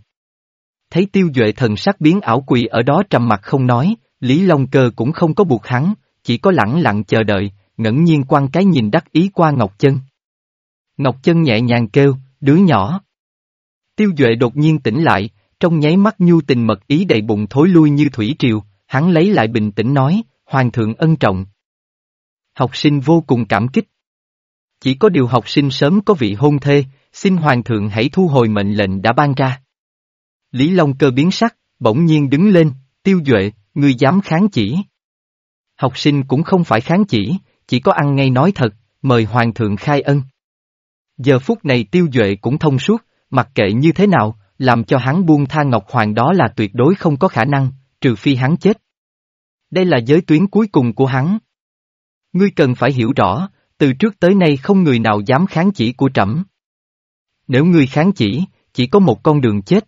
Thấy tiêu duệ thần sắc biến ảo quỳ ở đó trầm mặt không nói, Lý Long Cơ cũng không có buộc hắn, chỉ có lẳng lặng chờ đợi, ngẫu nhiên quan cái nhìn đắc ý qua Ngọc Chân. Ngọc Chân nhẹ nhàng kêu, đứa nhỏ. Tiêu Duệ đột nhiên tỉnh lại, trong nháy mắt nhu tình mật ý đầy bụng thối lui như thủy triều, hắn lấy lại bình tĩnh nói, Hoàng thượng ân trọng. Học sinh vô cùng cảm kích. Chỉ có điều học sinh sớm có vị hôn thê, xin Hoàng thượng hãy thu hồi mệnh lệnh đã ban ra. Lý Long cơ biến sắc, bỗng nhiên đứng lên, tiêu duệ, ngươi dám kháng chỉ. Học sinh cũng không phải kháng chỉ, chỉ có ăn ngay nói thật, mời Hoàng thượng khai ân. Giờ phút này tiêu duệ cũng thông suốt, mặc kệ như thế nào, làm cho hắn buông tha Ngọc Hoàng đó là tuyệt đối không có khả năng, trừ phi hắn chết. Đây là giới tuyến cuối cùng của hắn. Ngươi cần phải hiểu rõ, từ trước tới nay không người nào dám kháng chỉ của trẫm. Nếu ngươi kháng chỉ, chỉ có một con đường chết.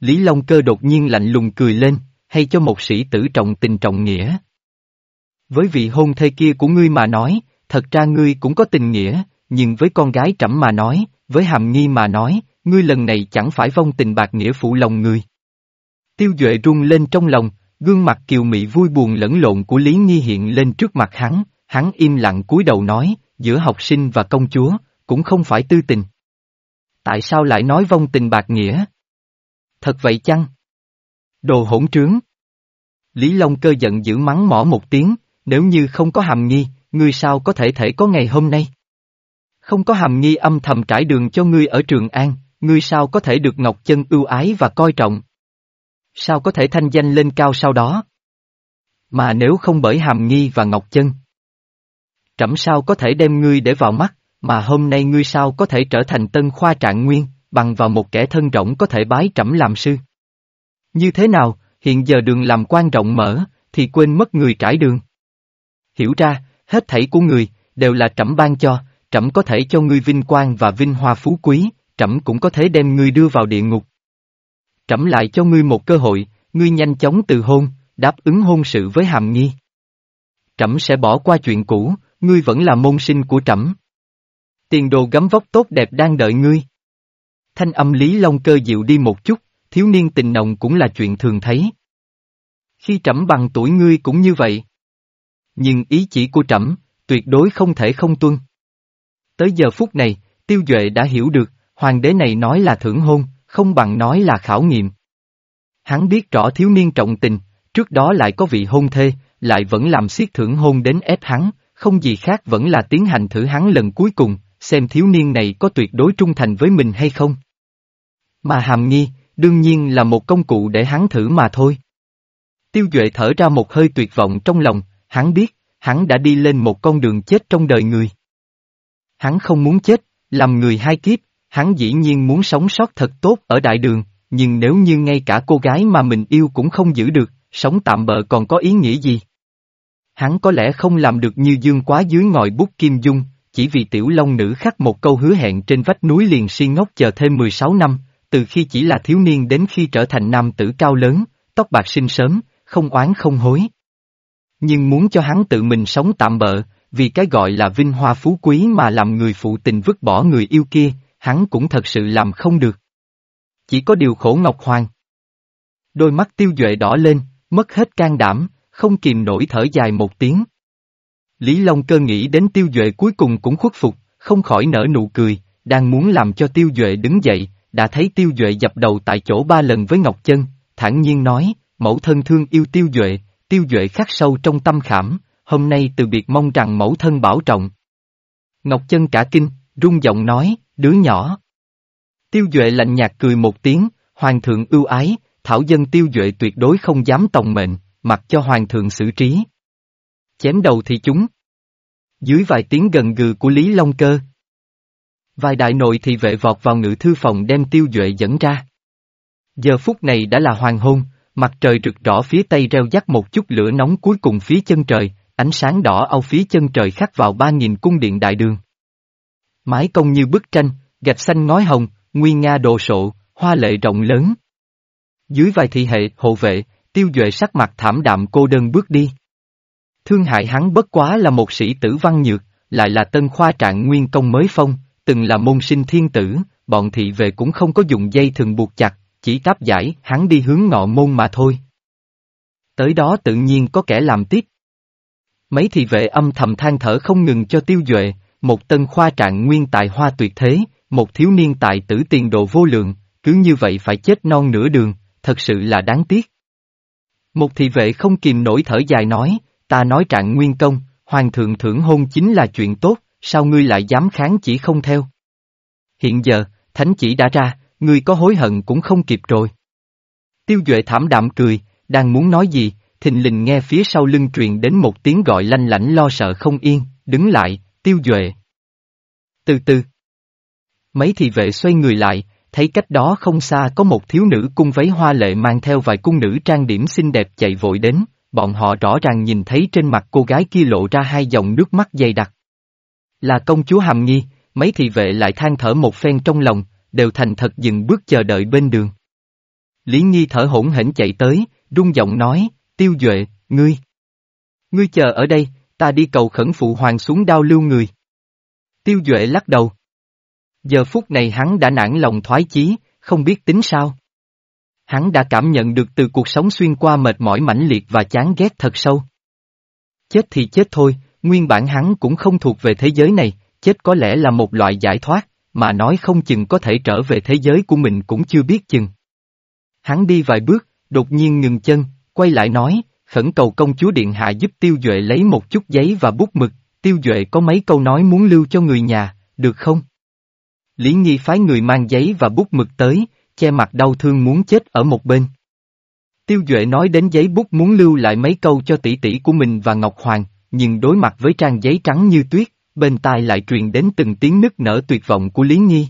Lý Long Cơ đột nhiên lạnh lùng cười lên, hay cho một sĩ tử trọng tình trọng nghĩa. Với vị hôn thê kia của ngươi mà nói, thật ra ngươi cũng có tình nghĩa, nhưng với con gái trẫm mà nói, với hàm nghi mà nói, ngươi lần này chẳng phải vong tình bạc nghĩa phụ lòng ngươi. Tiêu Duệ rung lên trong lòng, gương mặt kiều mị vui buồn lẫn lộn của Lý Nghi hiện lên trước mặt hắn, hắn im lặng cúi đầu nói, giữa học sinh và công chúa, cũng không phải tư tình. Tại sao lại nói vong tình bạc nghĩa? Thật vậy chăng? Đồ hỗn trướng. Lý Long cơ giận dữ mắng mỏ một tiếng, nếu như không có hàm nghi, ngươi sao có thể thể có ngày hôm nay? Không có hàm nghi âm thầm trải đường cho ngươi ở Trường An, ngươi sao có thể được Ngọc Chân ưu ái và coi trọng? Sao có thể thanh danh lên cao sau đó? Mà nếu không bởi hàm nghi và Ngọc Chân, trẫm sao có thể đem ngươi để vào mắt, mà hôm nay ngươi sao có thể trở thành tân khoa trạng nguyên, bằng vào một kẻ thân rộng có thể bái trẫm làm sư. Như thế nào, hiện giờ đường làm quan rộng mở, thì quên mất người trải đường. Hiểu ra, hết thảy của người, đều là trẫm ban cho, trẫm có thể cho ngươi vinh quang và vinh hoa phú quý, trẫm cũng có thể đem ngươi đưa vào địa ngục. Trẫm lại cho ngươi một cơ hội, ngươi nhanh chóng từ hôn, đáp ứng hôn sự với hàm nghi. Trẫm sẽ bỏ qua chuyện cũ, ngươi vẫn là môn sinh của trẫm. Tiền đồ gấm vóc tốt đẹp đang đợi ngươi. Thanh âm Lý Long cơ dịu đi một chút, thiếu niên tình nồng cũng là chuyện thường thấy. Khi trẫm bằng tuổi ngươi cũng như vậy. Nhưng ý chỉ của trẫm, tuyệt đối không thể không tuân. Tới giờ phút này, Tiêu Duệ đã hiểu được, hoàng đế này nói là thưởng hôn, không bằng nói là khảo nghiệm. Hắn biết rõ thiếu niên trọng tình, trước đó lại có vị hôn thê, lại vẫn làm siết thưởng hôn đến ép hắn, không gì khác vẫn là tiến hành thử hắn lần cuối cùng, xem thiếu niên này có tuyệt đối trung thành với mình hay không. Mà hàm nghi, đương nhiên là một công cụ để hắn thử mà thôi. Tiêu Duệ thở ra một hơi tuyệt vọng trong lòng, hắn biết, hắn đã đi lên một con đường chết trong đời người. Hắn không muốn chết, làm người hai kiếp, hắn dĩ nhiên muốn sống sót thật tốt ở đại đường, nhưng nếu như ngay cả cô gái mà mình yêu cũng không giữ được, sống tạm bợ còn có ý nghĩa gì? Hắn có lẽ không làm được như dương quá dưới ngòi bút kim dung, chỉ vì tiểu long nữ khắc một câu hứa hẹn trên vách núi liền si ngốc chờ thêm 16 năm, từ khi chỉ là thiếu niên đến khi trở thành nam tử cao lớn, tóc bạc sinh sớm, không oán không hối. Nhưng muốn cho hắn tự mình sống tạm bợ, vì cái gọi là vinh hoa phú quý mà làm người phụ tình vứt bỏ người yêu kia, hắn cũng thật sự làm không được. Chỉ có điều khổ Ngọc Hoàng. Đôi mắt tiêu duệ đỏ lên, mất hết can đảm, không kìm nổi thở dài một tiếng. Lý Long cơ nghĩ đến tiêu duệ cuối cùng cũng khuất phục, không khỏi nở nụ cười, đang muốn làm cho tiêu duệ đứng dậy, đã thấy tiêu duệ dập đầu tại chỗ ba lần với Ngọc Chân, thản nhiên nói, mẫu thân thương yêu tiêu duệ, tiêu duệ khắc sâu trong tâm khảm, hôm nay từ biệt mong rằng mẫu thân bảo trọng. Ngọc Chân cả kinh, rung giọng nói, đứa nhỏ. Tiêu Duệ lạnh nhạt cười một tiếng, Hoàng thượng ưu ái, thảo dân Tiêu Duệ tuyệt đối không dám tòng mệnh, mặc cho Hoàng thượng xử trí. Chém đầu thì chúng. Dưới vài tiếng gần gừ của Lý Long Cơ. Vài đại nội thì vệ vọt vào ngự thư phòng đem Tiêu Duệ dẫn ra. Giờ phút này đã là hoàng hôn, mặt trời rực rõ phía tây reo rắc một chút lửa nóng cuối cùng phía chân trời, ánh sáng đỏ ao phía chân trời khắc vào ba nghìn cung điện đại đường. Mái công như bức tranh, gạch xanh ngói hồng, nguyên nga đồ sộ, hoa lệ rộng lớn. Dưới vài thị hệ hộ vệ, tiêu duệ sắc mặt thảm đạm cô đơn bước đi. Thương hại hắn bất quá là một sĩ tử văn nhược, lại là tân khoa trạng nguyên công mới phong, từng là môn sinh thiên tử, bọn thị vệ cũng không có dùng dây thường buộc chặt, chỉ táp giải hắn đi hướng ngọ môn mà thôi. Tới đó tự nhiên có kẻ làm tiếp. Mấy thị vệ âm thầm than thở không ngừng cho tiêu duệ, một tân khoa trạng nguyên tài hoa tuyệt thế, một thiếu niên tài tử tiền độ vô lượng, cứ như vậy phải chết non nửa đường, thật sự là đáng tiếc. Một thị vệ không kìm nổi thở dài nói, ta nói trạng nguyên công, hoàng thượng thưởng hôn chính là chuyện tốt, sao ngươi lại dám kháng chỉ không theo? Hiện giờ, thánh chỉ đã ra, ngươi có hối hận cũng không kịp rồi. Tiêu Duệ thảm đạm cười, đang muốn nói gì, thình lình nghe phía sau lưng truyền đến một tiếng gọi lanh lảnh lo sợ không yên, đứng lại, Tiêu Duệ. Từ từ. Mấy thị vệ xoay người lại, thấy cách đó không xa có một thiếu nữ cung váy hoa lệ mang theo vài cung nữ trang điểm xinh đẹp chạy vội đến, bọn họ rõ ràng nhìn thấy trên mặt cô gái kia lộ ra hai dòng nước mắt dày đặc. Là công chúa Hàm Nghi, mấy thị vệ lại than thở một phen trong lòng, đều thành thật dừng bước chờ đợi bên đường. Lý nghi thở hổn hển chạy tới, rung giọng nói, tiêu duệ, ngươi. Ngươi chờ ở đây, ta đi cầu khẩn phụ hoàng xuống đao lưu người. Tiêu duệ lắc đầu. Giờ phút này hắn đã nản lòng thoái chí, không biết tính sao. Hắn đã cảm nhận được từ cuộc sống xuyên qua mệt mỏi mãnh liệt và chán ghét thật sâu. Chết thì chết thôi, nguyên bản hắn cũng không thuộc về thế giới này, chết có lẽ là một loại giải thoát, mà nói không chừng có thể trở về thế giới của mình cũng chưa biết chừng. Hắn đi vài bước, đột nhiên ngừng chân, quay lại nói, khẩn cầu công chúa Điện Hạ giúp Tiêu Duệ lấy một chút giấy và bút mực, Tiêu Duệ có mấy câu nói muốn lưu cho người nhà, được không? Lý Nhi phái người mang giấy và bút mực tới, che mặt đau thương muốn chết ở một bên. Tiêu Duệ nói đến giấy bút muốn lưu lại mấy câu cho tỷ tỷ của mình và Ngọc Hoàng, nhưng đối mặt với trang giấy trắng như tuyết, bên tai lại truyền đến từng tiếng nức nở tuyệt vọng của Lý Nhi.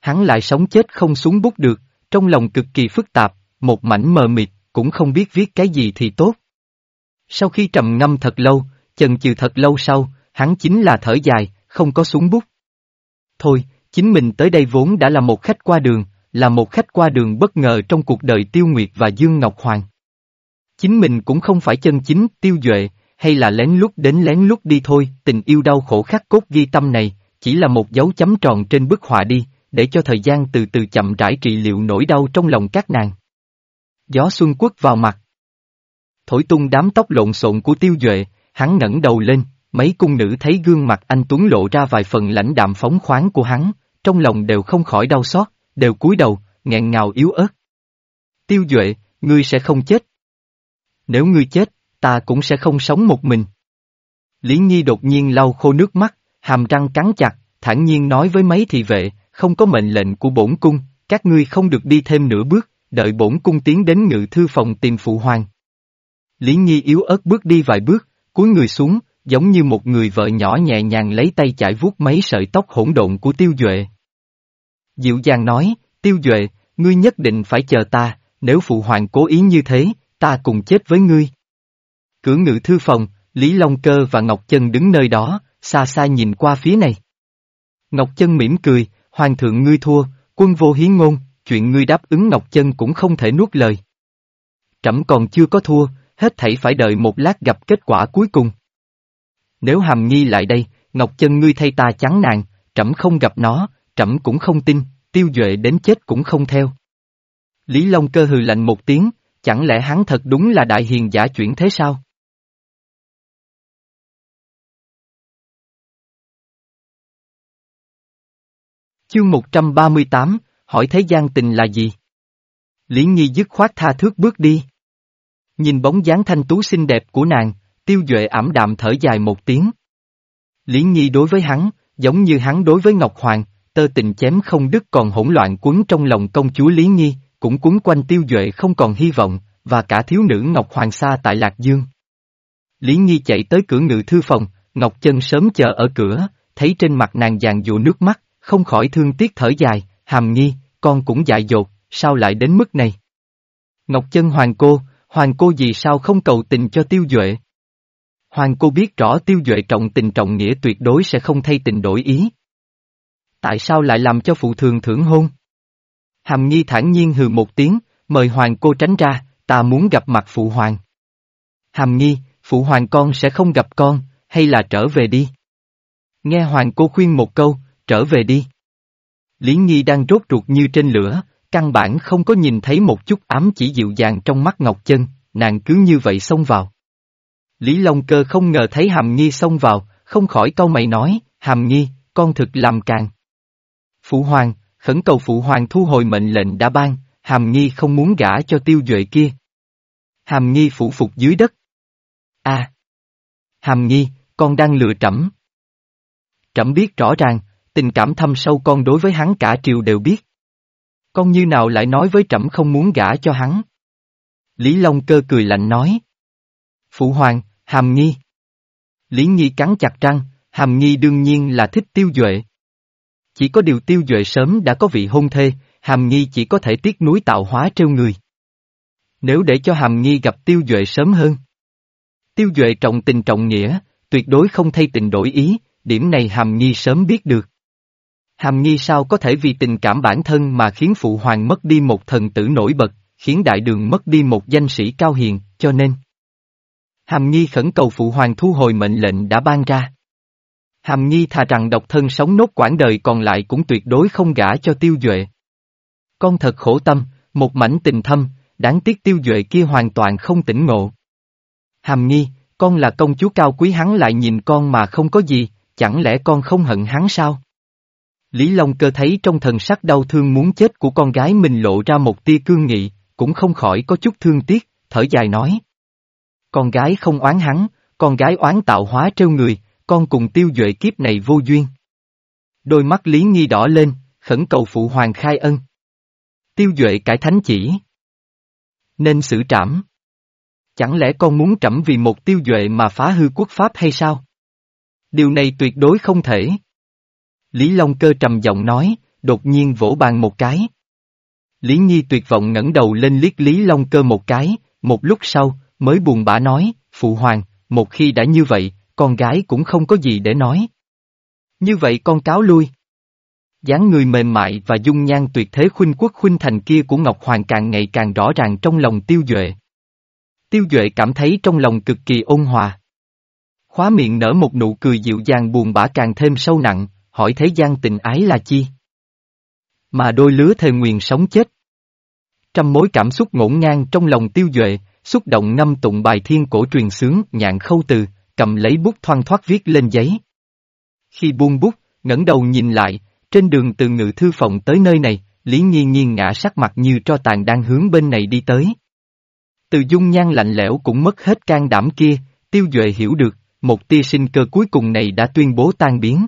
Hắn lại sống chết không xuống bút được, trong lòng cực kỳ phức tạp, một mảnh mờ mịt, cũng không biết viết cái gì thì tốt. Sau khi trầm ngâm thật lâu, chần chừ thật lâu sau, hắn chính là thở dài, không có xuống bút. Thôi, chính mình tới đây vốn đã là một khách qua đường, là một khách qua đường bất ngờ trong cuộc đời Tiêu Nguyệt và Dương Ngọc Hoàng. Chính mình cũng không phải chân chính tiêu duệ, hay là lén lút đến lén lút đi thôi, tình yêu đau khổ khắc cốt ghi tâm này, chỉ là một dấu chấm tròn trên bức họa đi, để cho thời gian từ từ chậm rãi trị liệu nỗi đau trong lòng các nàng. Gió xuân quất vào mặt. Thổi tung đám tóc lộn xộn của tiêu duệ, hắn ngẩng đầu lên, mấy cung nữ thấy gương mặt anh Tuấn lộ ra vài phần lãnh đạm phóng khoáng của hắn, trong lòng đều không khỏi đau xót, đều cúi đầu, nghẹn ngào yếu ớt. Tiêu Duệ, ngươi sẽ không chết. Nếu ngươi chết, ta cũng sẽ không sống một mình. Lý Nhi đột nhiên lau khô nước mắt, hàm răng cắn chặt, thản nhiên nói với mấy thị vệ, không có mệnh lệnh của bổn cung, các ngươi không được đi thêm nửa bước, đợi bổn cung tiến đến ngự thư phòng tìm phụ hoàng. Lý Nhi yếu ớt bước đi vài bước, cúi người xuống, giống như một người vợ nhỏ nhẹ nhàng lấy tay chải vuốt mấy sợi tóc hỗn độn của Tiêu Duệ. Dịu dàng nói, Tiêu Duệ, ngươi nhất định phải chờ ta, nếu phụ hoàng cố ý như thế, ta cùng chết với ngươi. Cửa ngự thư phòng, Lý Long Cơ và Ngọc Chân đứng nơi đó, xa xa nhìn qua phía này. Ngọc Chân mỉm cười, hoàng thượng ngươi thua, quân vô hiến ngôn, chuyện ngươi đáp ứng Ngọc Chân cũng không thể nuốt lời. Trẫm còn chưa có thua, hết thảy phải đợi một lát gặp kết quả cuối cùng. Nếu hàm nghi lại đây, Ngọc Chân ngươi thay ta chán nàng, trẫm không gặp nó, trẫm cũng không tin, tiêu duệ đến chết cũng không theo. Lý Long cơ hừ lạnh một tiếng, chẳng lẽ hắn thật đúng là đại hiền giả chuyển thế sao? Chương 138, hỏi thế gian tình là gì? Lý Nhi dứt khoát tha thước bước đi. Nhìn bóng dáng thanh tú xinh đẹp của nàng, tiêu duệ ảm đạm thở dài một tiếng. Lý Nhi đối với hắn, giống như hắn đối với Ngọc Hoàng, tơ tình chém không đứt còn hỗn loạn quấn trong lòng công chúa Lý Nhi, cũng quấn quanh tiêu duệ không còn hy vọng, và cả thiếu nữ Ngọc Hoàng Sa tại Lạc Dương. Lý Nhi chạy tới cửa ngự thư phòng, Ngọc Chân sớm chờ ở cửa, thấy trên mặt nàng dàn dụ nước mắt, không khỏi thương tiếc thở dài, hàm nghi con cũng dại dột, sao lại đến mức này? Ngọc Chân Hoàng cô, Hoàng cô gì sao không cầu tình cho tiêu duệ? Hoàng cô biết rõ tiêu duệ trọng tình trọng nghĩa tuyệt đối sẽ không thay tình đổi ý. Tại sao lại làm cho phụ thường thưởng hôn? Hàm Nhi thản nhiên hừ một tiếng, mời Hoàng cô tránh ra, ta muốn gặp mặt phụ hoàng. Hàm Nhi, phụ hoàng con sẽ không gặp con, hay là trở về đi? Nghe Hoàng cô khuyên một câu, trở về đi. Lý Nhi đang rốt ruột như trên lửa, căn bản không có nhìn thấy một chút ám chỉ dịu dàng trong mắt Ngọc Chân, nàng cứ như vậy xông vào. Lý Long Cơ không ngờ thấy Hàm Nhi xông vào, không khỏi câu mày nói, Hàm Nhi, con thực làm càng. Phụ hoàng, khẩn cầu phụ hoàng thu hồi mệnh lệnh đã ban, Hàm Nhi không muốn gả cho tiêu duệ kia. Hàm Nhi phủ phục dưới đất. a à! Hàm Nhi, con đang lừa trẫm. Trẫm biết rõ ràng, tình cảm thâm sâu con đối với hắn cả triều đều biết. Con như nào lại nói với trẫm không muốn gả cho hắn? Lý Long cơ cười lạnh nói. Phụ hoàng, Hàm Nhi. Lý Nhi cắn chặt răng, Hàm Nhi đương nhiên là thích tiêu duệ. Chỉ có điều tiêu duệ sớm đã có vị hôn thê, Hàm nghi chỉ có thể tiếc núi tạo hóa treo người. Nếu để cho hàm nghi gặp tiêu duệ sớm hơn. Tiêu duệ trọng tình trọng nghĩa, tuyệt đối không thay tình đổi ý, điểm này hàm nghi sớm biết được. Hàm nghi sao có thể vì tình cảm bản thân mà khiến phụ hoàng mất đi một thần tử nổi bật, khiến đại đường mất đi một danh sĩ cao hiền, cho nên. Hàm nghi khẩn cầu phụ hoàng thu hồi mệnh lệnh đã ban ra. Hàm Nhi thà rằng độc thân sống nốt quãng đời còn lại cũng tuyệt đối không gả cho tiêu duệ. Con thật khổ tâm, một mảnh tình thâm, đáng tiếc tiêu duệ kia hoàn toàn không tỉnh ngộ. Hàm Nhi, con là công chúa cao quý hắn lại nhìn con mà không có gì, chẳng lẽ con không hận hắn sao? Lý Long cơ thấy trong thần sắc đau thương muốn chết của con gái mình lộ ra một tia cương nghị, cũng không khỏi có chút thương tiếc, thở dài nói. Con gái không oán hắn, con gái oán tạo hóa trêu người, con cùng tiêu duệ kiếp này vô duyên. Đôi mắt Lý Nghi đỏ lên, khẩn cầu phụ hoàng khai ân. Tiêu duệ cải thánh chỉ. Nên xử trảm. Chẳng lẽ con muốn trẫm vì một tiêu duệ mà phá hư quốc pháp hay sao? Điều này tuyệt đối không thể. Lý Long Cơ trầm giọng nói, đột nhiên vỗ bàn một cái. Lý Nhi tuyệt vọng ngẩng đầu lên liếc Lý Long Cơ một cái, một lúc sau, mới buồn bã nói, Phụ Hoàng, một khi đã như vậy, con gái cũng không có gì để nói. Như vậy con cáo lui. dáng người mềm mại và dung nhan tuyệt thế khuynh quốc khuynh thành kia của Ngọc Hoàng càng ngày càng rõ ràng trong lòng tiêu duệ. Tiêu duệ cảm thấy trong lòng cực kỳ ôn hòa. Khóa miệng nở một nụ cười dịu dàng buồn bã càng thêm sâu nặng, hỏi thế gian tình ái là chi? Mà đôi lứa thề nguyền sống chết. Trăm mối cảm xúc ngổn ngang trong lòng tiêu duệ, xúc động ngâm tụng bài thiên cổ truyền sướng nhạn khâu từ, cầm lấy bút thoang thoát viết lên giấy. Khi buông bút, ngẩng đầu nhìn lại, trên đường từ ngự thư phòng tới nơi này, Lý Nhiên Nhiên ngã sắc mặt như tro tàn đang hướng bên này đi tới. Từ dung nhan lạnh lẽo cũng mất hết can đảm kia, tiêu duệ hiểu được, một tia sinh cơ cuối cùng này đã tuyên bố tan biến.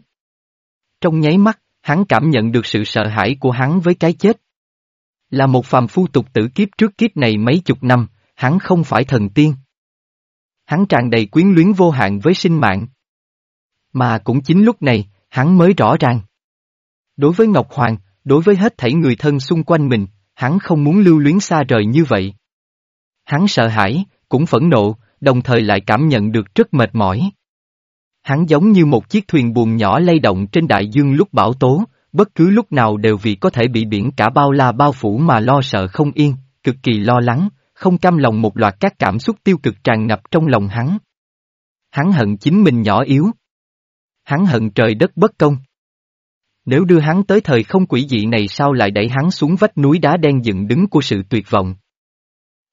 Trong nháy mắt, hắn cảm nhận được sự sợ hãi của hắn với cái chết. Là một phàm phu tục tử kiếp trước kiếp này mấy chục năm, hắn không phải thần tiên. Hắn tràn đầy quyến luyến vô hạn với sinh mạng. Mà cũng chính lúc này, hắn mới rõ ràng. Đối với Ngọc Hoàng, đối với hết thảy người thân xung quanh mình, hắn không muốn lưu luyến xa rời như vậy. Hắn sợ hãi, cũng phẫn nộ, đồng thời lại cảm nhận được rất mệt mỏi. Hắn giống như một chiếc thuyền buồm nhỏ lay động trên đại dương lúc bão tố, bất cứ lúc nào đều vì có thể bị biển cả bao la bao phủ mà lo sợ không yên, cực kỳ lo lắng, không cam lòng một loạt các cảm xúc tiêu cực tràn ngập trong lòng hắn. Hắn hận chính mình nhỏ yếu. Hắn hận trời đất bất công. Nếu đưa hắn tới thời không quỷ dị này sao lại đẩy hắn xuống vách núi đá đen dựng đứng của sự tuyệt vọng.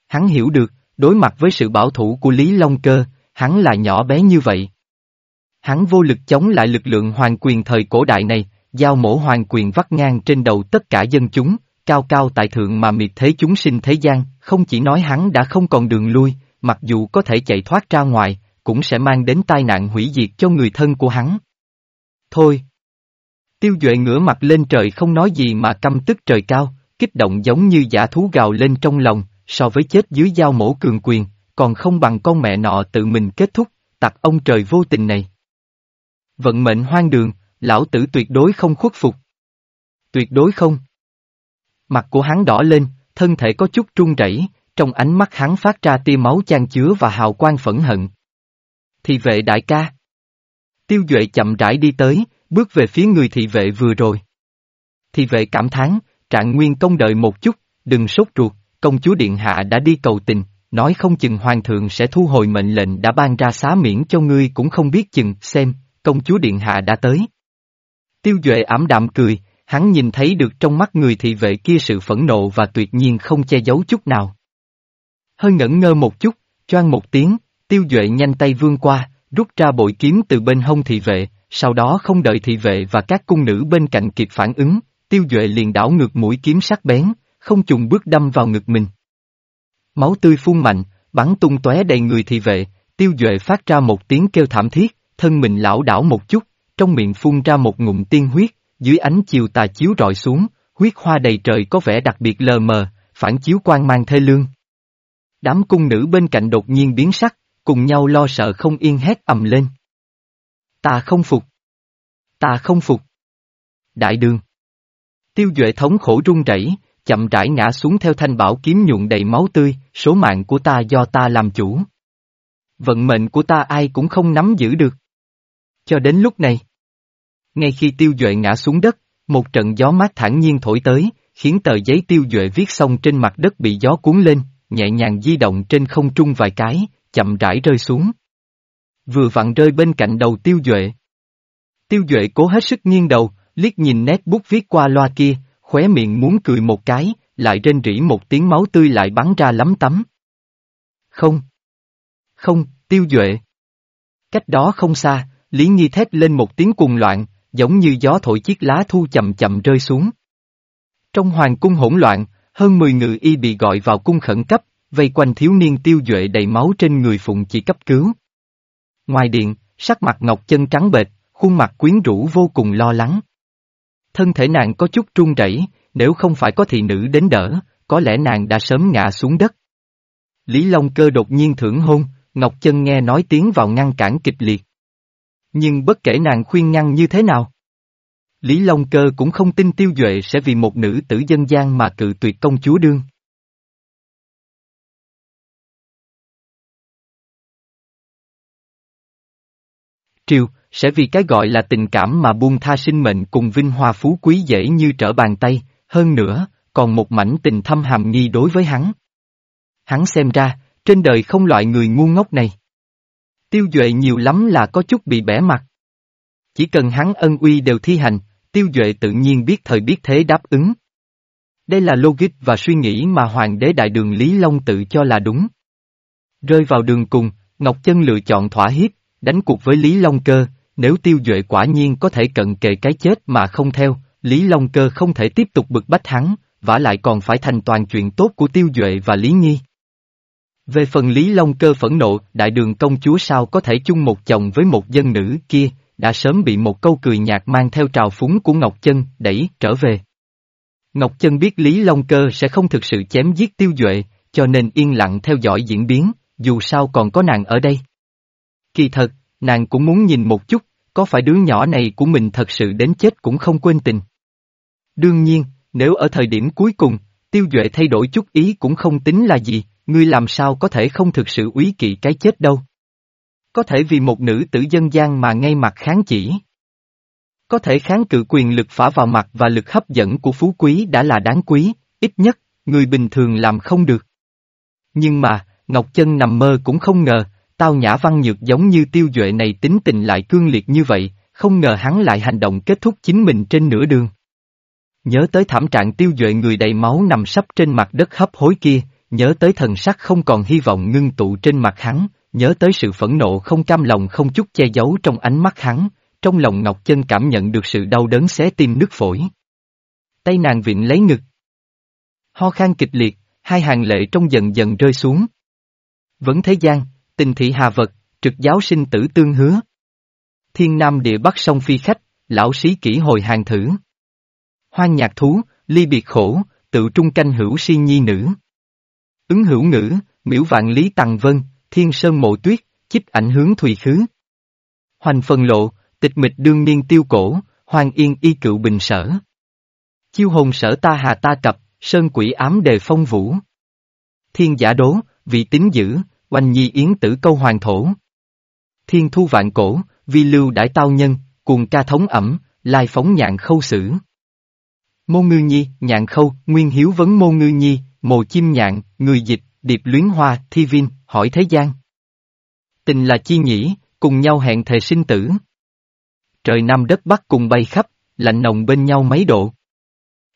Hắn hiểu được, đối mặt với sự bảo thủ của Lý Long Cơ, hắn là nhỏ bé như vậy. Hắn vô lực chống lại lực lượng hoàng quyền thời cổ đại này, giao mổ hoàng quyền vắt ngang trên đầu tất cả dân chúng, cao cao tại thượng mà miệt thế chúng sinh thế gian, không chỉ nói hắn đã không còn đường lui, mặc dù có thể chạy thoát ra ngoài, cũng sẽ mang đến tai nạn hủy diệt cho người thân của hắn. Thôi! Tiêu Duệ ngửa mặt lên trời không nói gì mà căm tức trời cao, kích động giống như giả thú gào lên trong lòng, so với chết dưới dao mổ cường quyền, còn không bằng con mẹ nọ tự mình kết thúc, tặc ông trời vô tình này. Vận mệnh hoang đường, lão tử tuyệt đối không khuất phục. Tuyệt đối không. Mặt của hắn đỏ lên, thân thể có chút run rẩy, trong ánh mắt hắn phát ra tia máu chan chứa và hào quang phẫn hận. Thị vệ đại ca. Tiêu Duệ chậm rãi đi tới, bước về phía người thị vệ vừa rồi. Thị vệ cảm thán, trạng nguyên công đợi một chút, đừng sốt ruột, công chúa Điện Hạ đã đi cầu tình, nói không chừng hoàng thượng sẽ thu hồi mệnh lệnh đã ban ra xá miễn cho ngươi cũng không biết chừng, xem, công chúa Điện Hạ đã tới. Tiêu Duệ ảm đạm cười, hắn nhìn thấy được trong mắt người thị vệ kia sự phẫn nộ và tuyệt nhiên không che giấu chút nào. Hơi ngẩn ngơ một chút, choang một tiếng, Tiêu Duệ nhanh tay vươn qua, rút ra bội kiếm từ bên hông thị vệ, sau đó không đợi thị vệ và các cung nữ bên cạnh kịp phản ứng, Tiêu Duệ liền đảo ngược mũi kiếm sắc bén, không trùng bước đâm vào ngực mình. Máu tươi phun mạnh, bắn tung tóe đầy người thị vệ, Tiêu Duệ phát ra một tiếng kêu thảm thiết, thân mình lão đảo một chút, trong miệng phun ra một ngụm tiên huyết, dưới ánh chiều tà chiếu rọi xuống, huyết hoa đầy trời có vẻ đặc biệt lờ mờ, phản chiếu quang mang thê lương. Đám cung nữ bên cạnh đột nhiên biến sắc, cùng nhau lo sợ không yên hét ầm lên. Ta không phục. Ta không phục. Đại đường. Tiêu Duệ thống khổ run rẩy, chậm rãi ngã xuống theo thanh bảo kiếm nhuộn đầy máu tươi, số mạng của ta do ta làm chủ. Vận mệnh của ta ai cũng không nắm giữ được. Cho đến lúc này. Ngay khi tiêu duệ ngã xuống đất, một trận gió mát thản nhiên thổi tới, khiến tờ giấy tiêu duệ viết xong trên mặt đất bị gió cuốn lên, nhẹ nhàng di động trên không trung vài cái, chậm rãi rơi xuống. Vừa vặn rơi bên cạnh đầu tiêu duệ. Tiêu duệ cố hết sức nghiêng đầu, liếc nhìn nét bút viết qua loa kia, khóe miệng muốn cười một cái, lại rên rỉ một tiếng máu tươi lại bắn ra lắm tắm. Không. Không, tiêu duệ. Cách đó không xa, Lý Nhi thét lên một tiếng cuồng loạn, giống như gió thổi chiếc lá thu chậm chậm rơi xuống. Trong hoàng cung hỗn loạn, hơn 10 người y bị gọi vào cung khẩn cấp, vây quanh thiếu niên tiêu duệ đầy máu trên người phụng chỉ cấp cứu. Ngoài điện, sắc mặt ngọc chân trắng bệch, khuôn mặt quyến rũ vô cùng lo lắng. Thân thể nàng có chút run rẩy, nếu không phải có thị nữ đến đỡ, có lẽ nàng đã sớm ngã xuống đất. Lý Long Cơ đột nhiên thưởng hôn, Ngọc Chân nghe nói tiếng vào ngăn cản kịch liệt. Nhưng bất kể nàng khuyên ngăn như thế nào. Lý Long Cơ cũng không tin Tiêu Duệ sẽ vì một nữ tử dân gian mà cự tuyệt công chúa đương. Triều, sẽ vì cái gọi là tình cảm mà buông tha sinh mệnh cùng vinh hoa phú quý dễ như trở bàn tay, hơn nữa, còn một mảnh tình thâm hàm nghi đối với hắn. Hắn xem ra, trên đời không loại người ngu ngốc này. Tiêu Duệ nhiều lắm là có chút bị bẻ mặt. Chỉ cần hắn ân uy đều thi hành, Tiêu Duệ tự nhiên biết thời biết thế đáp ứng. Đây là logic và suy nghĩ mà Hoàng đế Đại đường Lý Long tự cho là đúng. Rơi vào đường cùng, Ngọc Chân lựa chọn thỏa hiếp, đánh cuộc với Lý Long Cơ, nếu Tiêu Duệ quả nhiên có thể cận kề cái chết mà không theo, Lý Long Cơ không thể tiếp tục bực bách hắn, vả lại còn phải thành toàn chuyện tốt của Tiêu Duệ và Lý Nhi. Về phần Lý Long Cơ phẫn nộ, đại đường công chúa sao có thể chung một chồng với một dân nữ kia, đã sớm bị một câu cười nhạt mang theo trào phúng của Ngọc Chân đẩy trở về. Ngọc Chân biết Lý Long Cơ sẽ không thực sự chém giết tiêu duệ, cho nên yên lặng theo dõi diễn biến, dù sao còn có nàng ở đây. Kỳ thật, nàng cũng muốn nhìn một chút, có phải đứa nhỏ này của mình thật sự đến chết cũng không quên tình. Đương nhiên, nếu ở thời điểm cuối cùng, tiêu duệ thay đổi chút ý cũng không tính là gì, ngươi làm sao có thể không thực sự úy kỵ cái chết đâu. Có thể vì một nữ tử dân gian mà ngay mặt kháng chỉ. Có thể kháng cự quyền lực phả vào mặt và lực hấp dẫn của phú quý đã là đáng quý, ít nhất, người bình thường làm không được. Nhưng mà, Ngọc Chân nằm mơ cũng không ngờ, tao nhã văn nhược giống như tiêu duệ này tính tình lại cương liệt như vậy, không ngờ hắn lại hành động kết thúc chính mình trên nửa đường. Nhớ tới thảm trạng tiêu duệ người đầy máu nằm sắp trên mặt đất hấp hối kia, nhớ tới thần sắc không còn hy vọng ngưng tụ trên mặt hắn, nhớ tới sự phẫn nộ không cam lòng không chút che giấu trong ánh mắt hắn, trong lòng Ngọc Chân cảm nhận được sự đau đớn xé tim nứt phổi. Tay nàng viện lấy ngực. Ho khan kịch liệt, hai hàng lệ trong dần dần rơi xuống. vẫn thế gian, tình thị hà vật, trực giáo sinh tử tương hứa. Thiên nam địa bắc sông phi khách, lão sĩ kỹ hồi hàng thử. Hoang nhạc thú, ly biệt khổ, tự trung canh hữu si nhi nữ. Ứng hữu ngữ, miễu vạn lý tằng vân, thiên sơn mộ tuyết, chích ảnh hướng thùy khứ. Hoành phần lộ, tịch mịch đương niên tiêu cổ, hoàng yên y cựu bình sở. Chiêu hồn sở ta hà ta cập, sơn quỷ ám đề phong vũ. Thiên giả đố, vị tín dữ, oanh nhi yến tử câu hoàng thổ. Thiên thu vạn cổ, vi lưu đại tao nhân, cuồng ca thống ẩm, lai phóng nhạn khâu sử. Mô ngư nhi, nhạn khâu, nguyên hiếu vấn mô ngư nhi, mồ chim nhạn, người dịch, điệp luyến hoa, thi viên, hỏi thế gian. Tình là chi nhỉ, cùng nhau hẹn thề sinh tử. Trời Nam đất Bắc cùng bay khắp, lạnh nồng bên nhau mấy độ.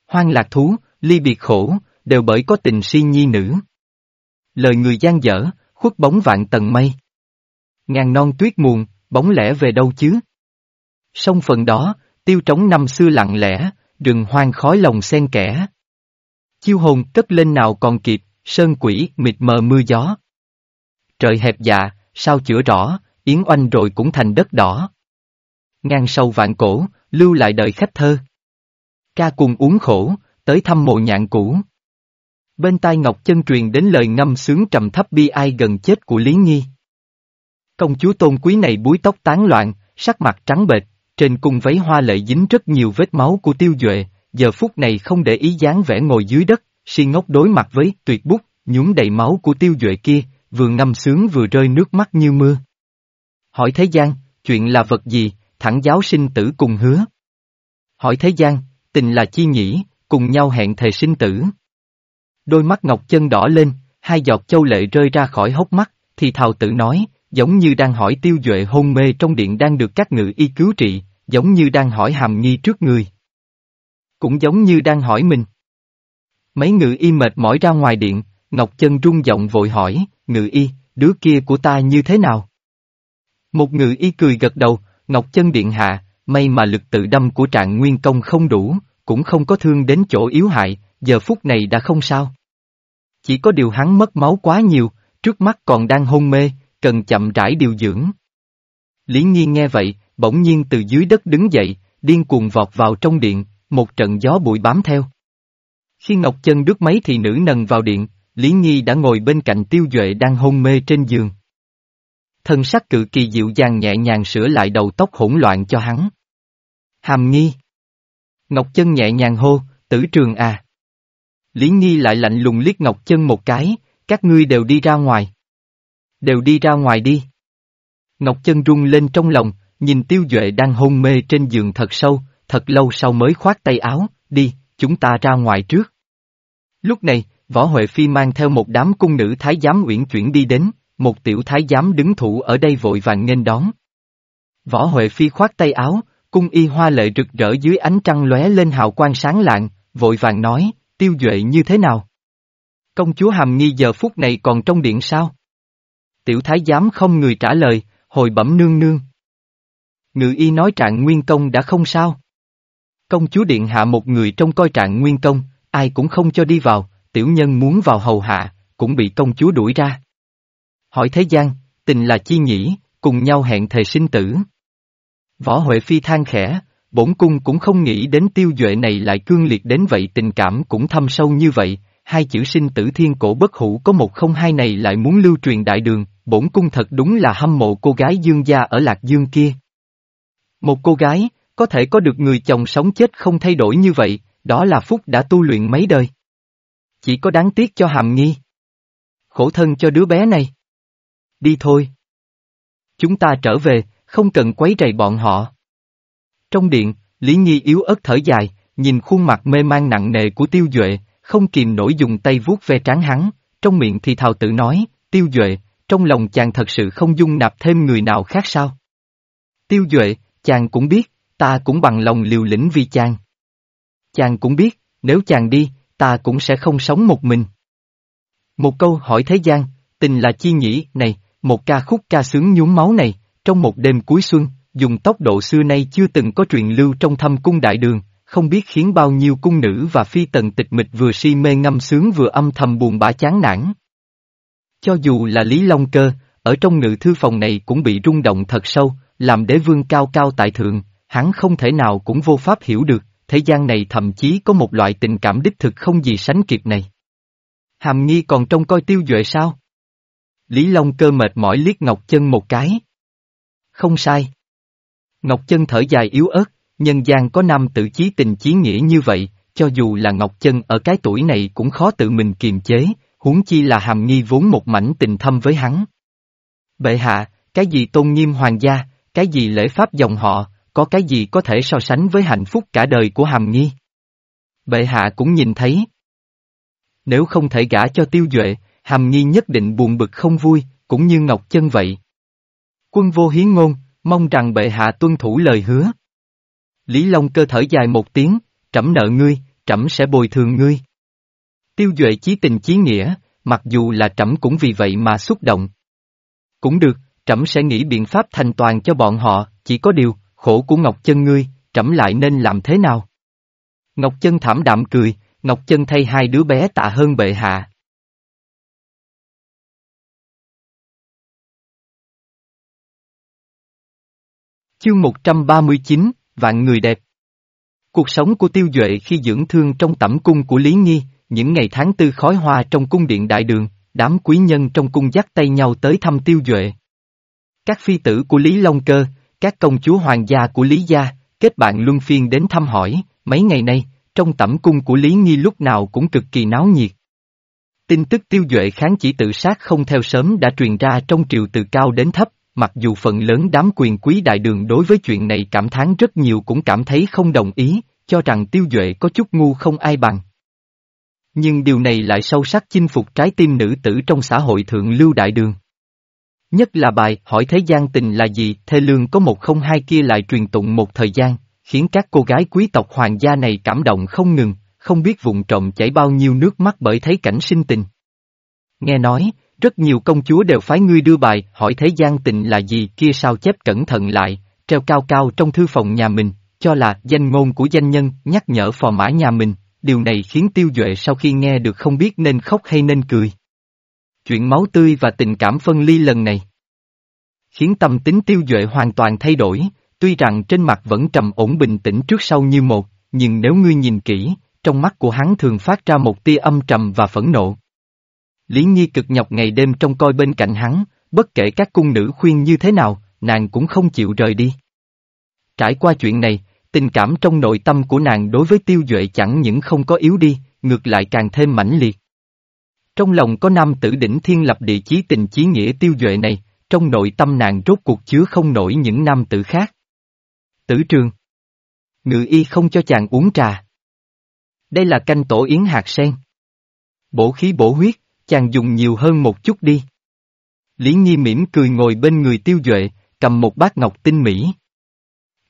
Hoang lạc thú, ly biệt khổ, đều bởi có tình si nhi nữ. Lời người gian dở, khuất bóng vạn tầng mây. Ngàn non tuyết muồn, bóng lẻ về đâu chứ? Sông phần đó, tiêu trống năm xưa lặng lẽ, rừng hoang khói lồng xen kẽ. Chiêu hồn cất lên nào còn kịp, sơn quỷ mịt mờ mưa gió. Trời hẹp dạ, sao chữa rõ, yến oanh rồi cũng thành đất đỏ. Ngang sâu vạn cổ, lưu lại đời khách thơ. Ca cùng uống khổ, tới thăm mộ nhạn cũ. Bên tai Ngọc Chân truyền đến lời ngâm sướng trầm thấp bi ai gần chết của Lý Nhi. Công chúa tôn quý này búi tóc tán loạn, sắc mặt trắng bệch, trên cung váy hoa lệ dính rất nhiều vết máu của tiêu duệ, giờ phút này không để ý dáng vẻ ngồi dưới đất, si ngốc đối mặt với tuyệt bút, nhúng đầy máu của tiêu duệ kia, vừa ngâm sướng vừa rơi nước mắt như mưa. Hỏi thế gian, chuyện là vật gì, thẳng giáo sinh tử cùng hứa. Hỏi thế gian, tình là chi nhỉ, cùng nhau hẹn thề sinh tử. Đôi mắt Ngọc Chân đỏ lên, hai giọt châu lệ rơi ra khỏi hốc mắt, thì thào tử nói, giống như đang hỏi tiêu duệ hôn mê trong điện đang được các ngự y cứu trị, giống như đang hỏi hàm nghi trước người. Cũng giống như đang hỏi mình. Mấy ngự y mệt mỏi ra ngoài điện, Ngọc Chân rung giọng vội hỏi, ngự y, đứa kia của ta như thế nào? Một ngự y cười gật đầu, Ngọc Chân điện hạ, may mà lực tự đâm của trạng nguyên công không đủ, cũng không có thương đến chỗ yếu hại, giờ phút này đã không sao. Chỉ có điều hắn mất máu quá nhiều, trước mắt còn đang hôn mê, cần chậm rãi điều dưỡng. Lý Nhi nghe vậy, bỗng nhiên từ dưới đất đứng dậy, điên cuồng vọt vào trong điện, một trận gió bụi bám theo. Khi Ngọc Chân đứt mấy thì nữ nần vào điện, Lý Nhi đã ngồi bên cạnh Tiêu Duệ đang hôn mê trên giường. Thân sắc cự kỳ dịu dàng nhẹ nhàng sửa lại đầu tóc hỗn loạn cho hắn. Hàm nghi. Ngọc Chân nhẹ nhàng hô, tử trường à. Lý Nhi lại lạnh lùng liếc Ngọc Chân một cái, các ngươi đều đi ra ngoài. Đều đi ra ngoài đi. Ngọc Chân rung lên trong lòng, nhìn Tiêu Duệ đang hôn mê trên giường thật sâu, thật lâu sau mới khoát tay áo, đi, chúng ta ra ngoài trước. Lúc này, Võ Huệ Phi mang theo một đám cung nữ thái giám uyển chuyển đi đến, một tiểu thái giám đứng thủ ở đây vội vàng nghênh đón. Võ Huệ Phi khoát tay áo, cung y hoa lệ rực rỡ dưới ánh trăng lóe lên hào quang sáng lạng, vội vàng nói, tiêu duệ như thế nào? Công chúa Hàm Nghi giờ phút này còn trong điện sao? Tiểu thái giám không người trả lời, hồi bẩm nương nương. Ngự y nói trạng nguyên công đã không sao. Công chúa điện hạ một người trong coi trạng nguyên công, ai cũng không cho đi vào, tiểu nhân muốn vào hầu hạ, cũng bị công chúa đuổi ra. Hỏi thế gian, tình là chi nhỉ, cùng nhau hẹn thề sinh tử. Võ Huệ Phi than khẽ, bổn cung cũng không nghĩ đến tiêu duệ này lại cương liệt đến vậy tình cảm cũng thâm sâu như vậy, hai chữ sinh tử thiên cổ bất hủ có một không hai này lại muốn lưu truyền đại đường, bổn cung thật đúng là hâm mộ cô gái dương gia ở Lạc Dương kia. Một cô gái, có thể có được người chồng sống chết không thay đổi như vậy, đó là phúc đã tu luyện mấy đời. Chỉ có đáng tiếc cho hàm nghi. Khổ thân cho đứa bé này. Đi thôi. Chúng ta trở về, không cần quấy rầy bọn họ. Trong điện, Lý Nhi yếu ớt thở dài, nhìn khuôn mặt mê man nặng nề của Tiêu Duệ, không kìm nổi dùng tay vuốt ve trán hắn, trong miệng thì thào tự nói, Tiêu Duệ, trong lòng chàng thật sự không dung nạp thêm người nào khác sao? Tiêu Duệ, chàng cũng biết, ta cũng bằng lòng liều lĩnh vì chàng. Chàng cũng biết, nếu chàng đi, ta cũng sẽ không sống một mình. Một câu hỏi thế gian, tình là chi nhỉ, này, một ca khúc ca sướng nhuốm máu này, trong một đêm cuối xuân, dùng tốc độ xưa nay chưa từng có truyền lưu trong thâm cung đại đường, không biết khiến bao nhiêu cung nữ và phi tần tịch mịch vừa si mê ngâm sướng vừa âm thầm buồn bã chán nản. Cho dù là Lý Long Cơ, ở trong ngự thư phòng này cũng bị rung động thật sâu, làm đế vương cao cao tại thượng, hắn không thể nào cũng vô pháp hiểu được, thế gian này thậm chí có một loại tình cảm đích thực không gì sánh kịp này. Hàm nghi còn trông coi tiêu duệ sao? Lý Long cơ mệt mỏi liếc Ngọc Chân một cái. Không sai. Ngọc Chân thở dài yếu ớt, nhân gian có nam tự chí tình chí nghĩa như vậy, cho dù là Ngọc Chân ở cái tuổi này cũng khó tự mình kiềm chế, huống chi là hàm nghi vốn một mảnh tình thâm với hắn. Bệ hạ, cái gì tôn nghiêm hoàng gia, cái gì lễ pháp dòng họ, có cái gì có thể so sánh với hạnh phúc cả đời của hàm nghi? Bệ hạ cũng nhìn thấy. Nếu không thể gả cho tiêu duệ, hàm nghi nhất định buồn bực không vui, cũng như Ngọc Chân vậy. Quân vô hiến ngôn, mong rằng bệ hạ tuân thủ lời hứa. Lý Long cơ thở dài một tiếng, trẫm nợ ngươi, trẫm sẽ bồi thường ngươi. Tiêu Duệ chí tình chí nghĩa, mặc dù là trẫm cũng vì vậy mà xúc động. Cũng được, trẫm sẽ nghĩ biện pháp thành toàn cho bọn họ, chỉ có điều, khổ của Ngọc Chân ngươi, trẫm lại nên làm thế nào? Ngọc Chân thảm đạm cười, Ngọc Chân thay hai đứa bé tạ hơn bệ hạ. Chương 139, Vạn người đẹp Cuộc sống của Tiêu Duệ khi dưỡng thương trong tẩm cung của Lý Nghi, những ngày tháng tư khói hoa trong cung điện đại đường, đám quý nhân trong cung dắt tay nhau tới thăm Tiêu Duệ. Các phi tử của Lý Long Cơ, các công chúa hoàng gia của Lý Gia, kết bạn luân phiên đến thăm hỏi, mấy ngày nay, trong tẩm cung của Lý nghi lúc nào cũng cực kỳ náo nhiệt. Tin tức tiêu duệ kháng chỉ tự sát không theo sớm đã truyền ra trong triều từ cao đến thấp, mặc dù phần lớn đám quyền quý đại đường đối với chuyện này cảm thán rất nhiều cũng cảm thấy không đồng ý, cho rằng tiêu duệ có chút ngu không ai bằng. Nhưng điều này lại sâu sắc chinh phục trái tim nữ tử trong xã hội thượng lưu đại đường. Nhất là bài hỏi thế gian tình là gì, thê lương có một không hai kia lại truyền tụng một thời gian, khiến các cô gái quý tộc hoàng gia này cảm động không ngừng, không biết vụng trộm chảy bao nhiêu nước mắt bởi thấy cảnh sinh tình. Nghe nói, rất nhiều công chúa đều phái ngươi đưa bài hỏi thế gian tình là gì kia sao chép cẩn thận lại, treo cao cao trong thư phòng nhà mình, cho là danh ngôn của danh nhân nhắc nhở phò mã nhà mình, điều này khiến tiêu duệ sau khi nghe được không biết nên khóc hay nên cười. Chuyện máu tươi và tình cảm phân ly lần này khiến tâm tính tiêu duệ hoàn toàn thay đổi, tuy rằng trên mặt vẫn trầm ổn bình tĩnh trước sau như một, nhưng nếu ngươi nhìn kỹ, trong mắt của hắn thường phát ra một tia âm trầm và phẫn nộ. Lý Nhi cực nhọc ngày đêm trong coi bên cạnh hắn, bất kể các cung nữ khuyên như thế nào, nàng cũng không chịu rời đi. Trải qua chuyện này, tình cảm trong nội tâm của nàng đối với tiêu duệ chẳng những không có yếu đi, ngược lại càng thêm mãnh liệt. Trong lòng có nam tử đỉnh thiên lập địa chí tình chí nghĩa tiêu duệ này, trong nội tâm nàng rốt cuộc chứa không nổi những nam tử khác. Tử trường. Ngự y không cho chàng uống trà. Đây là canh tổ yến hạt sen. Bổ khí bổ huyết, chàng dùng nhiều hơn một chút đi. Lý Nhi mỉm cười ngồi bên người tiêu duệ, cầm một bát ngọc tinh mỹ.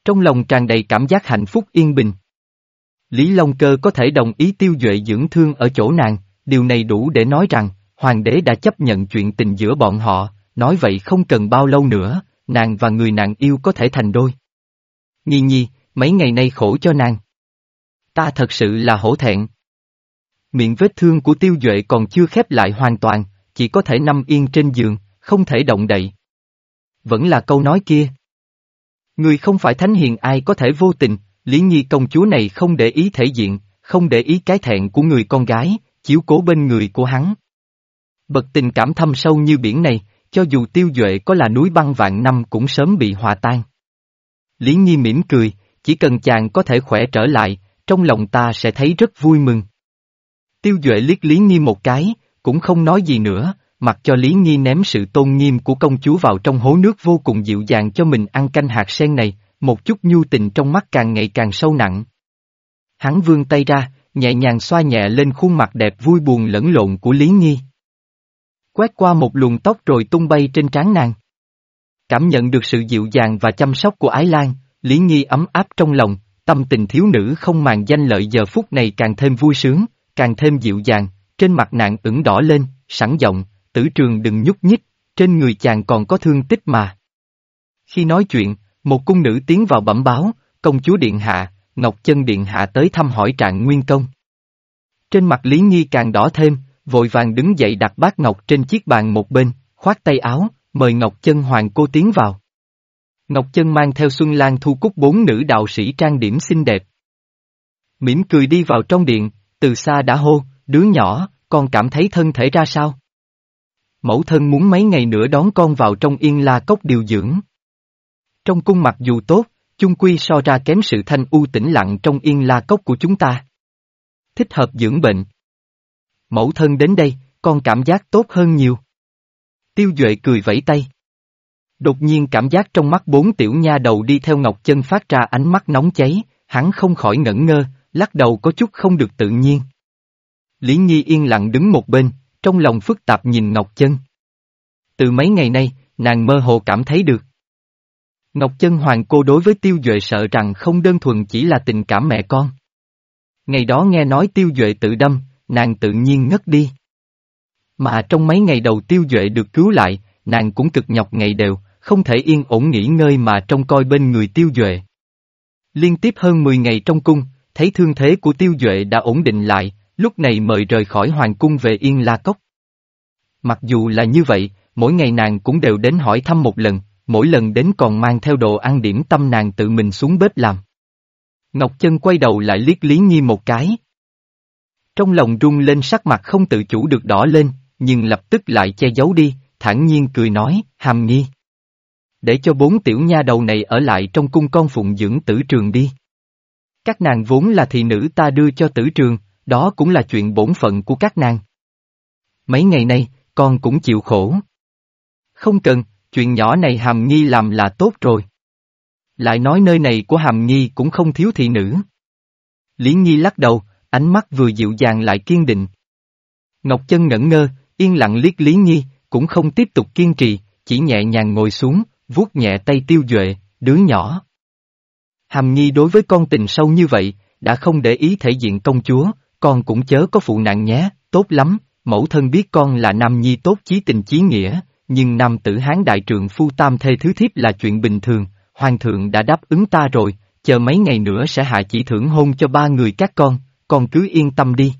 Trong lòng tràn đầy cảm giác hạnh phúc yên bình. Lý Long Cơ có thể đồng ý tiêu duệ dưỡng thương ở chỗ nàng, điều này đủ để nói rằng, hoàng đế đã chấp nhận chuyện tình giữa bọn họ, nói vậy không cần bao lâu nữa, nàng và người nàng yêu có thể thành đôi. Nhi nhi, mấy ngày nay khổ cho nàng. Ta thật sự là hổ thẹn. Miệng vết thương của tiêu duệ còn chưa khép lại hoàn toàn, chỉ có thể nằm yên trên giường, không thể động đậy. Vẫn là câu nói kia. Người không phải thánh hiền ai có thể vô tình, Lý Nhi công chúa này không để ý thể diện, không để ý cái thẹn của người con gái, chiếu cố bên người của hắn. Bật tình cảm thâm sâu như biển này, cho dù tiêu duệ có là núi băng vạn năm cũng sớm bị hòa tan. Lý Nhi mỉm cười, chỉ cần chàng có thể khỏe trở lại, trong lòng ta sẽ thấy rất vui mừng. Tiêu duệ liếc Lý Nhi một cái, cũng không nói gì nữa, mặc cho Lý Nhi ném sự tôn nghiêm của công chúa vào trong hố nước vô cùng dịu dàng cho mình ăn canh hạt sen này, một chút nhu tình trong mắt càng ngày càng sâu nặng. Hắn vươn tay ra, nhẹ nhàng xoa nhẹ lên khuôn mặt đẹp vui buồn lẫn lộn của Lý Nhi quét qua một luồng tóc rồi tung bay trên trán nàng. Cảm nhận được sự dịu dàng và chăm sóc của Ái Lan, Lý Nhi ấm áp trong lòng, tâm tình thiếu nữ không màng danh lợi giờ phút này càng thêm vui sướng, càng thêm dịu dàng, trên mặt nàng ửng đỏ lên, sẵn giọng, tử trường đừng nhúc nhích, trên người chàng còn có thương tích mà. Khi nói chuyện, một cung nữ tiến vào bẩm báo, công chúa Điện Hạ, Ngọc Chân Điện Hạ tới thăm hỏi trạng nguyên công. Trên mặt Lý nghi càng đỏ thêm, vội vàng đứng dậy đặt bát ngọc trên chiếc bàn một bên, khoát tay áo, mời Ngọc Chân Hoàng cô tiến vào. Ngọc Chân mang theo Xuân Lan thu cúc bốn nữ đạo sĩ trang điểm xinh đẹp. mỉm cười đi vào trong điện, từ xa đã hô, đứa nhỏ, con cảm thấy thân thể ra sao? Mẫu thân muốn mấy ngày nữa đón con vào trong yên la cốc điều dưỡng. Trong cung mặc dù tốt, chung quy so ra kém sự thanh u tĩnh lặng trong yên la cốc của chúng ta. Thích hợp dưỡng bệnh, Mẫu thân đến đây, con cảm giác tốt hơn nhiều. Tiêu Duệ cười vẫy tay. Đột nhiên cảm giác trong mắt bốn tiểu nha đầu đi theo Ngọc Chân phát ra ánh mắt nóng cháy, hắn không khỏi ngẩn ngơ, lắc đầu có chút không được tự nhiên. Lý Nhi yên lặng đứng một bên, trong lòng phức tạp nhìn Ngọc Chân. Từ mấy ngày nay, nàng mơ hồ cảm thấy được. Ngọc Chân Hoàng cô đối với Tiêu Duệ sợ rằng không đơn thuần chỉ là tình cảm mẹ con. Ngày đó nghe nói Tiêu Duệ tự đâm, nàng tự nhiên ngất đi. Mà trong mấy ngày đầu tiêu duệ được cứu lại, nàng cũng cực nhọc ngày đều, không thể yên ổn nghỉ ngơi mà trông coi bên người tiêu duệ. Liên tiếp hơn 10 ngày trong cung, thấy thương thế của tiêu duệ đã ổn định lại, lúc này mời rời khỏi hoàng cung về Yên La Cốc. Mặc dù là như vậy, mỗi ngày nàng cũng đều đến hỏi thăm một lần, mỗi lần đến còn mang theo đồ ăn điểm tâm nàng tự mình xuống bếp làm. Ngọc Chân quay đầu lại liếc Lý Nhi một cái. Trong lòng rung lên sắc mặt không tự chủ được đỏ lên, nhưng lập tức lại che giấu đi, thản nhiên cười nói, hàm nghi. Để cho bốn tiểu nha đầu này ở lại trong cung con phụng dưỡng tử trường đi. Các nàng vốn là thị nữ ta đưa cho tử trường, đó cũng là chuyện bổn phận của các nàng. Mấy ngày nay, con cũng chịu khổ. Không cần, chuyện nhỏ này hàm nghi làm là tốt rồi. Lại nói nơi này của hàm nghi cũng không thiếu thị nữ. Lý Nhi lắc đầu, ánh mắt vừa dịu dàng lại kiên định. Ngọc Chân ngẩn ngơ, yên lặng liếc Lý Nhi, cũng không tiếp tục kiên trì, chỉ nhẹ nhàng ngồi xuống, vuốt nhẹ tay tiêu duệ, đứa nhỏ. Hàm Nhi đối với con tình sâu như vậy, đã không để ý thể diện công chúa, con cũng chớ có phụ nạn nhé, tốt lắm, mẫu thân biết con là nam nhi tốt chí tình chí nghĩa, nhưng nam tử hán đại trượng phu tam thê thứ thiếp là chuyện bình thường, hoàng thượng đã đáp ứng ta rồi, chờ mấy ngày nữa sẽ hạ chỉ thưởng hôn cho ba người các con, con cứ yên tâm đi.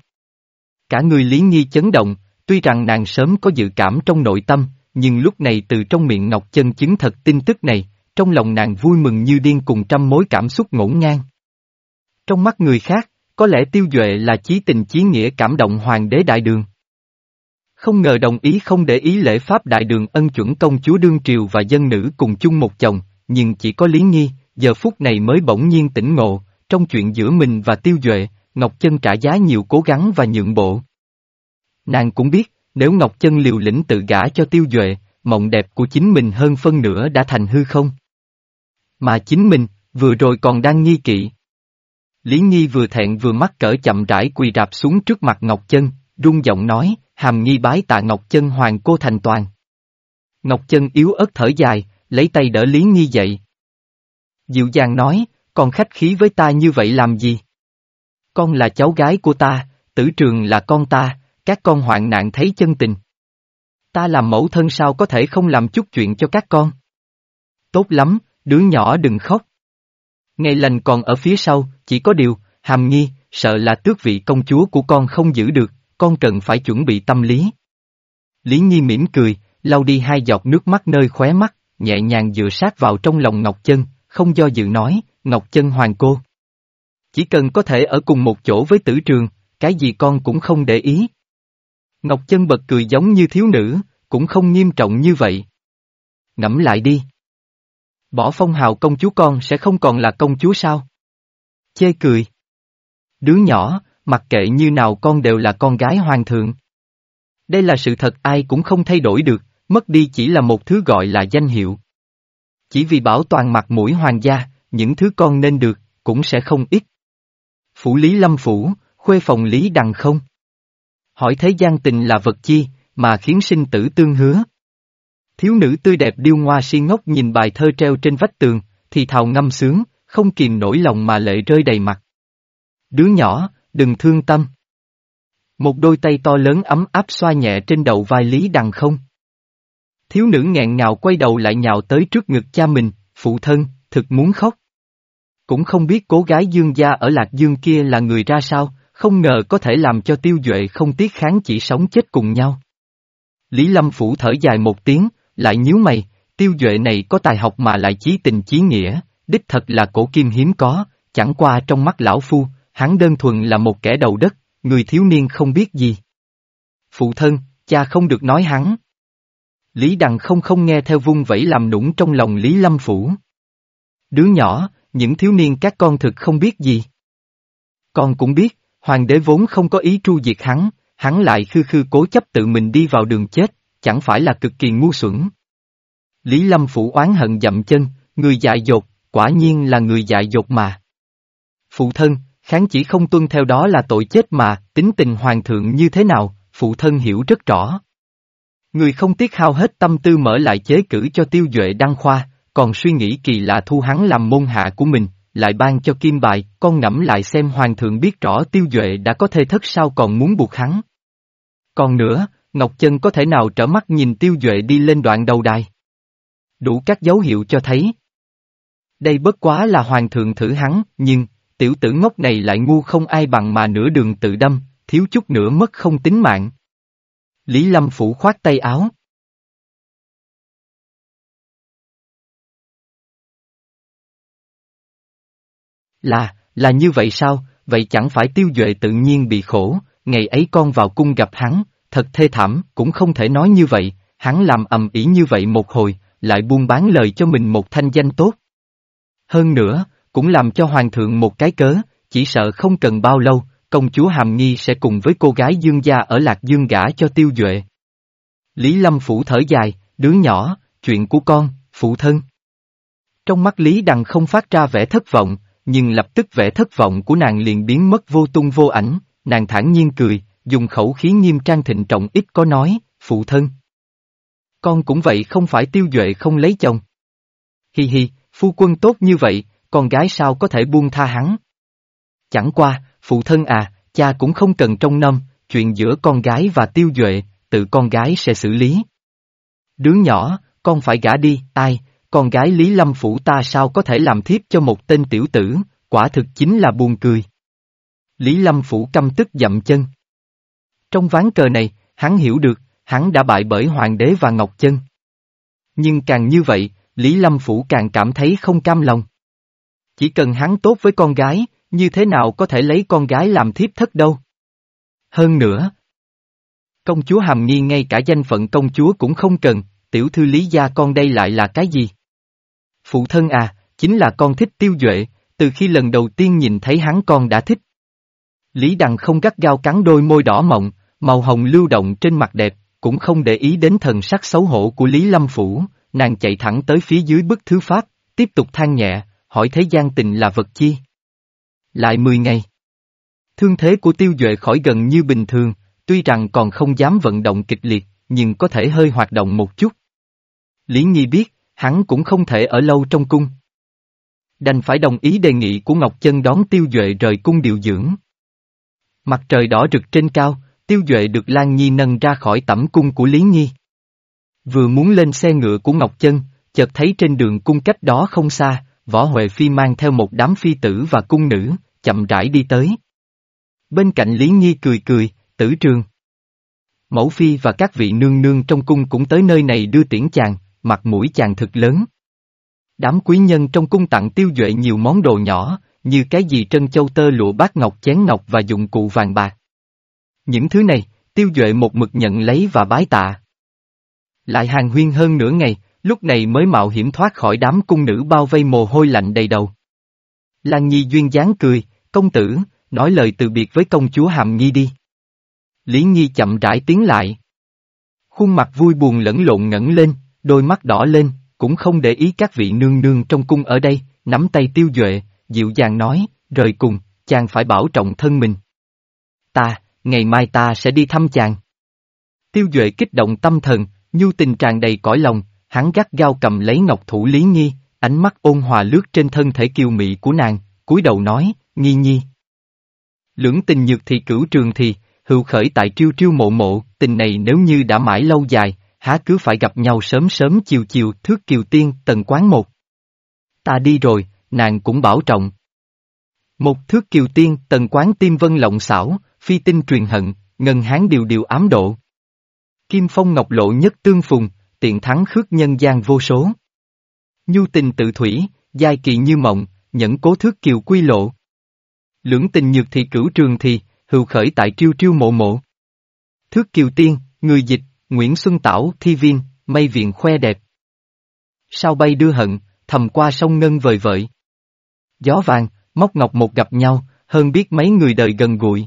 Cả người Lý Nhi chấn động, tuy rằng nàng sớm có dự cảm trong nội tâm, nhưng lúc này từ trong miệng Ngọc Chân chứng thật tin tức này, trong lòng nàng vui mừng như điên cùng trăm mối cảm xúc ngổn ngang. Trong mắt người khác, có lẽ tiêu duệ là chí tình chí nghĩa cảm động hoàng đế đại đường. Không ngờ đồng ý không để ý lễ pháp đại đường ân chuẩn công chúa đương triều và dân nữ cùng chung một chồng, nhưng chỉ có Lý nghi giờ phút này mới bỗng nhiên tỉnh ngộ, trong chuyện giữa mình và tiêu duệ, Ngọc Chân trả giá nhiều cố gắng và nhượng bộ. Nàng cũng biết, nếu Ngọc Chân liều lĩnh tự gả cho tiêu duệ, mộng đẹp của chính mình hơn phân nửa đã thành hư không. Mà chính mình, vừa rồi còn đang nghi kỵ. Lý nghi vừa thẹn vừa mắc cỡ chậm rãi quỳ rạp xuống trước mặt Ngọc Chân, rung giọng nói, hàm nghi bái tạ Ngọc Chân hoàng cô thành toàn. Ngọc Chân yếu ớt thở dài, lấy tay đỡ Lý Nhi dậy. Dịu dàng nói, con khách khí với ta như vậy làm gì? Con là cháu gái của ta, tử trường là con ta, các con hoạn nạn thấy chân tình. Ta làm mẫu thân sao có thể không làm chút chuyện cho các con? Tốt lắm, đứa nhỏ đừng khóc. Ngày lành còn ở phía sau, chỉ có điều, hàm nghi, sợ là tước vị công chúa của con không giữ được, con cần phải chuẩn bị tâm lý. Lý Nhi mỉm cười, lau đi hai giọt nước mắt nơi khóe mắt, nhẹ nhàng dựa sát vào trong lòng Ngọc Chân, không do dự nói, Ngọc Chân hoàng cô. Chỉ cần có thể ở cùng một chỗ với tử trường, cái gì con cũng không để ý. Ngọc Chân bật cười giống như thiếu nữ, cũng không nghiêm trọng như vậy. Ngẫm lại đi. Bỏ phong hào công chúa con sẽ không còn là công chúa sao? Chê cười. Đứa nhỏ, mặc kệ như nào con đều là con gái hoàng thượng. Đây là sự thật ai cũng không thay đổi được, mất đi chỉ là một thứ gọi là danh hiệu. Chỉ vì bảo toàn mặt mũi hoàng gia, những thứ con nên được, cũng sẽ không ít. Phủ Lý Lâm Phủ, khuê phòng Lý Đằng không? Hỏi thế gian tình là vật chi, mà khiến sinh tử tương hứa. Thiếu nữ tươi đẹp điêu ngoa si ngốc nhìn bài thơ treo trên vách tường, thì thào ngâm sướng, không kìm nổi lòng mà lệ rơi đầy mặt. Đứa nhỏ, đừng thương tâm. Một đôi tay to lớn ấm áp xoa nhẹ trên đầu vai Lý Đằng không. Thiếu nữ nghẹn ngào quay đầu lại nhào tới trước ngực cha mình, phụ thân, thực muốn khóc. Cũng không biết cố gái dương gia ở Lạc Dương kia là người ra sao, không ngờ có thể làm cho tiêu duệ không tiếc kháng chỉ sống chết cùng nhau. Lý Lâm Phủ thở dài một tiếng, lại nhíu mày, tiêu duệ này có tài học mà lại chí tình chí nghĩa, đích thật là cổ kim hiếm có, chẳng qua trong mắt lão phu, hắn đơn thuần là một kẻ đầu đất, người thiếu niên không biết gì. Phụ thân, cha không được nói hắn. Lý Đằng không không nghe theo vung vẫy làm nũng trong lòng Lý Lâm Phủ. Đứa nhỏ, những thiếu niên các con thực không biết gì. Con cũng biết, hoàng đế vốn không có ý tru diệt hắn, hắn lại khư khư cố chấp tự mình đi vào đường chết, chẳng phải là cực kỳ ngu xuẩn. Lý Lâm Phủ oán hận dậm chân, người dại dột, quả nhiên là người dại dột mà. Phụ thân, kháng chỉ không tuân theo đó là tội chết mà, tính tình hoàng thượng như thế nào, phụ thân hiểu rất rõ. Người không tiếc hao hết tâm tư mở lại chế cử cho tiêu duệ đăng khoa, còn suy nghĩ kỳ lạ thu hắn làm môn hạ của mình, lại ban cho kim bài, con ngẫm lại xem hoàng thượng biết rõ tiêu duệ đã có thê thất sao còn muốn buộc hắn. Còn nữa, Ngọc Chân có thể nào trở mắt nhìn tiêu duệ đi lên đoạn đầu đài. Đủ các dấu hiệu cho thấy. Đây bất quá là hoàng thượng thử hắn, nhưng, tiểu tử ngốc này lại ngu không ai bằng mà nửa đường tự đâm, thiếu chút nữa mất không tính mạng. Lý Lâm Phủ khoát tay áo. Là, là như vậy sao, vậy chẳng phải tiêu duệ tự nhiên bị khổ, ngày ấy con vào cung gặp hắn, thật thê thảm, cũng không thể nói như vậy, hắn làm ầm ĩ như vậy một hồi, lại buôn bán lời cho mình một thanh danh tốt. Hơn nữa, cũng làm cho hoàng thượng một cái cớ, chỉ sợ không cần bao lâu, công chúa Hàm Nghi sẽ cùng với cô gái dương gia ở Lạc Dương gả cho tiêu duệ. Lý Lâm Phủ thở dài, đứa nhỏ, chuyện của con, phụ thân. Trong mắt Lý Đằng không phát ra vẻ thất vọng, nhưng lập tức vẻ thất vọng của nàng liền biến mất vô tung vô ảnh, nàng thản nhiên cười, dùng khẩu khí nghiêm trang thịnh trọng ít có nói, phụ thân. Con cũng vậy không phải tiêu duệ không lấy chồng. Hi hi, phu quân tốt như vậy, con gái sao có thể buông tha hắn. Chẳng qua, phụ thân à, cha cũng không cần trông nom, chuyện giữa con gái và tiêu duệ, tự con gái sẽ xử lý. Đứa nhỏ, con phải gả đi, ai, con gái Lý Lâm Phủ ta sao có thể làm thiếp cho một tên tiểu tử, quả thực chính là buồn cười. Lý Lâm Phủ căm tức dậm chân. Trong ván cờ này, hắn hiểu được, hắn đã bại bởi Hoàng đế và Ngọc Chân. Nhưng càng như vậy, Lý Lâm Phủ càng cảm thấy không cam lòng. Chỉ cần hắn tốt với con gái, như thế nào có thể lấy con gái làm thiếp thất đâu. Hơn nữa, công chúa Hàm Nghi ngay cả danh phận công chúa cũng không cần, tiểu thư Lý gia con đây lại là cái gì? Phụ thân à, chính là con thích tiêu duệ, từ khi lần đầu tiên nhìn thấy hắn con đã thích. Lý Đằng không gắt gao cắn đôi môi đỏ mộng, màu hồng lưu động trên mặt đẹp, cũng không để ý đến thần sắc xấu hổ của Lý Lâm Phủ, nàng chạy thẳng tới phía dưới bức thứ phát tiếp tục than nhẹ, hỏi thế gian tình là vật chi. Lại 10 ngày. Thương thế của tiêu duệ khỏi gần như bình thường, tuy rằng còn không dám vận động kịch liệt, nhưng có thể hơi hoạt động một chút. Lý Nhi biết, hắn cũng không thể ở lâu trong cung. Đành phải đồng ý đề nghị của Ngọc Chân đón Tiêu Duệ rời cung điều dưỡng. Mặt trời đỏ rực trên cao, Tiêu Duệ được Lan Nhi nâng ra khỏi tẩm cung của Lý Nhi. Vừa muốn lên xe ngựa của Ngọc Chân, chợt thấy trên đường cung cách đó không xa, Võ Huệ Phi mang theo một đám phi tử và cung nữ, chậm rãi đi tới. Bên cạnh Lý Nhi cười cười, tử trường. Mẫu Phi và các vị nương nương trong cung cũng tới nơi này đưa tiễn chàng, mặt mũi chàng thực lớn. Đám quý nhân trong cung tặng tiêu duệ nhiều món đồ nhỏ, như cái gì trân châu tơ lụa bát ngọc chén ngọc và dụng cụ vàng bạc. Những thứ này, tiêu duệ một mực nhận lấy và bái tạ. Lại hàng huyên hơn nửa ngày, lúc này mới mạo hiểm thoát khỏi đám cung nữ bao vây mồ hôi lạnh đầy đầu. Lan Nhi duyên dáng cười, công tử, nói lời từ biệt với công chúa Hàm Nhi đi. Lý Nhi chậm rãi tiến lại. Khuôn mặt vui buồn lẫn lộn ngẩng lên, đôi mắt đỏ lên, cũng không để ý các vị nương nương trong cung ở đây, nắm tay tiêu duệ, dịu dàng nói, rời cùng, chàng phải bảo trọng thân mình. Ta, ngày mai ta sẽ đi thăm chàng. Tiêu duệ kích động tâm thần, nhu tình tràn đầy cõi lòng, hắn gắt gao cầm lấy ngọc thủ Lý Nhi, ánh mắt ôn hòa lướt trên thân thể kiều mị của nàng, cúi đầu nói, Nhi Nhi. Lưỡng tình nhược thì cửu trường thì, hữu khởi tại triêu triêu mộ mộ, tình này nếu như đã mãi lâu dài, há cứ phải gặp nhau sớm sớm chiều chiều thước kiều tiên tầng quán một. Ta đi rồi, nàng cũng bảo trọng. Một thước kiều tiên tầng quán tim vân lộng xảo, phi tinh truyền hận, ngân hán điều điều ám độ. Kim phong ngọc lộ nhất tương phùng, tiện thắng khước nhân gian vô số. Nhu tình tự thủy, giai kỳ như mộng, nhẫn cố thước kiều quy lộ. Lưỡng tình nhược thì cửu trường thì, hưu khởi tại triêu triêu mộ mộ. Thước kiều tiên, người dịch, Nguyễn Xuân Tảo, Thi Viên, mây viện khoe đẹp. Sao bay đưa hận, thầm qua sông ngân vời vợi. Gió vàng, móc ngọc một gặp nhau, hơn biết mấy người đời gần gũi.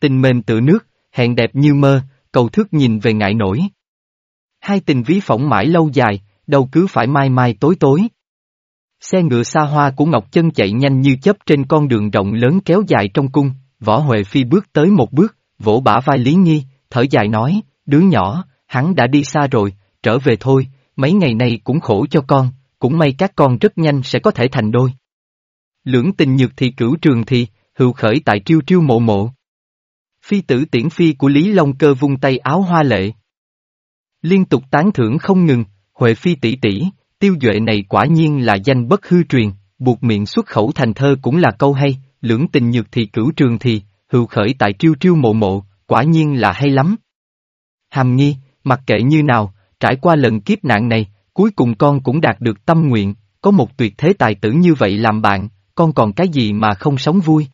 Tình mềm tựa nước, hẹn đẹp như mơ, cầu thước nhìn về ngại nổi. Hai tình ví phỏng mãi lâu dài, đâu cứ phải mai mai tối tối. Xe ngựa xa hoa của Ngọc Chân chạy nhanh như chớp trên con đường rộng lớn kéo dài trong cung, Võ Huệ Phi bước tới một bước, vỗ bả vai Lý Nhi, thở dài nói, đứa nhỏ, hắn đã đi xa rồi, trở về thôi, mấy ngày này cũng khổ cho con, cũng may các con rất nhanh sẽ có thể thành đôi. Lưỡng tình nhược thì cửu trường thì, hữu khởi tại triêu triêu mộ mộ. Phi tử tiễn phi của Lý Long Cơ vung tay áo hoa lệ. Liên tục tán thưởng không ngừng, Huệ phi tỷ tỷ, tiêu duệ này quả nhiên là danh bất hư truyền, buộc miệng xuất khẩu thành thơ cũng là câu hay, lưỡng tình nhược thì cửu trường thì, hữu khởi tại triêu triêu mộ mộ, quả nhiên là hay lắm. Hàm nghi, mặc kệ như nào, trải qua lần kiếp nạn này, cuối cùng con cũng đạt được tâm nguyện, có một tuyệt thế tài tử như vậy làm bạn, con còn cái gì mà không sống vui.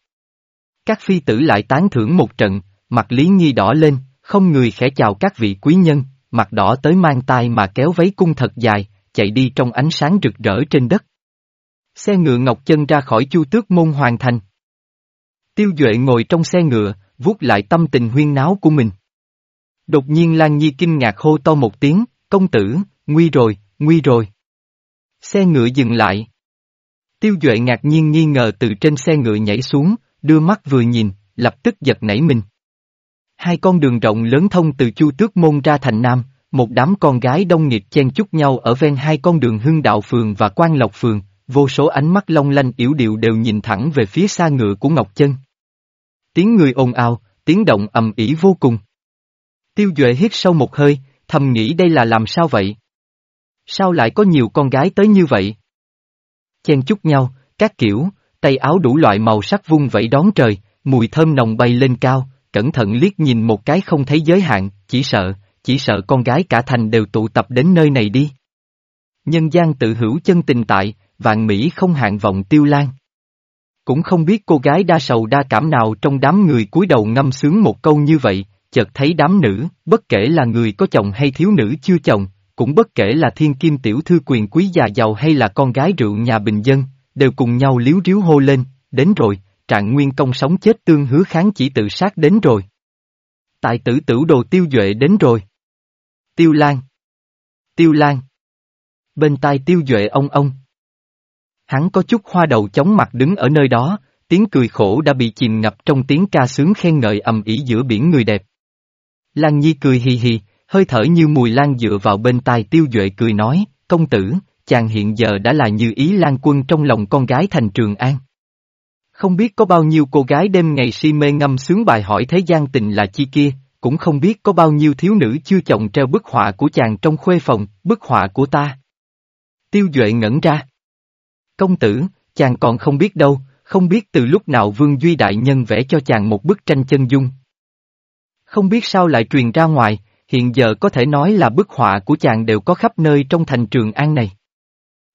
Các phi tử lại tán thưởng một trận, mặt Lý nghi đỏ lên, không người khẽ chào các vị quý nhân, mặt đỏ tới mang tai mà kéo váy cung thật dài, chạy đi trong ánh sáng rực rỡ trên đất. Xe ngựa ngọc chân ra khỏi chu tước môn hoàn thành. Tiêu Duệ ngồi trong xe ngựa, vuốt lại tâm tình huyên náo của mình. Đột nhiên Lan Nhi kinh ngạc hô to một tiếng, công tử, nguy rồi, nguy rồi. Xe ngựa dừng lại. Tiêu Duệ ngạc nhiên nghi ngờ từ trên xe ngựa nhảy xuống, đưa mắt vừa nhìn, lập tức giật nảy mình. Hai con đường rộng lớn thông từ Chu Tước Môn ra thành Nam, một đám con gái đông nghịt chen chúc nhau ở ven hai con đường Hưng Đạo Phường và Quan Lộc Phường, vô số ánh mắt long lanh yếu điệu đều nhìn thẳng về phía xa ngựa của Ngọc Chân. Tiếng người ồn ào, tiếng động ầm ĩ vô cùng. Tiêu Duệ hít sâu một hơi, thầm nghĩ đây là làm sao vậy? Sao lại có nhiều con gái tới như vậy? Chen chúc nhau, các kiểu, tay áo đủ loại màu sắc vung vẫy đón trời, mùi thơm nồng bay lên cao, cẩn thận liếc nhìn một cái không thấy giới hạn, chỉ sợ, chỉ sợ con gái cả thành đều tụ tập đến nơi này đi. Nhân gian tự hữu chân tình tại, vạn Mỹ không hạn vọng tiêu lan. Cũng không biết cô gái đa sầu đa cảm nào trong đám người cúi đầu ngâm sướng một câu như vậy, chợt thấy đám nữ, bất kể là người có chồng hay thiếu nữ chưa chồng, cũng bất kể là thiên kim tiểu thư quyền quý già giàu hay là con gái rượu nhà bình dân, đều cùng nhau liếu riếu hô lên, đến rồi, trạng nguyên công sống chết tương hứa kháng chỉ tự sát đến rồi. Tại tử tử đồ tiêu duệ đến rồi. Tiêu Lan. Tiêu Lan. Bên tai tiêu duệ ông ông. Hắn có chút hoa đầu chóng mặt đứng ở nơi đó, tiếng cười khổ đã bị chìm ngập trong tiếng ca sướng khen ngợi ầm ĩ giữa biển người đẹp. Lan Nhi cười hì hì, hơi thở như mùi lan dựa vào bên tai tiêu duệ cười nói, công tử, chàng hiện giờ đã là như ý lan quân trong lòng con gái thành trường an. Không biết có bao nhiêu cô gái đêm ngày si mê ngâm sướng bài hỏi thế gian tình là chi kia, cũng không biết có bao nhiêu thiếu nữ chưa chồng treo bức họa của chàng trong khuê phòng, bức họa của ta. Tiêu Duệ ngẩn ra. Công tử, chàng còn không biết đâu, không biết từ lúc nào Vương Duy Đại Nhân vẽ cho chàng một bức tranh chân dung. Không biết sao lại truyền ra ngoài, hiện giờ có thể nói là bức họa của chàng đều có khắp nơi trong thành trường an này.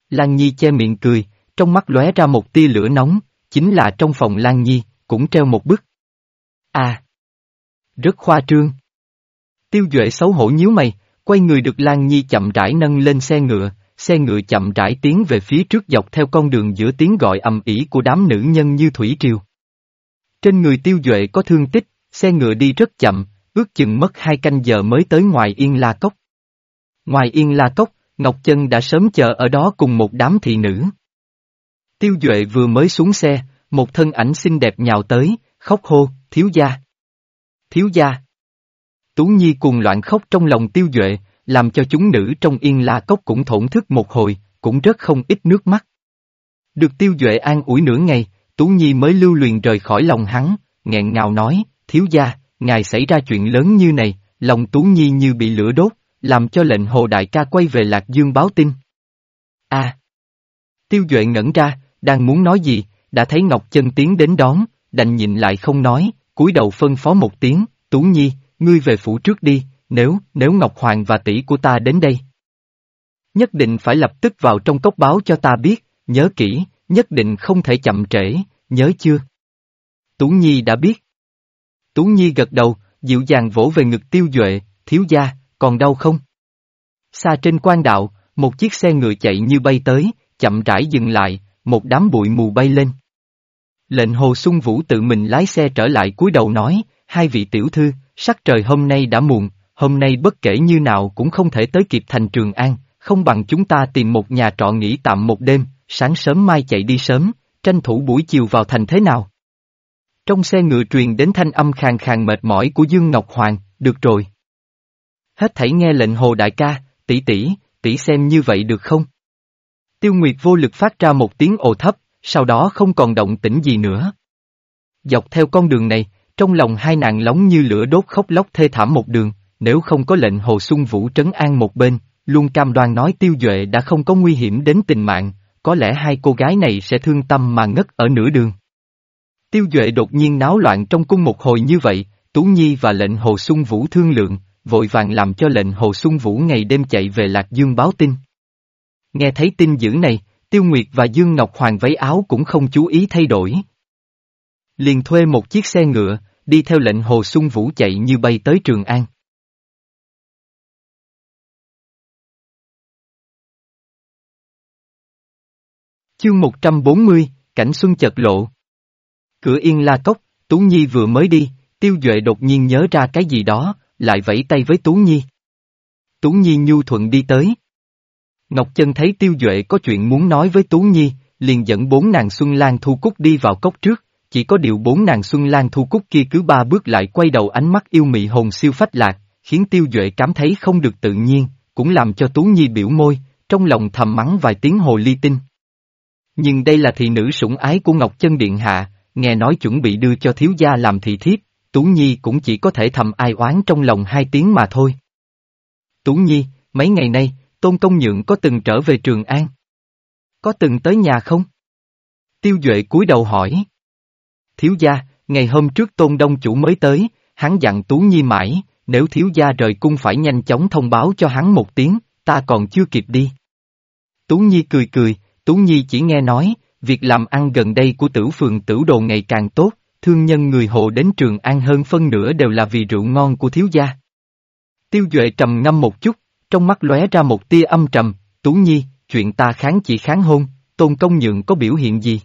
Lan Nhi che miệng cười, trong mắt lóe ra một tia lửa nóng, chính là trong phòng Lan Nhi, cũng treo một bức. À! Rất khoa trương. Tiêu Duệ xấu hổ nhíu mày, quay người được Lan Nhi chậm rãi nâng lên xe ngựa, xe ngựa chậm rãi tiến về phía trước dọc theo con đường giữa tiếng gọi ầm ĩ của đám nữ nhân như thủy triều. Trên người Tiêu Duệ có thương tích, xe ngựa đi rất chậm, ước chừng mất hai canh giờ mới tới ngoài Yên La Cốc. Ngoài Yên La Cốc, Ngọc Chân đã sớm chờ ở đó cùng một đám thị nữ. Tiêu Duệ vừa mới xuống xe, một thân ảnh xinh đẹp nhào tới, khóc hô, thiếu gia. Thiếu gia. Tú Nhi cuồng loạn khóc trong lòng Tiêu Duệ, làm cho chúng nữ trong Yên La Cốc cũng thổn thức một hồi, cũng rất không ít nước mắt. Được Tiêu Duệ an ủi nửa ngày, Tú Nhi mới lưu luyện rời khỏi lòng hắn, nghẹn ngào nói, thiếu gia, ngài xảy ra chuyện lớn như này, lòng Tú Nhi như bị lửa đốt, làm cho lệnh hồ đại ca quay về Lạc Dương báo tin. a Tiêu Duệ ngẩn ra, đang muốn nói gì, đã thấy Ngọc Chân tiến đến đón, đành nhìn lại không nói, cúi đầu phân phó một tiếng, Tú Nhi, ngươi về phủ trước đi, nếu, nếu Ngọc Hoàng và tỷ của ta đến đây. Nhất định phải lập tức vào trong cốc báo cho ta biết, nhớ kỹ, nhất định không thể chậm trễ, nhớ chưa? Tú Nhi đã biết. Tú Nhi gật đầu, dịu dàng vỗ về ngực tiêu duệ, thiếu gia, còn đau không? Xa trên quan đạo, một chiếc xe ngựa chạy như bay tới, chậm rãi dừng lại, một đám bụi mù bay lên. Lệnh Hồ Xuân Vũ tự mình lái xe trở lại cúi đầu nói, hai vị tiểu thư, sắc trời hôm nay đã muộn, hôm nay bất kể như nào cũng không thể tới kịp thành Trường An, không bằng chúng ta tìm một nhà trọ nghỉ tạm một đêm, sáng sớm mai chạy đi sớm, tranh thủ buổi chiều vào thành thế nào. Trong xe ngựa truyền đến thanh âm khàn khàn mệt mỏi của Dương Ngọc Hoàng, được rồi. Hết thảy nghe lệnh hồ đại ca, tỷ tỷ, tỷ xem như vậy được không? Tiêu Nguyệt vô lực phát ra một tiếng ồ thấp, sau đó không còn động tĩnh gì nữa. Dọc theo con đường này, trong lòng hai nàng lóng như lửa đốt khóc lóc thê thảm một đường, nếu không có lệnh Hồ Xuân Vũ trấn an một bên, luôn cam đoan nói Tiêu Duệ đã không có nguy hiểm đến tình mạng, có lẽ hai cô gái này sẽ thương tâm mà ngất ở nửa đường. Tiêu Duệ đột nhiên náo loạn trong cung một hồi như vậy, Tú Nhi và lệnh Hồ Xuân Vũ thương lượng, vội vàng làm cho lệnh Hồ Xuân Vũ ngày đêm chạy về Lạc Dương báo tin. Nghe thấy tin dữ này, Tiêu Nguyệt và Dương Ngọc Hoàng váy áo cũng không chú ý thay đổi. Liền thuê một chiếc xe ngựa, đi theo lệnh Hồ Xuân Vũ chạy như bay tới Trường An. Chương 140, Cảnh Xuân chợt lộ. Cửa Yên La Cốc, Tú Nhi vừa mới đi, Tiêu Duệ đột nhiên nhớ ra cái gì đó, lại vẫy tay với Tú Nhi. Tú Nhi nhu thuận đi tới. Ngọc Chân thấy Tiêu Duệ có chuyện muốn nói với Tú Nhi, liền dẫn bốn nàng Xuân Lan Thu Cúc đi vào cốc trước, chỉ có điều bốn nàng Xuân Lan Thu Cúc kia cứ ba bước lại quay đầu ánh mắt yêu mị hồn siêu phách lạc, khiến Tiêu Duệ cảm thấy không được tự nhiên, cũng làm cho Tú Nhi biểu môi, trong lòng thầm mắng vài tiếng hồ ly tinh. Nhưng đây là thị nữ sủng ái của Ngọc Chân Điện Hạ, nghe nói chuẩn bị đưa cho thiếu gia làm thị thiếp, Tú Nhi cũng chỉ có thể thầm ai oán trong lòng hai tiếng mà thôi. Tú Nhi, mấy ngày nay, Tôn Công Nhượng có từng trở về Trường An? Có từng tới nhà không? Tiêu Duệ cúi đầu hỏi. Thiếu gia, ngày hôm trước Tôn Đông Chủ mới tới, hắn dặn Tú Nhi mãi, nếu thiếu gia rời cung phải nhanh chóng thông báo cho hắn một tiếng, ta còn chưa kịp đi. Tú Nhi cười cười, Tú Nhi chỉ nghe nói, việc làm ăn gần đây của tử phường tử đồ ngày càng tốt, thương nhân người hộ đến Trường An hơn phân nửa đều là vì rượu ngon của thiếu gia. Tiêu Duệ trầm ngâm một chút, trong mắt lóe ra một tia âm trầm, Tú Nhi, chuyện ta kháng chỉ kháng hôn, Tôn Công Nhượng có biểu hiện gì?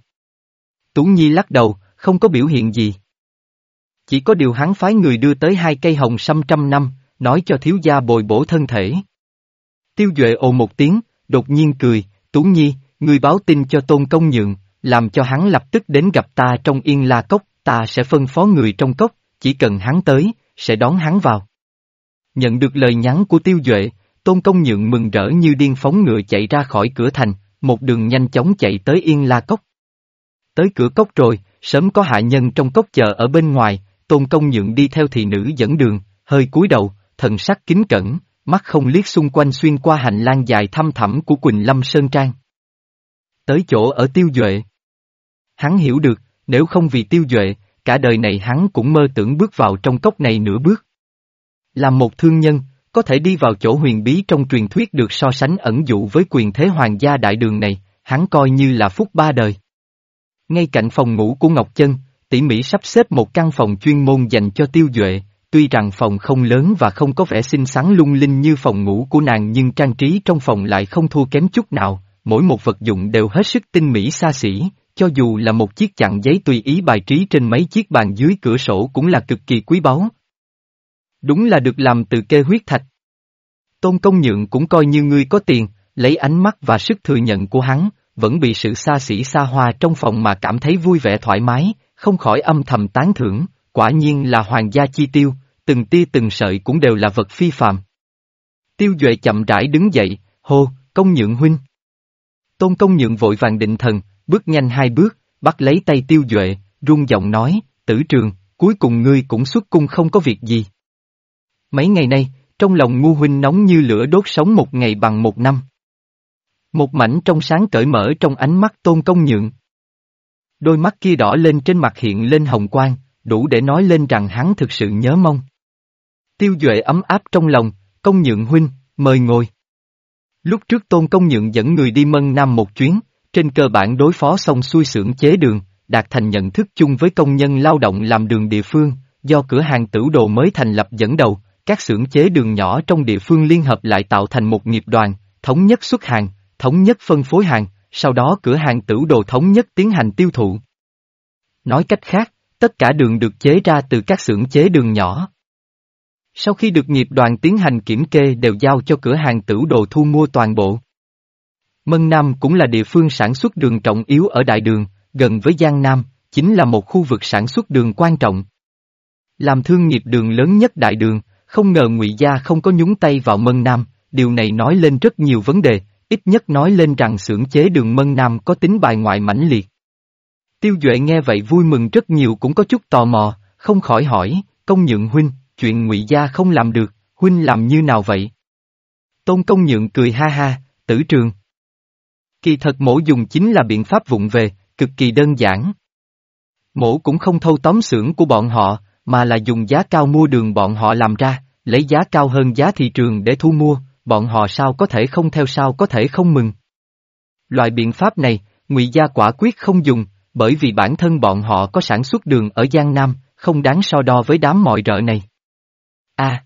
Tú Nhi lắc đầu, không có biểu hiện gì. Chỉ có điều hắn phái người đưa tới hai cây hồng sâm trăm năm, nói cho thiếu gia bồi bổ thân thể. Tiêu Duệ ồ một tiếng, đột nhiên cười, Tú Nhi, người báo tin cho Tôn Công Nhượng, làm cho hắn lập tức đến gặp ta trong yên la cốc, ta sẽ phân phó người trong cốc, chỉ cần hắn tới, sẽ đón hắn vào. Nhận được lời nhắn của Tiêu Duệ, Tôn Công Nhượng mừng rỡ như điên phóng ngựa chạy ra khỏi cửa thành, một đường nhanh chóng chạy tới Yên La Cốc. Tới cửa cốc rồi, sớm có hạ nhân trong cốc chờ ở bên ngoài, Tôn Công Nhượng đi theo thị nữ dẫn đường, hơi cúi đầu, thần sắc kính cẩn, mắt không liếc xung quanh xuyên qua hành lang dài thăm thẳm của Quỳnh Lâm Sơn Trang. Tới chỗ ở Tiêu Duệ. Hắn hiểu được, nếu không vì Tiêu Duệ, cả đời này hắn cũng mơ tưởng bước vào trong cốc này nửa bước. Là một thương nhân, có thể đi vào chỗ huyền bí trong truyền thuyết được so sánh ẩn dụ với quyền thế hoàng gia đại đường này, hắn coi như là phúc ba đời. Ngay cạnh phòng ngủ của Ngọc Chân, tỉ mỉ sắp xếp một căn phòng chuyên môn dành cho tiêu duệ, tuy rằng phòng không lớn và không có vẻ xinh xắn lung linh như phòng ngủ của nàng nhưng trang trí trong phòng lại không thua kém chút nào, mỗi một vật dụng đều hết sức tinh mỹ xa xỉ, cho dù là một chiếc chặn giấy tùy ý bài trí trên mấy chiếc bàn dưới cửa sổ cũng là cực kỳ quý báu. Đúng là được làm từ kê huyết thạch. Tôn công nhượng cũng coi như ngươi có tiền, lấy ánh mắt và sức thừa nhận của hắn, vẫn bị sự xa xỉ xa hoa trong phòng mà cảm thấy vui vẻ thoải mái, không khỏi âm thầm tán thưởng, quả nhiên là hoàng gia chi tiêu, từng tia từng sợi cũng đều là vật phi phàm. Tiêu Duệ chậm rãi đứng dậy, hô, công nhượng huynh. Tôn công nhượng vội vàng định thần, bước nhanh hai bước, bắt lấy tay Tiêu Duệ, rung giọng nói, tử trường, cuối cùng ngươi cũng xuất cung không có việc gì. Mấy ngày nay, trong lòng ngu huynh nóng như lửa đốt sống một ngày bằng một năm. Một mảnh trong sáng cởi mở trong ánh mắt tôn công nhượng. Đôi mắt kia đỏ lên trên mặt hiện lên hồng quang, đủ để nói lên rằng hắn thực sự nhớ mong. Tiêu Duệ ấm áp trong lòng, công nhượng huynh, mời ngồi. Lúc trước tôn công nhượng dẫn người đi mân nam một chuyến, trên cơ bản đối phó xong xuôi xưởng chế đường, đạt thành nhận thức chung với công nhân lao động làm đường địa phương, do cửa hàng tử đồ mới thành lập dẫn đầu, các xưởng chế đường nhỏ trong địa phương liên hợp lại tạo thành một nghiệp đoàn, thống nhất xuất hàng, thống nhất phân phối hàng, sau đó cửa hàng tử đồ thống nhất tiến hành tiêu thụ. Nói cách khác, tất cả đường được chế ra từ các xưởng chế đường nhỏ. Sau khi được nghiệp đoàn tiến hành kiểm kê đều giao cho cửa hàng tử đồ thu mua toàn bộ. Mân Nam cũng là địa phương sản xuất đường trọng yếu ở Đại Đường, gần với Giang Nam, chính là một khu vực sản xuất đường quan trọng. Làm thương nghiệp đường lớn nhất Đại Đường, không ngờ ngụy Gia không có nhúng tay vào Mân Nam, điều này nói lên rất nhiều vấn đề, ít nhất nói lên rằng xưởng chế đường Mân Nam có tính bài ngoại mãnh liệt. Tiêu Duệ nghe vậy vui mừng rất nhiều cũng có chút tò mò, không khỏi hỏi, công nhượng huynh, chuyện ngụy Gia không làm được, huynh làm như nào vậy? Tôn công nhượng cười ha ha, tử trường. Kỳ thật mổ dùng chính là biện pháp vụng về, cực kỳ đơn giản. Mổ cũng không thâu tóm xưởng của bọn họ, mà là dùng giá cao mua đường bọn họ làm ra, lấy giá cao hơn giá thị trường để thu mua, bọn họ sao có thể không theo sao có thể không mừng. Loại biện pháp này, ngụy gia quả quyết không dùng, bởi vì bản thân bọn họ có sản xuất đường ở Giang Nam, không đáng so đo với đám mọi rợ này. A.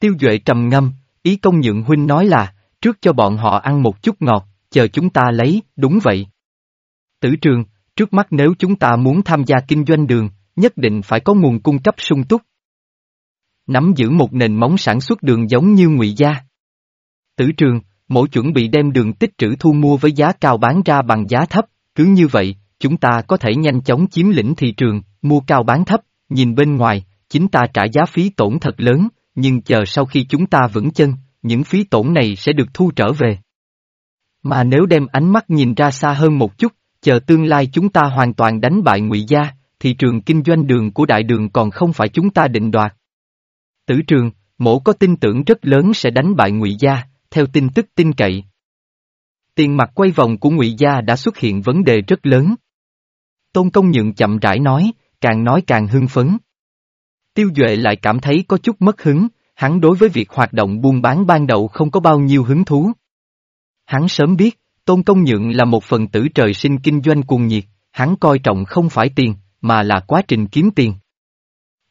tiêu Duệ trầm ngâm, ý công nhượng huynh nói là, trước cho bọn họ ăn một chút ngọt, chờ chúng ta lấy, đúng vậy. Tử trường, trước mắt nếu chúng ta muốn tham gia kinh doanh đường, nhất định phải có nguồn cung cấp sung túc. Nắm giữ một nền móng sản xuất đường giống như ngụy Gia. Tử trường, mỗi chuẩn bị đem đường tích trữ thu mua với giá cao bán ra bằng giá thấp, cứ như vậy, chúng ta có thể nhanh chóng chiếm lĩnh thị trường, mua cao bán thấp, nhìn bên ngoài, chính ta trả giá phí tổn thật lớn, nhưng chờ sau khi chúng ta vững chân, những phí tổn này sẽ được thu trở về. Mà nếu đem ánh mắt nhìn ra xa hơn một chút, chờ tương lai chúng ta hoàn toàn đánh bại ngụy gia, thị trường kinh doanh đường của đại đường còn không phải chúng ta định đoạt. Tử trường, mổ có tin tưởng rất lớn sẽ đánh bại ngụy gia, theo tin tức tin cậy. Tiền mặt quay vòng của ngụy gia đã xuất hiện vấn đề rất lớn. Tôn Công Nhượng chậm rãi nói, càng nói càng hưng phấn. Tiêu Duệ lại cảm thấy có chút mất hứng, hắn đối với việc hoạt động buôn bán ban đầu không có bao nhiêu hứng thú. Hắn sớm biết, Tôn Công Nhượng là một phần tử trời sinh kinh doanh cuồng nhiệt, hắn coi trọng không phải tiền, mà là quá trình kiếm tiền.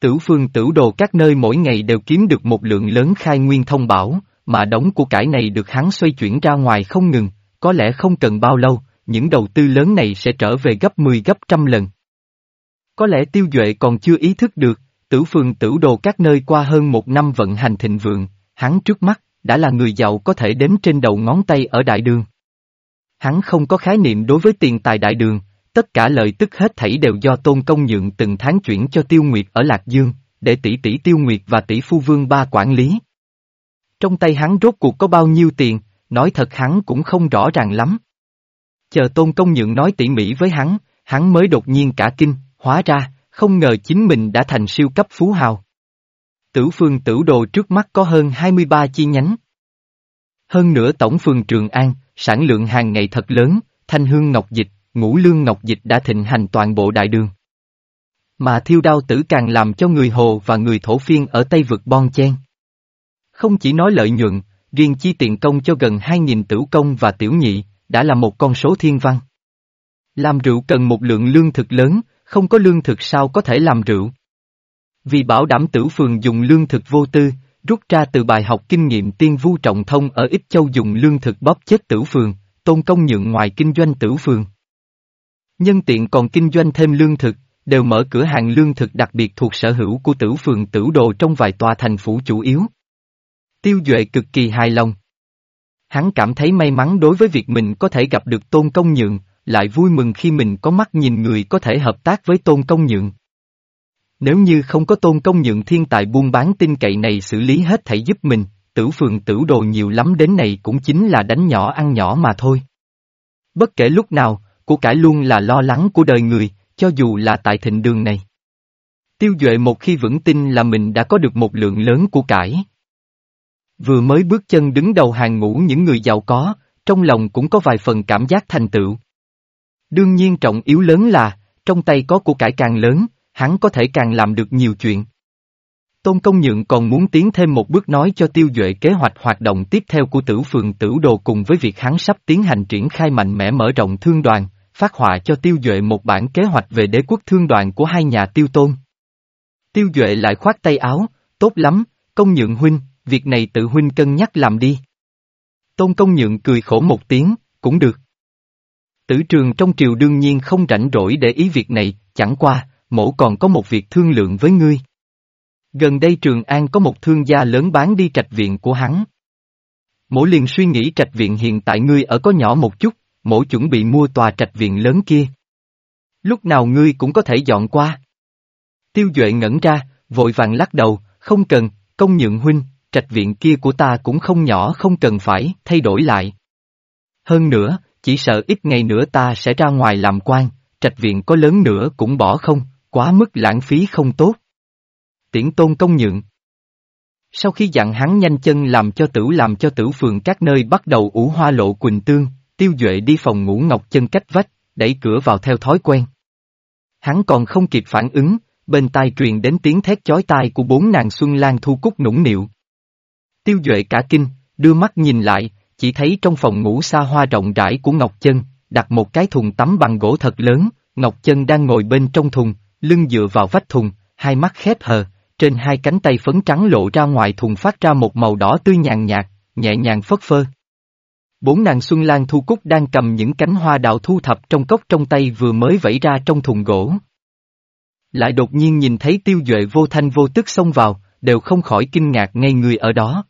Tử phương tử đồ các nơi mỗi ngày đều kiếm được một lượng lớn khai nguyên thông bảo, mà đống của cải này được hắn xoay chuyển ra ngoài không ngừng, có lẽ không cần bao lâu, những đầu tư lớn này sẽ trở về gấp 10 gấp trăm lần. Có lẽ tiêu duệ còn chưa ý thức được, tử phương tử đồ các nơi qua hơn một năm vận hành thịnh vượng, hắn trước mắt, đã là người giàu có thể đếm trên đầu ngón tay ở đại đường. Hắn không có khái niệm đối với tiền tài đại đường, tất cả lợi tức hết thảy đều do tôn công nhượng từng tháng chuyển cho tiêu nguyệt ở Lạc Dương, để tỷ tỷ tiêu nguyệt và tỷ phu vương ba quản lý. Trong tay hắn rốt cuộc có bao nhiêu tiền, nói thật hắn cũng không rõ ràng lắm. Chờ tôn công nhượng nói tỉ mỉ với hắn, hắn mới đột nhiên cả kinh, hóa ra, không ngờ chính mình đã thành siêu cấp phú hào. Tử phương tử đồ trước mắt có hơn 23 chi nhánh. Hơn nữa tổng phường Trường An, sản lượng hàng ngày thật lớn, thanh hương ngọc dịch, ngũ lương ngọc dịch đã thịnh hành toàn bộ đại đường. Mà thiêu đao tử càng làm cho người Hồ và người thổ phiên ở Tây vực bon chen. Không chỉ nói lợi nhuận, riêng chi tiền công cho gần 2.000 tử công và tiểu nhị, đã là một con số thiên văn. Làm rượu cần một lượng lương thực lớn, không có lương thực sao có thể làm rượu. Vì bảo đảm tử phường dùng lương thực vô tư, rút ra từ bài học kinh nghiệm tiên vu trọng thông ở Ích Châu dùng lương thực bóp chết tử phường, tôn công nhượng ngoài kinh doanh tử phường. Nhân tiện còn kinh doanh thêm lương thực, đều mở cửa hàng lương thực đặc biệt thuộc sở hữu của tử phường tử đồ trong vài tòa thành phủ chủ yếu. Tiêu Duệ cực kỳ hài lòng. Hắn cảm thấy may mắn đối với việc mình có thể gặp được Tôn Công Nhượng, lại vui mừng khi mình có mắt nhìn người có thể hợp tác với Tôn Công Nhượng. Nếu như không có Tôn Công Nhượng thiên tài buôn bán tin cậy này xử lý hết thảy giúp mình, tử phường tử đồ nhiều lắm đến này cũng chính là đánh nhỏ ăn nhỏ mà thôi. Bất kể lúc nào, của cải luôn là lo lắng của đời người, cho dù là tại thịnh đường này. Tiêu Duệ một khi vững tin là mình đã có được một lượng lớn của cải. Vừa mới bước chân đứng đầu hàng ngũ những người giàu có, trong lòng cũng có vài phần cảm giác thành tựu. Đương nhiên trọng yếu lớn là, trong tay có của cải càng lớn, hắn có thể càng làm được nhiều chuyện. Tôn Công Nhượng còn muốn tiến thêm một bước nói cho Tiêu Duệ kế hoạch hoạt động tiếp theo của tử phường tử đồ cùng với việc hắn sắp tiến hành triển khai mạnh mẽ mở rộng thương đoàn, phát họa cho Tiêu Duệ một bản kế hoạch về đế quốc thương đoàn của hai nhà Tiêu Tôn. Tiêu Duệ lại khoát tay áo, tốt lắm, Công Nhượng huynh, việc này tự huynh cân nhắc làm đi. Tôn Công Nhượng cười khổ một tiếng, cũng được. Tử trường trong triều đương nhiên không rảnh rỗi để ý việc này, chẳng qua, mổ còn có một việc thương lượng với ngươi. Gần đây Trường An có một thương gia lớn bán đi trạch viện của hắn. mỗ liền suy nghĩ trạch viện hiện tại ngươi ở có nhỏ một chút, mỗ chuẩn bị mua tòa trạch viện lớn kia. Lúc nào ngươi cũng có thể dọn qua. Tiêu Duệ ngẩn ra, vội vàng lắc đầu, không cần, công nhượng huynh, trạch viện kia của ta cũng không nhỏ không cần phải thay đổi lại. Hơn nữa, chỉ sợ ít ngày nữa ta sẽ ra ngoài làm quan, trạch viện có lớn nữa cũng bỏ không, quá mức lãng phí không tốt. Tiễn tôn công nhượng. Sau khi dặn hắn nhanh chân làm cho tử làm cho tử phường các nơi bắt đầu ủ hoa lộ quỳnh tương, tiêu duệ đi phòng ngủ ngọc chân cách vách, đẩy cửa vào theo thói quen. Hắn còn không kịp phản ứng, bên tai truyền đến tiếng thét chói tai của bốn nàng Xuân Lan thu cúc nũng nịu. Tiêu Duệ cả kinh, đưa mắt nhìn lại, chỉ thấy trong phòng ngủ xa hoa rộng rãi của Ngọc Chân, đặt một cái thùng tắm bằng gỗ thật lớn, Ngọc Chân đang ngồi bên trong thùng, lưng dựa vào vách thùng, hai mắt khép hờ, trên hai cánh tay phấn trắng lộ ra ngoài thùng phát ra một màu đỏ tươi nhàn nhạt, nhẹ nhàng phất phơ. Bốn nàng Xuân Lan Thu Cúc đang cầm những cánh hoa đào thu thập trong cốc trong tay vừa mới vẫy ra trong thùng gỗ. Lại đột nhiên nhìn thấy tiêu duệ vô thanh vô tức xông vào, đều không khỏi kinh ngạc ngay người ở đó.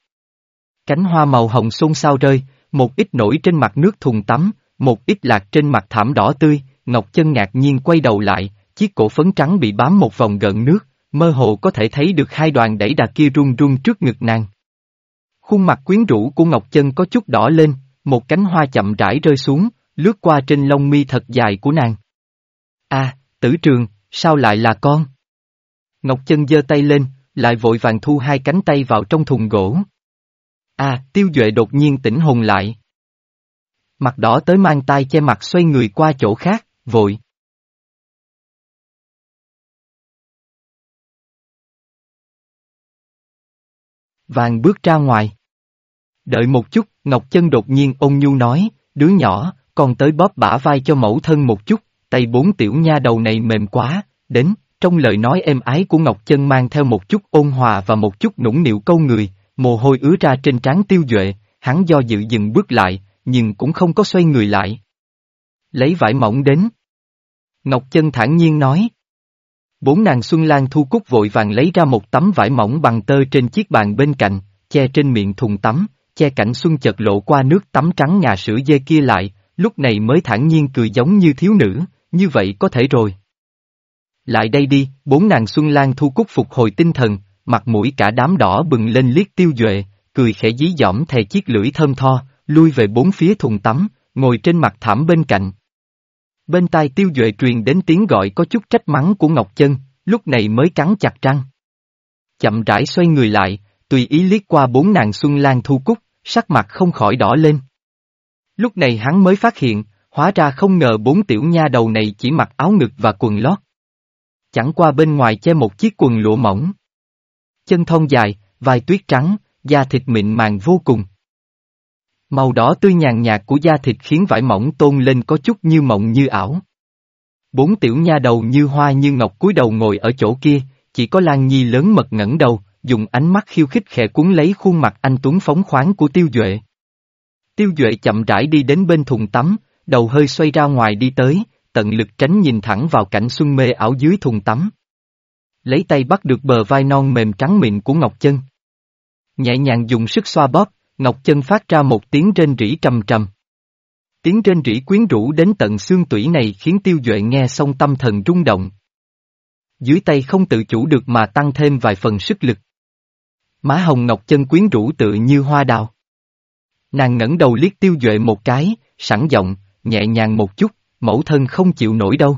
Cánh hoa màu hồng xôn xao rơi, một ít nổi trên mặt nước thùng tắm, một ít lạc trên mặt thảm đỏ tươi, Ngọc Chân ngạc nhiên quay đầu lại, chiếc cổ phấn trắng bị bám một vòng gợn nước, mơ hồ có thể thấy được hai đoàn đẩy đà kia run run trước ngực nàng. Khuôn mặt quyến rũ của Ngọc Chân có chút đỏ lên, một cánh hoa chậm rãi rơi xuống, lướt qua trên lông mi thật dài của nàng. A, tử trường, sao lại là con? Ngọc Chân giơ tay lên, lại vội vàng thu hai cánh tay vào trong thùng gỗ. A, tiêu duệ đột nhiên tỉnh hồn lại. Mặt đỏ tới mang tay che mặt xoay người qua chỗ khác, vội. Vàng bước ra ngoài. Đợi một chút, Ngọc Chân đột nhiên ôn nhu nói, đứa nhỏ, còn tới bóp bả vai cho mẫu thân một chút, tay bốn tiểu nha đầu này mềm quá, đến, trong lời nói êm ái của Ngọc Chân mang theo một chút ôn hòa và một chút nũng nịu câu người, mồ hôi ứa ra trên trán tiêu duệ, hắn do dự dừng bước lại, nhưng cũng không có xoay người lại. Lấy vải mỏng đến. Ngọc Chân thản nhiên nói. Bốn nàng Xuân Lan Thu Cúc vội vàng lấy ra một tấm vải mỏng bằng tơ trên chiếc bàn bên cạnh, che trên miệng thùng tắm, che cảnh Xuân chợt lộ qua nước tắm trắng ngà sữa dê kia lại, lúc này mới thản nhiên cười giống như thiếu nữ, như vậy có thể rồi. Lại đây đi, bốn nàng Xuân Lan Thu Cúc phục hồi tinh thần, mặt mũi cả đám đỏ bừng lên liếc tiêu duệ, cười khẽ dí dỏm thè chiếc lưỡi thơm tho, lui về bốn phía thùng tắm, ngồi trên mặt thảm bên cạnh. Bên tai tiêu duệ truyền đến tiếng gọi có chút trách mắng của Ngọc Chân, lúc này mới cắn chặt răng. Chậm rãi xoay người lại, tùy ý liếc qua bốn nàng Xuân Lan Thu Cúc, sắc mặt không khỏi đỏ lên. Lúc này hắn mới phát hiện, hóa ra không ngờ bốn tiểu nha đầu này chỉ mặc áo ngực và quần lót. Chẳng qua bên ngoài che một chiếc quần lụa mỏng. Chân thon dài, vai tuyết trắng, da thịt mịn màng vô cùng. Màu đỏ tươi nhàn nhạt của da thịt khiến vải mỏng tôn lên có chút như mộng như ảo. Bốn tiểu nha đầu như hoa như ngọc cúi đầu ngồi ở chỗ kia, chỉ có Lan Nhi lớn mật ngẩng đầu, dùng ánh mắt khiêu khích khẽ cuốn lấy khuôn mặt anh Tuấn phóng khoáng của Tiêu Duệ. Tiêu Duệ chậm rãi đi đến bên thùng tắm, đầu hơi xoay ra ngoài đi tới, tận lực tránh nhìn thẳng vào cảnh xuân mê ảo dưới thùng tắm. Lấy tay bắt được bờ vai non mềm trắng mịn của Ngọc Chân. Nhẹ nhàng dùng sức xoa bóp, Ngọc Chân phát ra một tiếng rên rỉ trầm trầm. Tiếng rên rỉ quyến rũ đến tận xương tủy này khiến Tiêu Duệ nghe xong tâm thần rung động. Dưới tay không tự chủ được mà tăng thêm vài phần sức lực. Má hồng Ngọc Chân quyến rũ tự như hoa đào. Nàng ngẩng đầu liếc Tiêu Duệ một cái, sẵn giọng, nhẹ nhàng một chút, mẫu thân không chịu nổi đâu.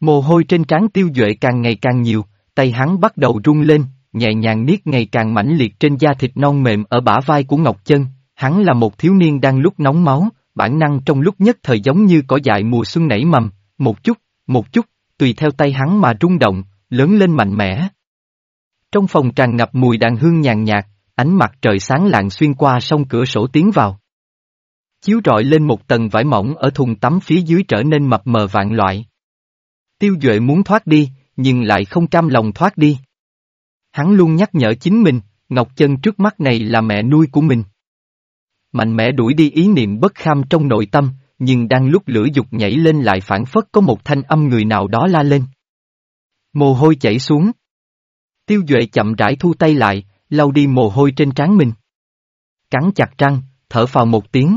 Mồ hôi trên trán Tiêu Duệ càng ngày càng nhiều, tay hắn bắt đầu rung lên, nhẹ nhàng niết ngày càng mãnh liệt trên da thịt non mềm ở bả vai của Ngọc Chân, hắn là một thiếu niên đang lúc nóng máu, bản năng trong lúc nhất thời giống như cỏ dại mùa xuân nảy mầm, một chút, một chút, tùy theo tay hắn mà rung động, lớn lên mạnh mẽ. Trong phòng tràn ngập mùi đàn hương nhàn nhạt, ánh mặt trời sáng lạng xuyên qua song cửa sổ tiến vào. Chiếu rọi lên một tầng vải mỏng ở thùng tắm phía dưới trở nên mập mờ vạn loại. Tiêu Duệ muốn thoát đi, nhưng lại không cam lòng thoát đi. Hắn luôn nhắc nhở chính mình, Ngọc Chân trước mắt này là mẹ nuôi của mình. Mạnh mẽ đuổi đi ý niệm bất kham trong nội tâm, nhưng đang lúc lửa dục nhảy lên lại phản phất có một thanh âm người nào đó la lên. Mồ hôi chảy xuống. Tiêu Duệ chậm rãi thu tay lại, lau đi mồ hôi trên trán mình. Cắn chặt răng, thở phào một tiếng.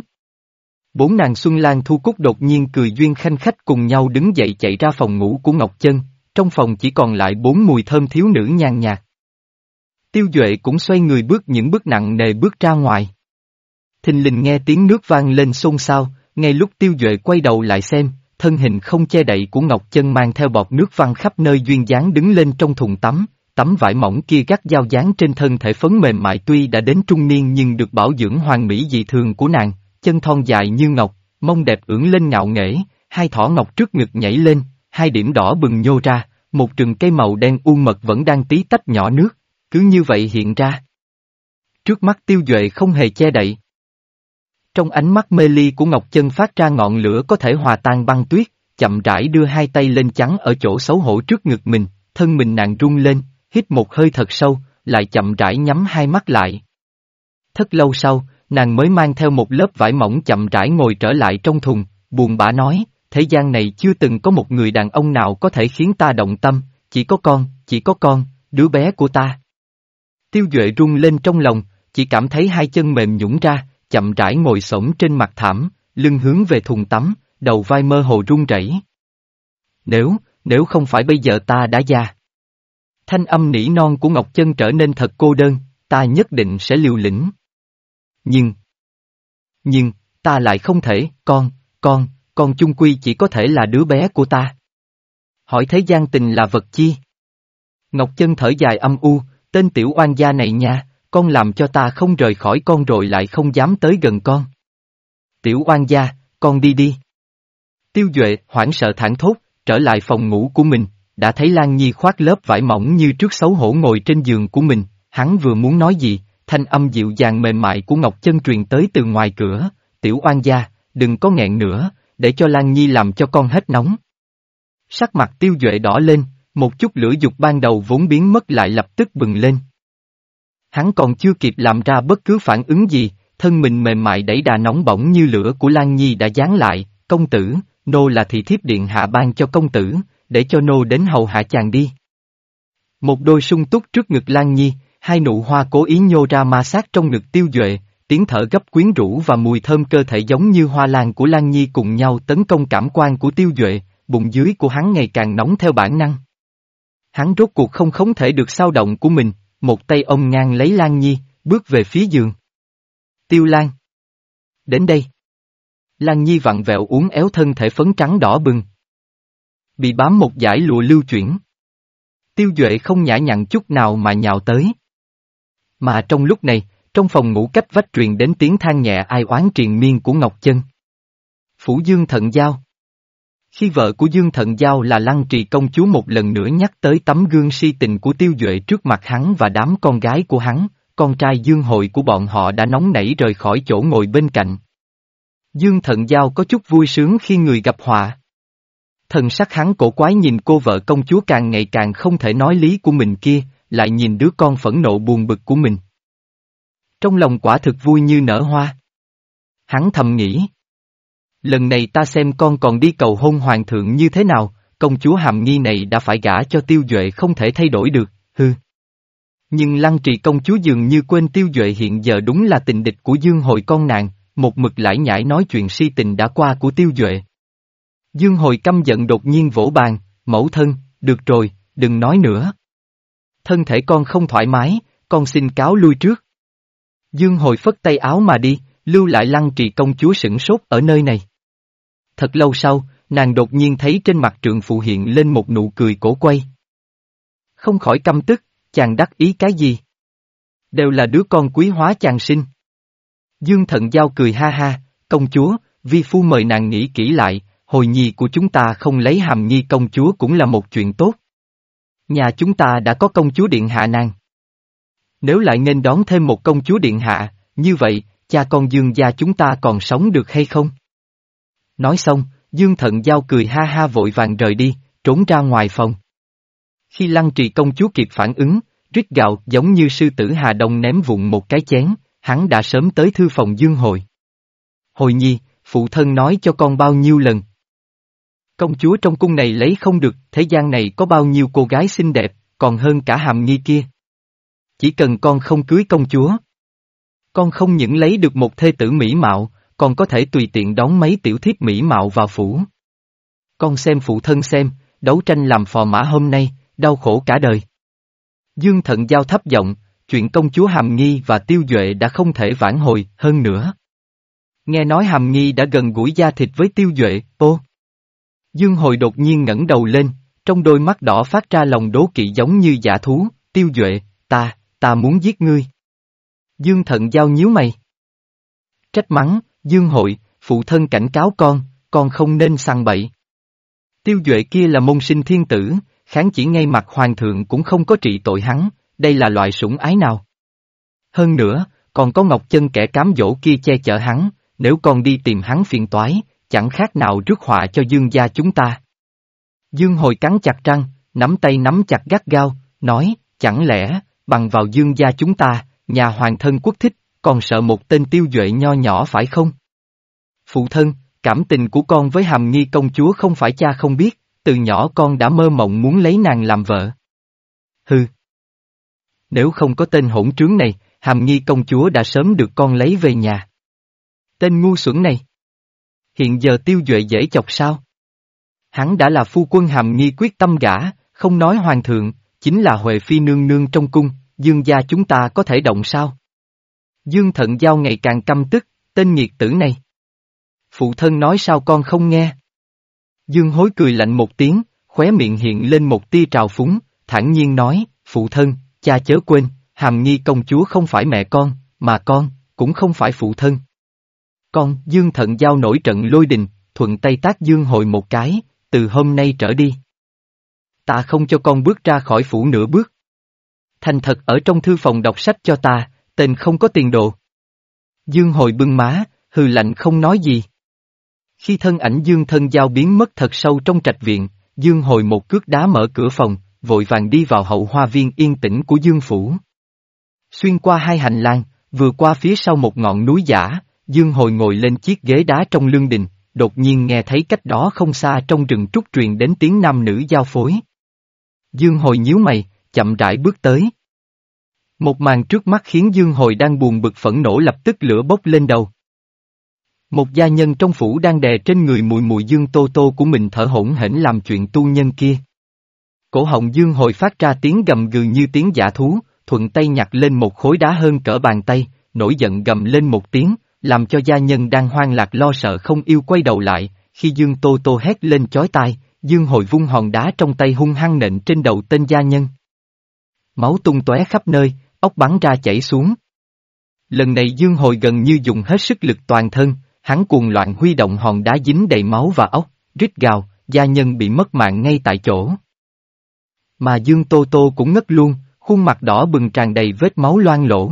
Bốn nàng Xuân Lan Thu Cúc đột nhiên cười duyên khanh khách cùng nhau đứng dậy chạy ra phòng ngủ của Ngọc Chân, trong phòng chỉ còn lại bốn mùi thơm thiếu nữ nhàn nhạt. Tiêu Duệ cũng xoay người bước những bước nặng nề bước ra ngoài. Thình lình nghe tiếng nước vang lên xôn xao, ngay lúc Tiêu Duệ quay đầu lại xem, thân hình không che đậy của Ngọc Chân mang theo bọt nước văng khắp nơi duyên dáng đứng lên trong thùng tắm, tấm vải mỏng kia gắt dao dáng trên thân thể phấn mềm mại tuy đã đến trung niên nhưng được bảo dưỡng hoàn mỹ dị thường của nàng, chân thon dài như ngọc, mông đẹp ưỡn lên ngạo nghễ, hai thỏ ngọc trước ngực nhảy lên, hai điểm đỏ bừng nhô ra, một rừng cây màu đen u mật vẫn đang tí tách nhỏ nước, cứ như vậy hiện ra. Trước mắt tiêu duệ không hề che đậy. Trong ánh mắt mê ly của Ngọc Chân phát ra ngọn lửa có thể hòa tan băng tuyết, chậm rãi đưa hai tay lên chắn ở chỗ xấu hổ trước ngực mình, thân mình nàng rung lên, hít một hơi thật sâu, lại chậm rãi nhắm hai mắt lại. Thất lâu sau, nàng mới mang theo một lớp vải mỏng chậm rãi ngồi trở lại trong thùng, buồn bã nói, thế gian này chưa từng có một người đàn ông nào có thể khiến ta động tâm, chỉ có con, chỉ có con, đứa bé của ta. Tiêu Duệ rung lên trong lòng, chỉ cảm thấy hai chân mềm nhũng ra, chậm rãi ngồi xổm trên mặt thảm, lưng hướng về thùng tắm, đầu vai mơ hồ run rẩy. Nếu, nếu không phải bây giờ ta đã già. Thanh âm nỉ non của Ngọc Chân trở nên thật cô đơn, ta nhất định sẽ liều lĩnh. Nhưng, nhưng, ta lại không thể, con, con, con chung quy chỉ có thể là đứa bé của ta. Hỏi thế gian tình là vật chi? Ngọc Chân thở dài âm u, tên tiểu oan gia này nha, con làm cho ta không rời khỏi con rồi lại không dám tới gần con. Tiểu oan gia, con đi đi. Tiêu Duệ hoảng sợ thảng thốt, trở lại phòng ngủ của mình, đã thấy Lan Nhi khoác lớp vải mỏng như trước xấu hổ ngồi trên giường của mình, hắn vừa muốn nói gì, thanh âm dịu dàng mềm mại của Ngọc Chân truyền tới từ ngoài cửa, tiểu oan gia, đừng có nghẹn nữa, để cho Lan Nhi làm cho con hết nóng. Sắc mặt tiêu duệ đỏ lên, một chút lửa dục ban đầu vốn biến mất lại lập tức bừng lên. Hắn còn chưa kịp làm ra bất cứ phản ứng gì, thân mình mềm mại đẩy đà nóng bỏng như lửa của Lan Nhi đã dán lại, công tử, nô là thị thiếp điện hạ ban cho công tử, để cho nô đến hầu hạ chàng đi. Một đôi sung túc trước ngực Lan Nhi, hai nụ hoa cố ý nhô ra ma sát trong ngực tiêu duệ, tiếng thở gấp quyến rũ và mùi thơm cơ thể giống như hoa lan của Lan Nhi cùng nhau tấn công cảm quan của tiêu duệ, bụng dưới của hắn ngày càng nóng theo bản năng. Hắn rốt cuộc không khống thể được sao động của mình, một tay ông ngang lấy Lan Nhi, bước về phía giường. Tiêu Lan. Đến đây. Lan Nhi vặn vẹo uốn éo thân thể phấn trắng đỏ bừng. Bị bám một dải lụa lưu chuyển. Tiêu Duệ không nhã nhặn chút nào mà nhào tới. Mà trong lúc này, trong phòng ngủ cách vách truyền đến tiếng than nhẹ ai oán triền miên của Ngọc Chân. Phủ Dương Thận Giao khi vợ của Dương Thận Giao là Lăng Trì công chúa một lần nữa nhắc tới tấm gương si tình của Tiêu Duệ trước mặt hắn và đám con gái của hắn, con trai Dương Hội của bọn họ đã nóng nảy rời khỏi chỗ ngồi bên cạnh. Dương Thận Giao có chút vui sướng khi người gặp họa. Thần sắc hắn cổ quái nhìn cô vợ công chúa càng ngày càng không thể nói lý của mình kia, lại nhìn đứa con phẫn nộ buồn bực của mình. Trong lòng quả thực vui như nở hoa. Hắn thầm nghĩ. Lần này ta xem con còn đi cầu hôn hoàng thượng như thế nào, công chúa hàm nghi này đã phải gả cho tiêu duệ không thể thay đổi được, hư. Nhưng lăng trì công chúa dường như quên tiêu duệ hiện giờ đúng là tình địch của dương hội con nàng, một mực lải nhải nói chuyện si tình đã qua của tiêu duệ. Dương hồi căm giận đột nhiên vỗ bàn, mẫu thân, được rồi, đừng nói nữa. Thân thể con không thoải mái, con xin cáo lui trước. Dương hồi phất tay áo mà đi, lưu lại lăng trì công chúa sửng sốt ở nơi này. Thật lâu sau, nàng đột nhiên thấy trên mặt trượng phụ hiện lên một nụ cười cổ quay. Không khỏi căm tức, chàng đắc ý cái gì? Đều là đứa con quý hóa chàng sinh. Dương thận giao cười ha ha, công chúa, vi phu mời nàng nghĩ kỹ lại, hồi nhi của chúng ta không lấy hàm nhi công chúa cũng là một chuyện tốt. Nhà chúng ta đã có công chúa điện hạ nàng. Nếu lại nên đón thêm một công chúa điện hạ, như vậy, cha con Dương gia chúng ta còn sống được hay không? Nói xong, Dương thận giao cười ha ha vội vàng rời đi, trốn ra ngoài phòng. Khi lăng trì công chúa kịp phản ứng, rít gạo giống như sư tử Hà Đông ném vụn một cái chén, hắn đã sớm tới thư phòng Dương Hội. Hồi nhi, phụ thân nói cho con bao nhiêu lần. Công chúa trong cung này lấy không được, thế gian này có bao nhiêu cô gái xinh đẹp, còn hơn cả hàm nghi kia. Chỉ cần con không cưới công chúa. Con không những lấy được một thê tử mỹ mạo, còn có thể tùy tiện đón mấy tiểu thiếp mỹ mạo vào phủ. Con xem phụ thân xem, đấu tranh làm phò mã hôm nay, đau khổ cả đời. Dương thận giao thấp giọng, chuyện công chúa Hàm Nghi và Tiêu Duệ đã không thể vãn hồi hơn nữa. Nghe nói Hàm Nghi đã gần gũi da thịt với Tiêu Duệ, ô. Dương hồi đột nhiên ngẩng đầu lên, trong đôi mắt đỏ phát ra lòng đố kỵ giống như giả thú, Tiêu Duệ, ta, ta muốn giết ngươi. Dương thận giao nhíu mày. Trách mắng, Dương hội, phụ thân cảnh cáo con, con không nên săn bậy. Tiêu Duệ kia là môn sinh thiên tử, kháng chỉ ngay mặt hoàng thượng cũng không có trị tội hắn, đây là loại sủng ái nào? Hơn nữa, còn có Ngọc Chân kẻ cám dỗ kia che chở hắn, nếu còn đi tìm hắn phiền toái, chẳng khác nào rước họa cho dương gia chúng ta. Dương hồi cắn chặt răng, nắm tay nắm chặt gắt gao, nói, chẳng lẽ, bằng vào dương gia chúng ta, nhà hoàng thân quốc thích, còn sợ một tên tiêu duệ nho nhỏ phải không? Phụ thân, cảm tình của con với hàm nghi công chúa không phải cha không biết, từ nhỏ con đã mơ mộng muốn lấy nàng làm vợ. Hừ. Nếu không có tên hỗn trướng này, hàm nghi công chúa đã sớm được con lấy về nhà. Tên ngu xuẩn này. Hiện giờ tiêu duệ dễ chọc sao? Hắn đã là phu quân hàm nghi quyết tâm gả, không nói hoàng thượng, chính là Huệ Phi nương nương trong cung, dương gia chúng ta có thể động sao? Dương thận giao ngày càng căm tức, tên nghiệt tử này. Phụ thân nói sao con không nghe? Dương hối cười lạnh một tiếng, khóe miệng hiện lên một tia trào phúng, thản nhiên nói, phụ thân, cha chớ quên, hàm nghi công chúa không phải mẹ con, mà con, cũng không phải phụ thân. Con, Dương thận giao nổi trận lôi đình, thuận tay tác Dương hồi một cái, từ hôm nay trở đi. Ta không cho con bước ra khỏi phủ nửa bước. Thành thật ở trong thư phòng đọc sách cho ta, tên không có tiền đồ. Dương hồi bưng má, hừ lạnh không nói gì. Khi thân ảnh Dương thân giao biến mất thật sâu trong trạch viện, Dương hồi một cước đá mở cửa phòng, vội vàng đi vào hậu hoa viên yên tĩnh của Dương Phủ. Xuyên qua hai hành lang, vừa qua phía sau một ngọn núi giả, Dương hồi ngồi lên chiếc ghế đá trong lương đình, đột nhiên nghe thấy cách đó không xa trong rừng trúc truyền đến tiếng nam nữ giao phối. Dương hồi nhíu mày, chậm rãi bước tới. Một màn trước mắt khiến Dương hồi đang buồn bực phẫn nổ lập tức lửa bốc lên đầu. Một gia nhân trong phủ đang đè trên người mùi mùi dương tô tô của mình thở hổn hển làm chuyện tu nhân kia. Cổ họng dương hồi phát ra tiếng gầm gừ như tiếng giả thú, thuận tay nhặt lên một khối đá hơn cỡ bàn tay, nổi giận gầm lên một tiếng, làm cho gia nhân đang hoang lạc lo sợ không yêu quay đầu lại, khi dương tô tô hét lên chói tai, dương hồi vung hòn đá trong tay hung hăng nện trên đầu tên gia nhân. Máu tung tóe khắp nơi, ốc bắn ra chảy xuống. Lần này dương hồi gần như dùng hết sức lực toàn thân, hắn cuồng loạn huy động hòn đá dính đầy máu và ốc, rít gào, gia nhân bị mất mạng ngay tại chỗ. Mà Dương Tô Tô cũng ngất luôn, khuôn mặt đỏ bừng tràn đầy vết máu loang lỗ.